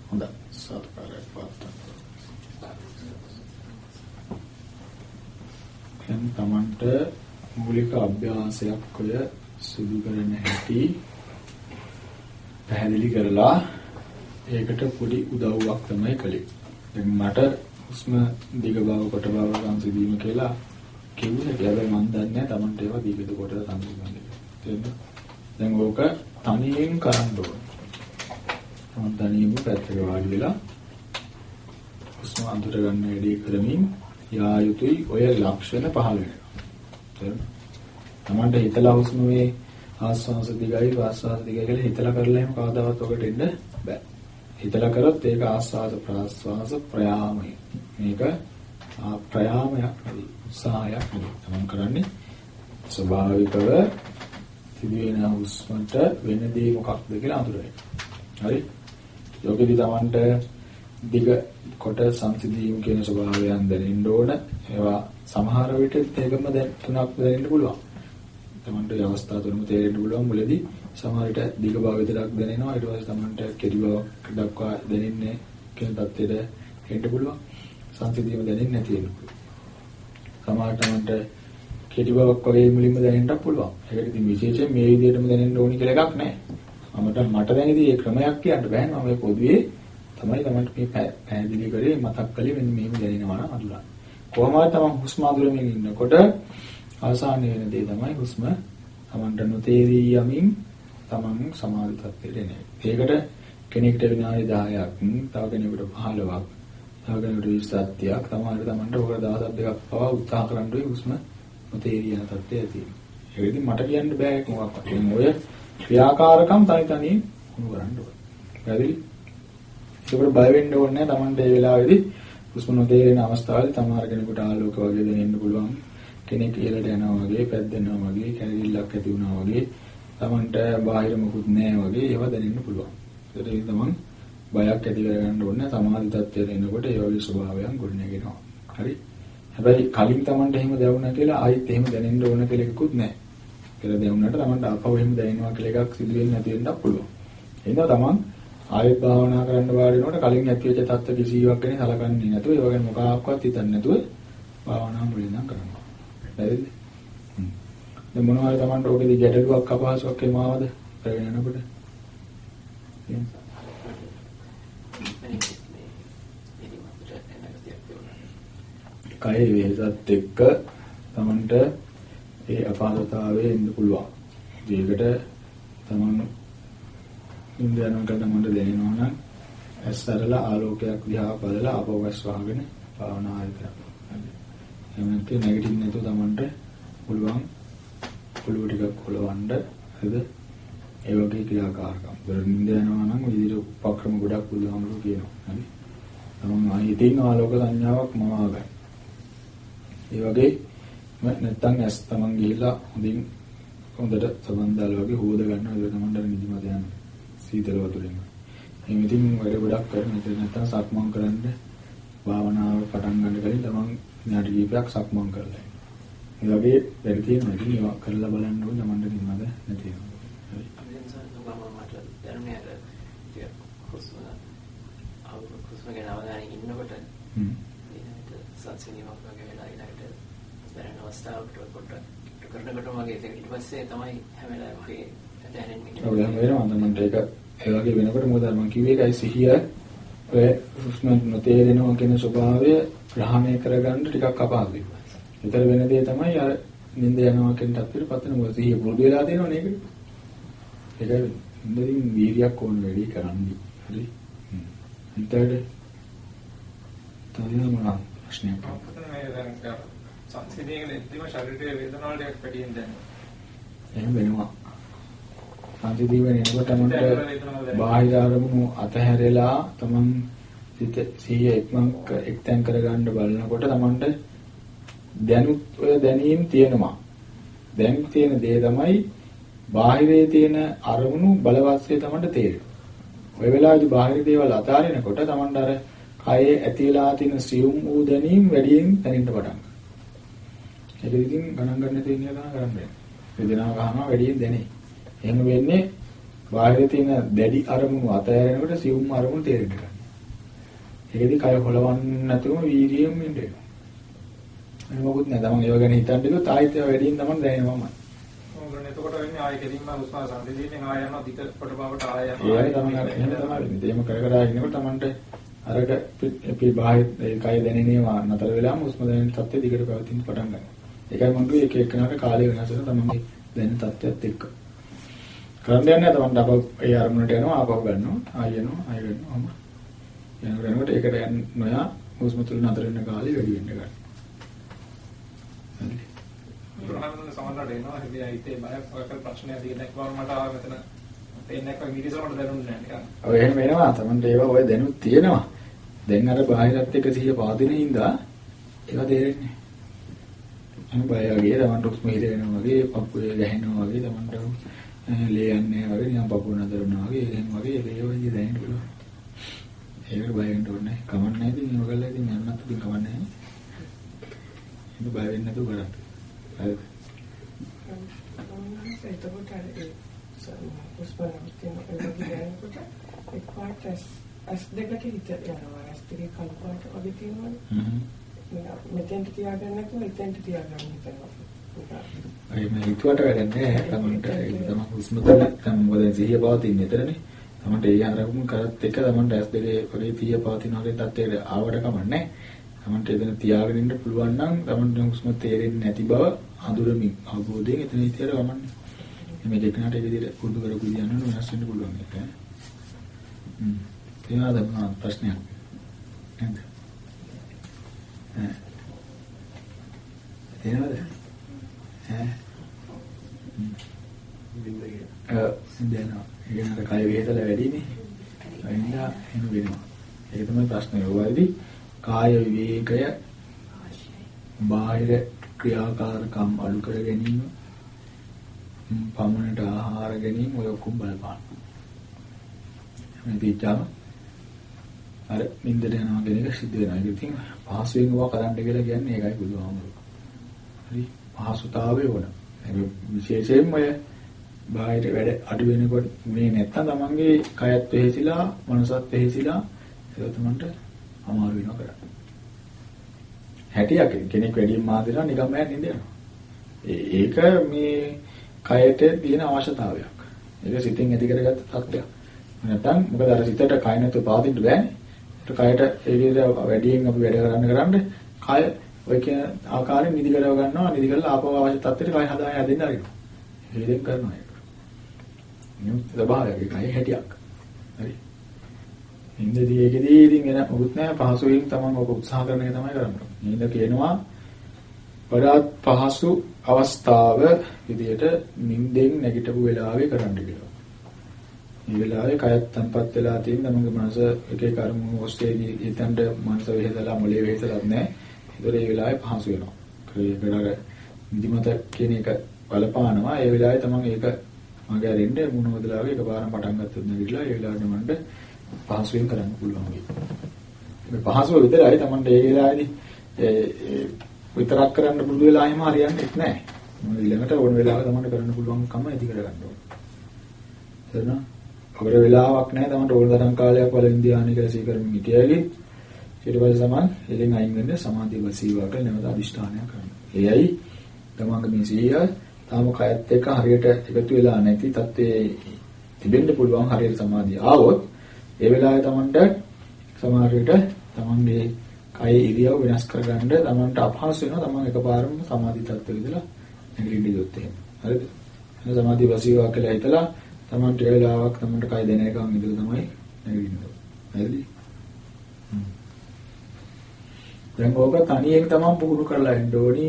හොඳයි සත්කාරයක් පවත්වන්න. දැන් Tamanට මූලික අභ්‍යාසයක් ඔය සිදු කරන හැටි පැහැදිලි කරලා ඒකට පොඩි උදව්වක් තමයි කළේ. දැන් මට හුස්ම දිග බව කොට බව සංසිඳීම කියලා කිව්වේ හැබැයි මම දන්නේ නැහැ Tamanට ඒවා දිගද කොටද සංසිඳන්නේ. තේරෙනවද? දැන් ඕක තනියෙන් කරන්න ඕනේ. මම තනියම පැත්තක වාඩි වෙලා හුස්ම අඳුර ගන්න වැඩි කරමින් යා යුතුයි ඔය ලක්ෂණ පහළ වෙනවා. තමන්ට හිතලා හුස්ම මේ ආස්වාස දිගයි ආස්වාස දිගයි කියලා හිතලා කරලා එහෙම කවදාවත් ඔකට එන්න බෑ. හිතලා කරොත් ඒක ආස්වාස ප්‍රාස්වාස ප්‍රයාමය. මේක ප්‍රයාමයක් නෙවෙයි උත්සාහයක් නෙවෙයි. තමන් කරන්නේ ස්වභාවිකව සිදුවෙන හුස්මට වෙන දේ මොකක්ද කියලා අඳුරගන්න. හරි? යෝගෙදි Tamanට දිග කොට සංසිඳීම කියන ස්වභාවයන් දැනෙන්න ඕන. ඒවා සමහර විට දෙකම දැන් තුනක් දැනෙන්න පුළුවන්. Tamanට ඒ අවස්ථා තුනම තේරෙන්න පුළුවන් මුලදී සමහර විට දිග බව විතරක් දැනෙනවා. ඊට පස්සේ Tamanට කෙටි බවක් දක්වා දැනෙන්නේ කියන தත්ත්වෙට එන්න පුළුවන්. සංසිඳීම දැනෙන්නේ නැති වෙනවා. සමහර Tamanට කෙටි බවක් වගේ මුලින්ම දැනෙන්නත් පුළුවන්. ඒකට ඉතින් විශේෂයෙන් මේ විදිහටම දැනෙන්න ඕනි කියලා එකක් නැහැ. මමට මට දැනෙදී ඒ ක්‍රමයක් කියන්න බෑ මම මේ පොදුවේ තමයි තමයි මේ පැහැදිලි කරේ මතක් කළේ මෙන්න මෙහෙම දැනෙනවා නම් අඳුරන්න. කොහොමද තමන් හුස්ම අඳුරමින් ඉන්නකොට ආසාන වෙන දේ තමයි හුස්ම තමන්ට නොතේරී යමින් තමන් සමාධි තත්ත්වයට එන්නේ. ඒකට කෙනෙක්ට විනාඩි 10ක්, තව කෙනෙකුට 15ක්, තව කෙනෙකුට 20ක්, තමන්ට තමන්ට ඔක දවස් දෙකක් පවා උත්සාහ කරන්න ඕයි හුස්ම නොතේරී යන තත්ත්වය ඇති. ඒකෙදි මට කියන්න බෑ මොකක්වත්. ඔය ක්‍රියාකාරකම් තනි තනි උණු කරන්න ඕනේ. පැහැදිලි? ඒකට බය වෙන්න ඕනේ නැහැ. Tamante මේ වෙලාවේදී හුස්ම නොතේරෙන අවස්ථාවේදී තමාර කෙනෙකුට ආලෝක වගේ දැනෙන්න පුළුවන්. කෙනෙක් ඉහළට යනවා වගේ, පැද්දෙනවා වගේ, කැරවිල්ලක් ඇති වුණා වගේ, Tamante බාහිර මොකුත් නැහැ වගේ ඒවා දැනෙන්න පුළුවන්. ඒකට තමන් බයක් ඇති කරගන්න ඕනේ. සමාධි තත්ත්වයට එනකොට ඒ වගේ ස්වභාවයන් ගොඩනගෙනවා. හරි? හැබැයි කලින් Tamante එහෙම දැවුණා කියලා ආයෙත් එහෙම දැනෙන්න ඕන කියලා එකකුත් නැහැ. කියලා දැනුණාට තමන්ට ආපහු එහෙම දැනෙනවා කියලා එකක් සිදු වෙන්නේ නැති වෙන්නත් පුළුවන්. එහෙනම් තමන් ආයෙත් භාවනා කරන්න වාඩි වෙනකොට කලින් ඇති වෙච්ච தත්ත්ව කිසිවක් ගැන සලකන්නේ නැතුව ඒ වගේ මොකක්වත් හිතන්නේ නැතුව භාවනා මුලින්ම කරනවා. නේද? දැන් මොනවාරි Tamanට ඔකේදී ගැටලුවක් අපහසුයක් එමාවද? කරගෙන යනකොට. කය වේසත් එක්ක Tamanට ඒ අපහසුතාවයේ ඉන්න පුළුවන්. ඒකට Taman ඉන්න යනකොට Tamanට දැනෙනවා නම් ඇස් අරලා ආලෝකයක් දිහා බලලා අපවස් වහගෙන භාවනා කරනවා. එහෙම නැත්නම් නැගිටින්න නැතුව තමන්ට පුළුවන් ඔළුව ටිකක් කොලවන්න හරිද? ඒ වගේ ක්‍රියාකාරකම්. බරින්ද යනවා නම් ওই විදිහට උපක්‍රම ගොඩක් බුදුහාමුදුරුවෝ කියනවා. හරි. තමන් ආයෙතින් ආලෝක සංඥාවක් මවා ගන්න. ඒ වගේ නැත්තම් ඇස් තමන් ගිහිලා හොඳින් හොඳට සබන්දාල වගේ හොද ගන්නවා ඒක තමන්ට නිදිමත යන සීතල වතුරෙන්. එහෙනම් ඉතින් වැඩ ගොඩක් කරන ඉතින් නැත්තම් සක්මන් කරන්න භාවනාව පටන් ගන්න කලින් තමන් විනාඩි කිහිපයක් සක්මන් කරලා. ඒ වගේ වැඩ තියෙනවා ඉතින් ඒවා කරලා බලන්න ඕනේ තමන්ට නිදිමත නැති වෙනවා. හරි. මට දැනුනේ අර ටික හුස්ම අවුරු හුස්ම ගැන අවධානය ඉන්නකොට හ්ම්. ඊළඟට සත්සිනීමක් වගේ වෙලා ඊළඟට දැනෙන අවස්ථාවකට පොඩ්ඩක් කරනකොට මගේ ඒක ඊට පස්සේ තමයි හැම වෙලාවෙම වගේ දැනෙන්නේ. ඔය දැන් වෙනවා තමන්ට ඒක ඒ වගේ වෙනකොට මොකද මම කිව්වේ ඒකයි සිහිය ඔය හුස්ම නොතේරෙනවා කියන ස්වභාවය ග්‍රහණය කරගන්න ටිකක් අපහසුයි. විතර වෙන දේ තමයි අර නිින්ද යනවා කියන තත්ත්වෙට පත් වෙන මොකද සිහිය පුරුදු වෙලා තියෙනවනේ ඒකට. ඒකයි ඉන්දින් වීර්යයක් ඕන වැඩි කරන්නේ. හරි. හිතට තනියම මොනවා ප්‍රශ්නයක් දැනෙනවා. එහෙම වෙනවා. සංසිඳීම එනකොට තමන්ට බාහිර අරමුණු අතහැරලා තමන් සිත සිහිය එක්මන් එක්තෙන් කරගන්න බලනකොට තමන්ට දැනුත් ඔය දැනීම් තියෙනවා. දැන් තියෙන දේ තමයි බාහිරේ තියෙන අරමුණු බලවත්සේ තමන්ට තේරෙනවා. ඔය වෙලාවේදී බාහිර දේවල් අතාරිනකොට තමන්ට අර කයේ ඇතිලා තියෙන සියුම් වූ දැනීම් වැඩියෙන් දැනෙන්න පටන් ගන්නවා. ඒක ඉතින් ගණන් ගන්න තියෙන එක තමයි කරන්නේ. වේදනාව ගන්නවා වැඩියෙන් දැනේ. එහෙම වෙන්නේ බාහිර තියෙන දැඩි අරමුණු අතහැරෙනකොට සියුම් අරමුණු තේරෙන්න ගන්නවා. ඒකෙදි කය හොලවන්න නැතුවම වීර්යයෙන් ඉන්න. අනේ මොකුත් නෑ. තමන් ඒව ගැන හිතන්න ගියොත් ආයෙත් ඒවා වැඩියෙන් තමන් දැනෙනවමයි. මොකද එතකොට වෙන්නේ ආයෙ කෙලින්ම හුස්ම සංසිඳීමෙන් ආයෙ යනවා දිග කොට බවට ආයෙ ඒ වගේ තමයි එහෙම තමයි වෙන්නේ. එහෙම කර කර ඉන්නකොට තමන්ට අරක අපි බාහිර ඒ කය දැනෙනවා නතර වෙලාම හුස්ම දැනෙන තත්ත්වය දිගට පවතින පටන් ගන්නවා. ඒකයි මම කිව්වේ එක එකනට කාලය වෙනස් වෙන තමන්ගේ දැනෙන තත්ත්වයත් එක්ක. කරන්න යන්නේ තමන්ට අප ඒ අරමුණට යනවා ආපහු ගන්නවා ආයෙ යනවා ආයෙ ගන්නවා අම. යනකොට යනකොට ඒකට යන්න නොයා හුස්ම තුල නතර වෙන කාලය වැඩි වෙන්න ගන්නවා. හරි. ප්‍රාණවල සමහරවිට එනවා හිතේ හිතේ බයක් ඔයකල් ප්‍රශ්නයක් දිගට එක්වම මට ආව මෙතන තේන්නේ නැක්ක මිරිසලට දැනුන්නේ නැහැ නිකන්. ඔය එහෙම වෙනවා තමන්ට ඒවා ඔය දැනුත් තියෙනවා. දැන් අර බාහිරත් එක්ක සිහිය පාදින හින්දා ඒවා තේරෙන්නේ. අනු බය වගේ තමන්ට උස්ම හිතෙනවා වගේ පපුවේ ගැහෙනවා වගේ තමන්ට ලේ යන්නේ වගේ නිකන් පපුව නතර වෙනවා වගේ එහෙම වගේ ඒ වගේ දැනෙන්න පුළුවන්. ඒකට බය වෙන්න ඕනේ නැහැ. කමක් නැහැ ඉතින් මේක කරලා ඉතින් යන්නත් ඉතින් කමක් නැහැ. ඒක බය වෙන්නේ නැතුව කරන්න. හරිද? එතකොට අර ඒ උස්පරම් තියෙන එළවලු ගෑනකොට එක්පාරට ඇස් දෙකට හිත යනවා ඇස් දෙකේ කළු පාට වගේ තියෙනවනේ හ්ම්. මෙතෙන්ට තියාගන්න නැතුව එතෙන්ට තියාගන්න හිතනවා ඒ මේ හිතුවට වැඩක් නැහැ. තමන්ට ඒක තමයි හුස්ම තුළ තම මොකද සිහිය පවතින විතරනේ. තමන්ට ඒ අරමුණු කරත් එක තමන්ට ඇස් දෙකේ වගේ සිහිය පවතින වගේ තත්ත්වයට ආවට කමන්නේ. තමන්ට එතන තියාගෙන ඉන්න පුළුවන් නම් තමන්ට හුස්ම තේරෙන්නේ නැති බව අඳුරමින් අවබෝධයෙන් එතන හිතියට ගමන්නේ. මේ දෙකනට ඒ විදිහට පුරුදු කරපු විදිහ යනවා වෙනස් වෙන්න පුළුවන් ඒක. හ්ම්. තියනවාද මොනවද ප්‍රශ්නයක්? නේද? ඈ. තියනවාද? ඈ. දැනෙනවා. ඒ කියන්නේ කය වේදල වැඩිනේ. එනිසා එහෙම වෙනවා. ඒක තමයි ප්‍රශ්නේ. ඔයවලදී කාය විවේකය බාහිර ක්‍රියාකාරකම් අඩු කර ගැනීම පමණට ආහාර ගැනීම ඔය ඔක්කොම බලපාන. මේ පිටාම අර නින්දට යනවා කියන එක සිද්ධ වෙනවා. ඒක ඉතින් පහසුවෙන් ඔවා කරන්න කියලා කියන්නේ ඒකයි බුදුහාමුදුරුවෝ. හරි පහසුතාවය ඕන. ඒක විශේෂයෙන්ම ඔය බාහිර වැඩ අඩු වෙනකොට මේ නැත්තම් තමන්ගේ කයත් වෙහෙසිලා මනසත් වෙහෙසිලා ඒක තමන්ට අමාරු වෙනවා කරන්න. හැටියක් කෙනෙක් වැඩිම මාදිනා නිකම්ම නින්ද යනවා. ඒක මේ කයට තියෙන අවශ්‍යතාවයක්. ඒක සිතින් ඇති කරගත්ත තත්ත්වයක්. නැත්තම් මොකද අර සිතට කය නැතුව පාදින්න බෑනේ. ඒක කයට ඒ විදිහට වැඩියෙන් අපි වැඩ කරන්න කරන්න කය ඔය කියන ආකාරයෙන් නිදි කරව ගන්නවා නිදි කරලා ආපහු අවශ්‍ය තත්ත්වෙට කය හදා හැදෙන්න ආරිනවා. හේලෙන් කරනවා ඒක. නියම ස්වභාවයක කය හැටියක්. හරි. ඉන්දදී ඒකෙදී ඉතින් එන මොකුත් නැහැ පහසුවෙන් තමන් ඔක උත්සාහ කරන එක තමයි කරන්නේ. නින්ද කියනවා වඩාත් පහසු අවස්ථාව විදියට නිින්දෙන් නැගිටපු වෙලාවේ කරන්න කියලා. මේ වෙලාවේ කයත් තම්පත් වෙලා තියෙන තමන්ගේ මනස එක එක අරමුණු ඔස්සේදී හිතන්ට මනස වෙහෙදලා මොලේ වෙහෙදලා නැහැ. ඒතර ඒ වෙලාවේ පහසු වෙනවා. ඒකර නිදිමත කියන එක බලපානවා. ඒ වෙලාවේ තමන් ඒක මගේ අරින්න මුණ හොදලාගේ එකපාරම පටන් ගත්තොත් නැගිටලා ඒ වෙලාවට මන්ට පහසුවෙන් කරන්න පුළුවන් වෙයි. මේ පහසුව විතරයි තමන්ට ඒ වෙලාවේදී ඒ විතරක් කරන්න පුළුවන් වෙලා එහෙම හරියන්නේ නැහැ. ඊළඟට ඕන වෙලාවක තමන්ට කරන්න පුළුවන්කම ඇති කරගන්න ඕනේ. එතන අපර වෙලාවක් නැහැ තමන්ට ඕන තරම් කාලයක් වල ඉන්දියානි කියලා සීකරමින් හිටියලි ඊට පස්සේ සමන් එලෙන් අයින් වෙන්නේ සමාධිය වසීවා කියලා නැවත අදිෂ්ඨානයක් කරනවා. එයයි තමන්ගේ මේ සීය තාම කයත් එක්ක හරියට එකතු වෙලා නැති තත්ත්වයේ තිබෙන්න පුළුවන් හරියට සමාධිය ආවොත් ඒ වෙලාවේ තමන්ට සමහර විට තමන්ගේ කය ඉරියව් වෙනස් කරගන්න තමන්ට අපහසු වෙනවා තමන් එකපාරම සමාධි තත්ත්වෙ ඉඳලා නැගිටින්න ගියොත් එහෙම. හරිද? එන සමාධි වසීවා කියලා හිතලා තමන්ට ඒ වෙලාවක් තමන්ට කය දෙන එකම ඉඳලා තමයි නැගිටින්න ඕනේ. හරිද? දැන් ඕක තනියෙන් තමන් පුහුණු කරලා ඉන්න ඕනි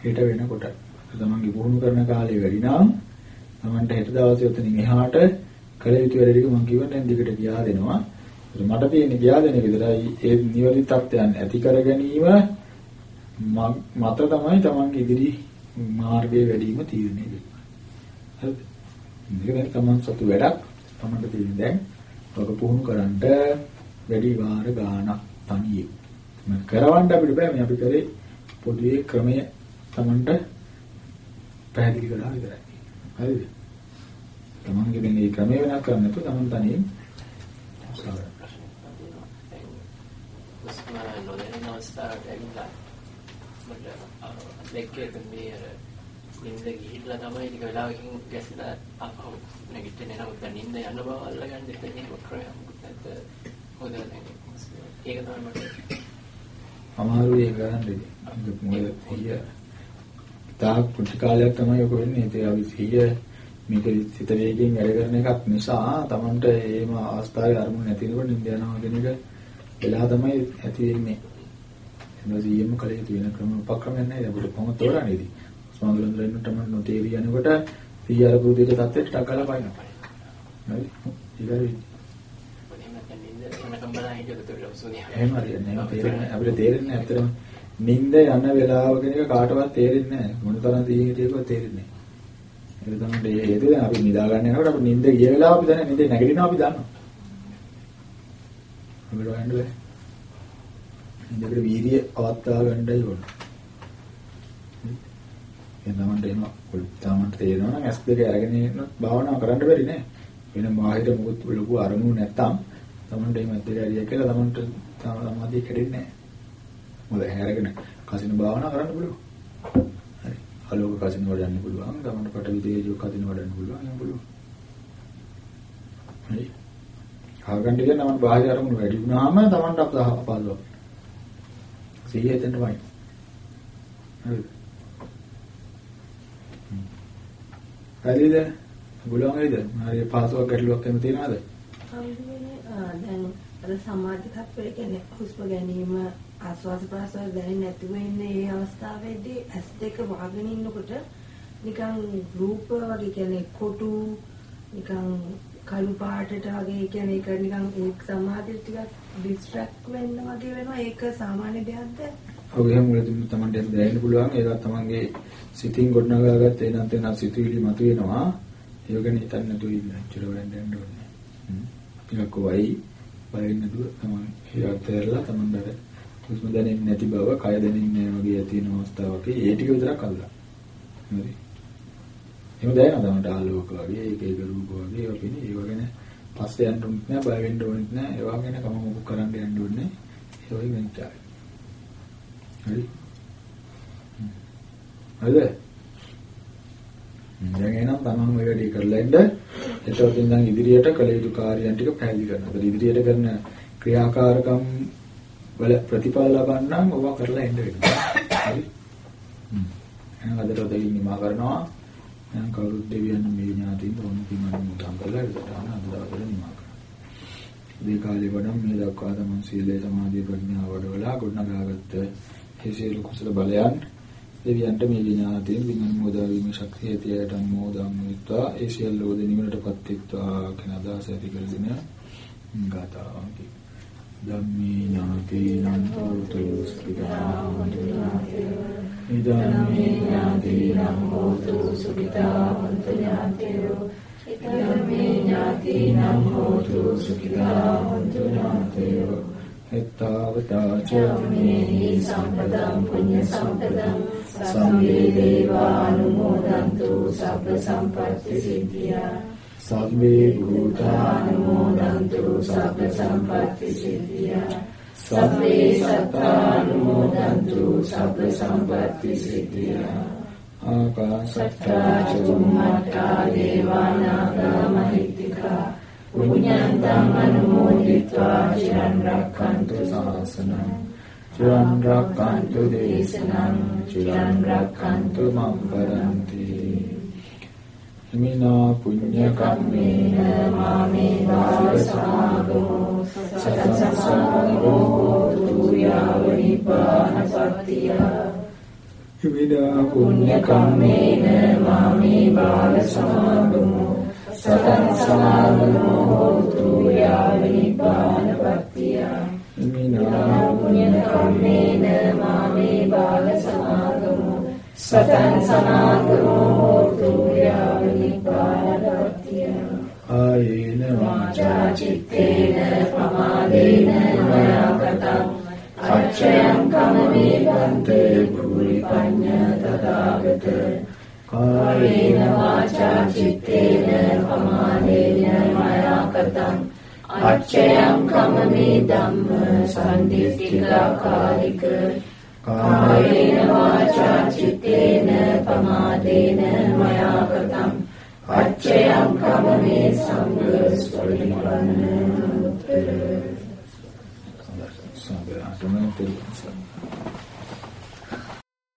හෙට වෙනකොට. තමන්ගේ පුහුණු කරන කාලය වැඩි නම් තමන්ට හෙට දවසේ උතනින් එහාට කළ යුතු වැඩ ටික මම කිව්වනේ දිගට ගියා දෙනවා. මට තියෙන්නේ ගියා දෙන විතරයි ඒ නිවැරදි තත්ත්වයන් ඇති කර ගැනීම මත තමයි තමන්ගේ ඉදිරි මාර්ගයේ වැඩිම තීරණය වෙන්නේ. හරිද? මේක දැන් තමන් සතු වැඩක් තමන්ට තියෙන දැන් ඔක පුහුණු කරන්න වැඩි වාර ගාණක් තනියෙන්. මම කරවන්න අපිට බෑ මේ අපි කරේ පොදුවේ ක්‍රමය තමන්ට පැහැදිලි කරලා විතරයි. හරිද? තමන්ගේ දැන් මේ ක්‍රමය වෙනස් කරන්න නැතුව තමන් තනියෙන් උත්සාහ කරන්න. හුස්ම නොදැනෙන අවස්ථාවට ඇවිල්ලා මට දෙකේ මේ අර නිින්ද ගිහිල්ලා තමයි ටික වෙලාවකින් ගැසලා ආපහු නැගිටින්නේ නමුත් දැන් නිින්ද යන බව අල්ලගන්න දෙන්නේ ක්‍රමයක් නැත්නම් හොදලා දැන් ඒක තමයි මට අමාරුයි ඒක ගන්න දෙන්නේ. මොකද සිහිය තාක් පුංචි කාලයක් තමයි ඔක වෙන්නේ. ඒ අපි සිහිය මේක සිත වේගයෙන් වැඩ කරන එකක් නිසා Tamanට එහෙම අවස්ථාවේ අරමුණ නැති වෙනකොට නිින්ද යනවා කියන එක වෙලා තමයි ඇති වෙන්නේ. එනවා සිහියම කලේ තියෙන ක්‍රම උපක්‍රමයක් නැහැ. අපිට කොහොමද තෝරන්නේ ඉතින්. ස්වාමීන් වහන්සේලාට තමයි නොතේරි යනකොට සිහිය අර පුරුදුට තත්ත්වයට ටකලා පයින්නවා. හරි. ඒක එහෙම හරියන්නේ නැහැ. තේරෙන්නේ අපිට තේරෙන්නේ ඇත්තටම නිින්ද යන වෙලාව කියන එක කාටවත් තේරෙන්නේ නැහැ. මොන තරම් තීහිටියකවත් තේරෙන්නේ නැහැ. ඒක තමයි මේ හේතුව දැන් අපි නිදා ගන්න යනකොට අපි නිින්ද ගිය වෙලාව අපි දන්නේ නිින්ද නැගිටිනවා අපි දන්නවා. අපිට හොයන්න බෑ. නිින්දකට වීර්ය අවස්ථාව ගන්නයි ඕන. එහෙනම් තමන්ට එනවා. තමන්ට තේරෙනවා නම් S2 අරගෙන ඉන්න භාවනාව කරන්න බැරි නෑ. වෙන බාහිර මොකුත් ලොකු අරමුණු නැත්තම් තමන්ට එහෙම ඇද්දට ඇරිය කියලා තමන්ට සමාධිය කැඩෙන්නේ නැහැ. මොකද හැරගෙන කසින භාවනා කරන්න පුළුවන්. හරි. ආලෝක කසින වඩන්න පුළුවන්. තමන්ට පටවි තේජෝ කසින වඩන්න පුළුවන්. එහෙම පුළුවන්. හරි. ආගන්න කියන නම් බාහිර අරමුණු වැඩි වුණාම තමන්ට අපහසුවක්. සිහිය එතනටමයි. හරිද? හරිද? බුලුවන් හරිද? හරි පහසුවක් ගැටලුවක් එහෙම තියෙනවද? දැන් අර සමාධි තත්ත්වය කියන්නේ හුස්ම ගැනීම ආස්වාද ප්‍රාස්වාද දැනෙන්නේ නැති වෙන්නේ මේ අවස්ථාවේදී ඇස් දෙක වහගෙන ඉන්නකොට නිකන් රූප වගේ කියන්නේ කොටු නිකන් කළු පාටට වගේ කියන්නේ ඒක නිකන් ඒ සමාධිය ටිකක් ඩිස්ට්‍රැක්ට් වෙන්න වගේ වෙනවා ඒක සාමාන්‍ය දෙයක්ද? ඔව් එහෙම මුලදී තමන්ට දැනෙන්න පුළුවන් ඒකත් තමන්ගේ සිතින් ගොඩනගාගත්ත එනන්ත එන සිතුවිලි මතුවෙනවා ඒක ගැන හිතන්න නැතුව ඉන්න. චිර වෙන්න යන්න ඕනේ. ටිකක් වයි වයින් නදුව තමයි හිරතරලා තමන්ට හුස්ම දැනෙන්නේ නැති බව, කය දැනෙන්නේ නැහැ වගේ ඇති වෙන අවස්ථාවක ඒ ටික විතරක් අල්ලන්න. හරි. එහෙම දැනෙනවා තමන්ට ආලෝක වගේ, ඒක ඒක රූප වගේ ඒවා පිනේ ඒව ගැන පස්සේ යන්න ඕනෙත් නැහැ, බය වෙන්න ඕනෙත් නැහැ. ඒවා ගැන කම මොකක් කරන්න යන්න ඕනේ. ඒ වගේ වෙන්ටයි. හරි. හරිද? දැන් එහෙනම් තමන් ඔය වැඩේ කරලා ඉන්න. එතකොට ඉඳන් ඉදිරියට කළ යුතු කාර්යයන් ටික පැහැදිලි කරනවා. ඒතර ඉදිරියට කරන ක්‍රියාකාරකම් වල ප්‍රතිඵල ලබන්නම් ඔබ කරලා එන්න වෙනවා. හරි. එහෙනම් අදට ඔතනින් නිමා කරනවා. එහෙනම් කවුරුත් දෙවියන් මේ ඥාතින් ඕන කිමන මුතන් කරලා ඉතන අද දවසේ නිමා කරනවා. මේ කාලේ වඩා මේ දක්වා තමන් සීලේ සමාධිය ප්‍රඥාව වඩවලා ගොඩනගාගත්ත මේ සියලු කුසල බලයන් දෙවියන්ට මේ විඥාණයෙන් විඥාන මොදා වීම ශක්තිය ඇතියට මොදාම් විත්වා. ඒ සියල්ල ඕද නිවනටපත් විත්වා කියන අදහස ඇති කරගෙන ගතාවකි ධම්මේ ඥාතේනං හෝතු සුඛිතා වන්දනාතේ ඉදම්මේ ඥාතේනං හෝතු සුඛිතා වන්දනාතේ ඉදම්මේ ඥාතේනං හෝතු සුඛිතා වන්දනාතේ එත්තාවතා ච මේ සම්පදං පුඤ්ඤ සම්පදං සම්මේ දේවානුමෝදන්තු සබ්බ සම්පත්ති සිද්ධියා සබ්බේ භූතානුමෝදන්තු සබ්බ සම්පත්ති සිද්ධියා සබ්බේ සත්තානුමෝදන්තු සබ්බ සම්පත්ති සිද්ධියා ආකාශත්තා චුම්මත්තා දේවානාගා මහිත්‍තිකා පුඤ්ඤන්තං අනුමෝදිत्वा චිරන් රක්ඛන්තු ශාසනං චිරන් රක්ඛන්තු දේශනං චිරන් රක්ඛන්තු මම් පරන්ති හිමිනා පුඤ්ඤ කම්මේන මාමේ බාල සමාගමෝ සතං සමාගමෝ හෝතු යාව නිපානපත්තිය හිමිනා පුඤ්ඤ කම්මේන මාමේ බාල සමාගමෝ සතං සමාගමෝ හෝතු යාව නිපානපත්තිය හිමිනා පුඤ්ඤ කම්මේන මාමේ බාල සමාගමෝ සතං සමාගමෝ හෝතු යාව නිපානපත්තිය ආයේන වාචා චිත්තේන පමාදේන මයා කතං අච්ඡයං කමමේ බන්තේ භූරි පඤ්ඤ තථාගත කායේන වාචා චිත්තේන පමාදේන මයා කතං අච්ඡයං කමමේ ධම්ම සම්දිස්තිකාකාරික කායේන වාචා චිත්තේන පමාදේන මයා කතං අච්ඡයං කමමේ සංඝ ස්වරිපන්න සම්බ ආසමෙන් පිළිසම්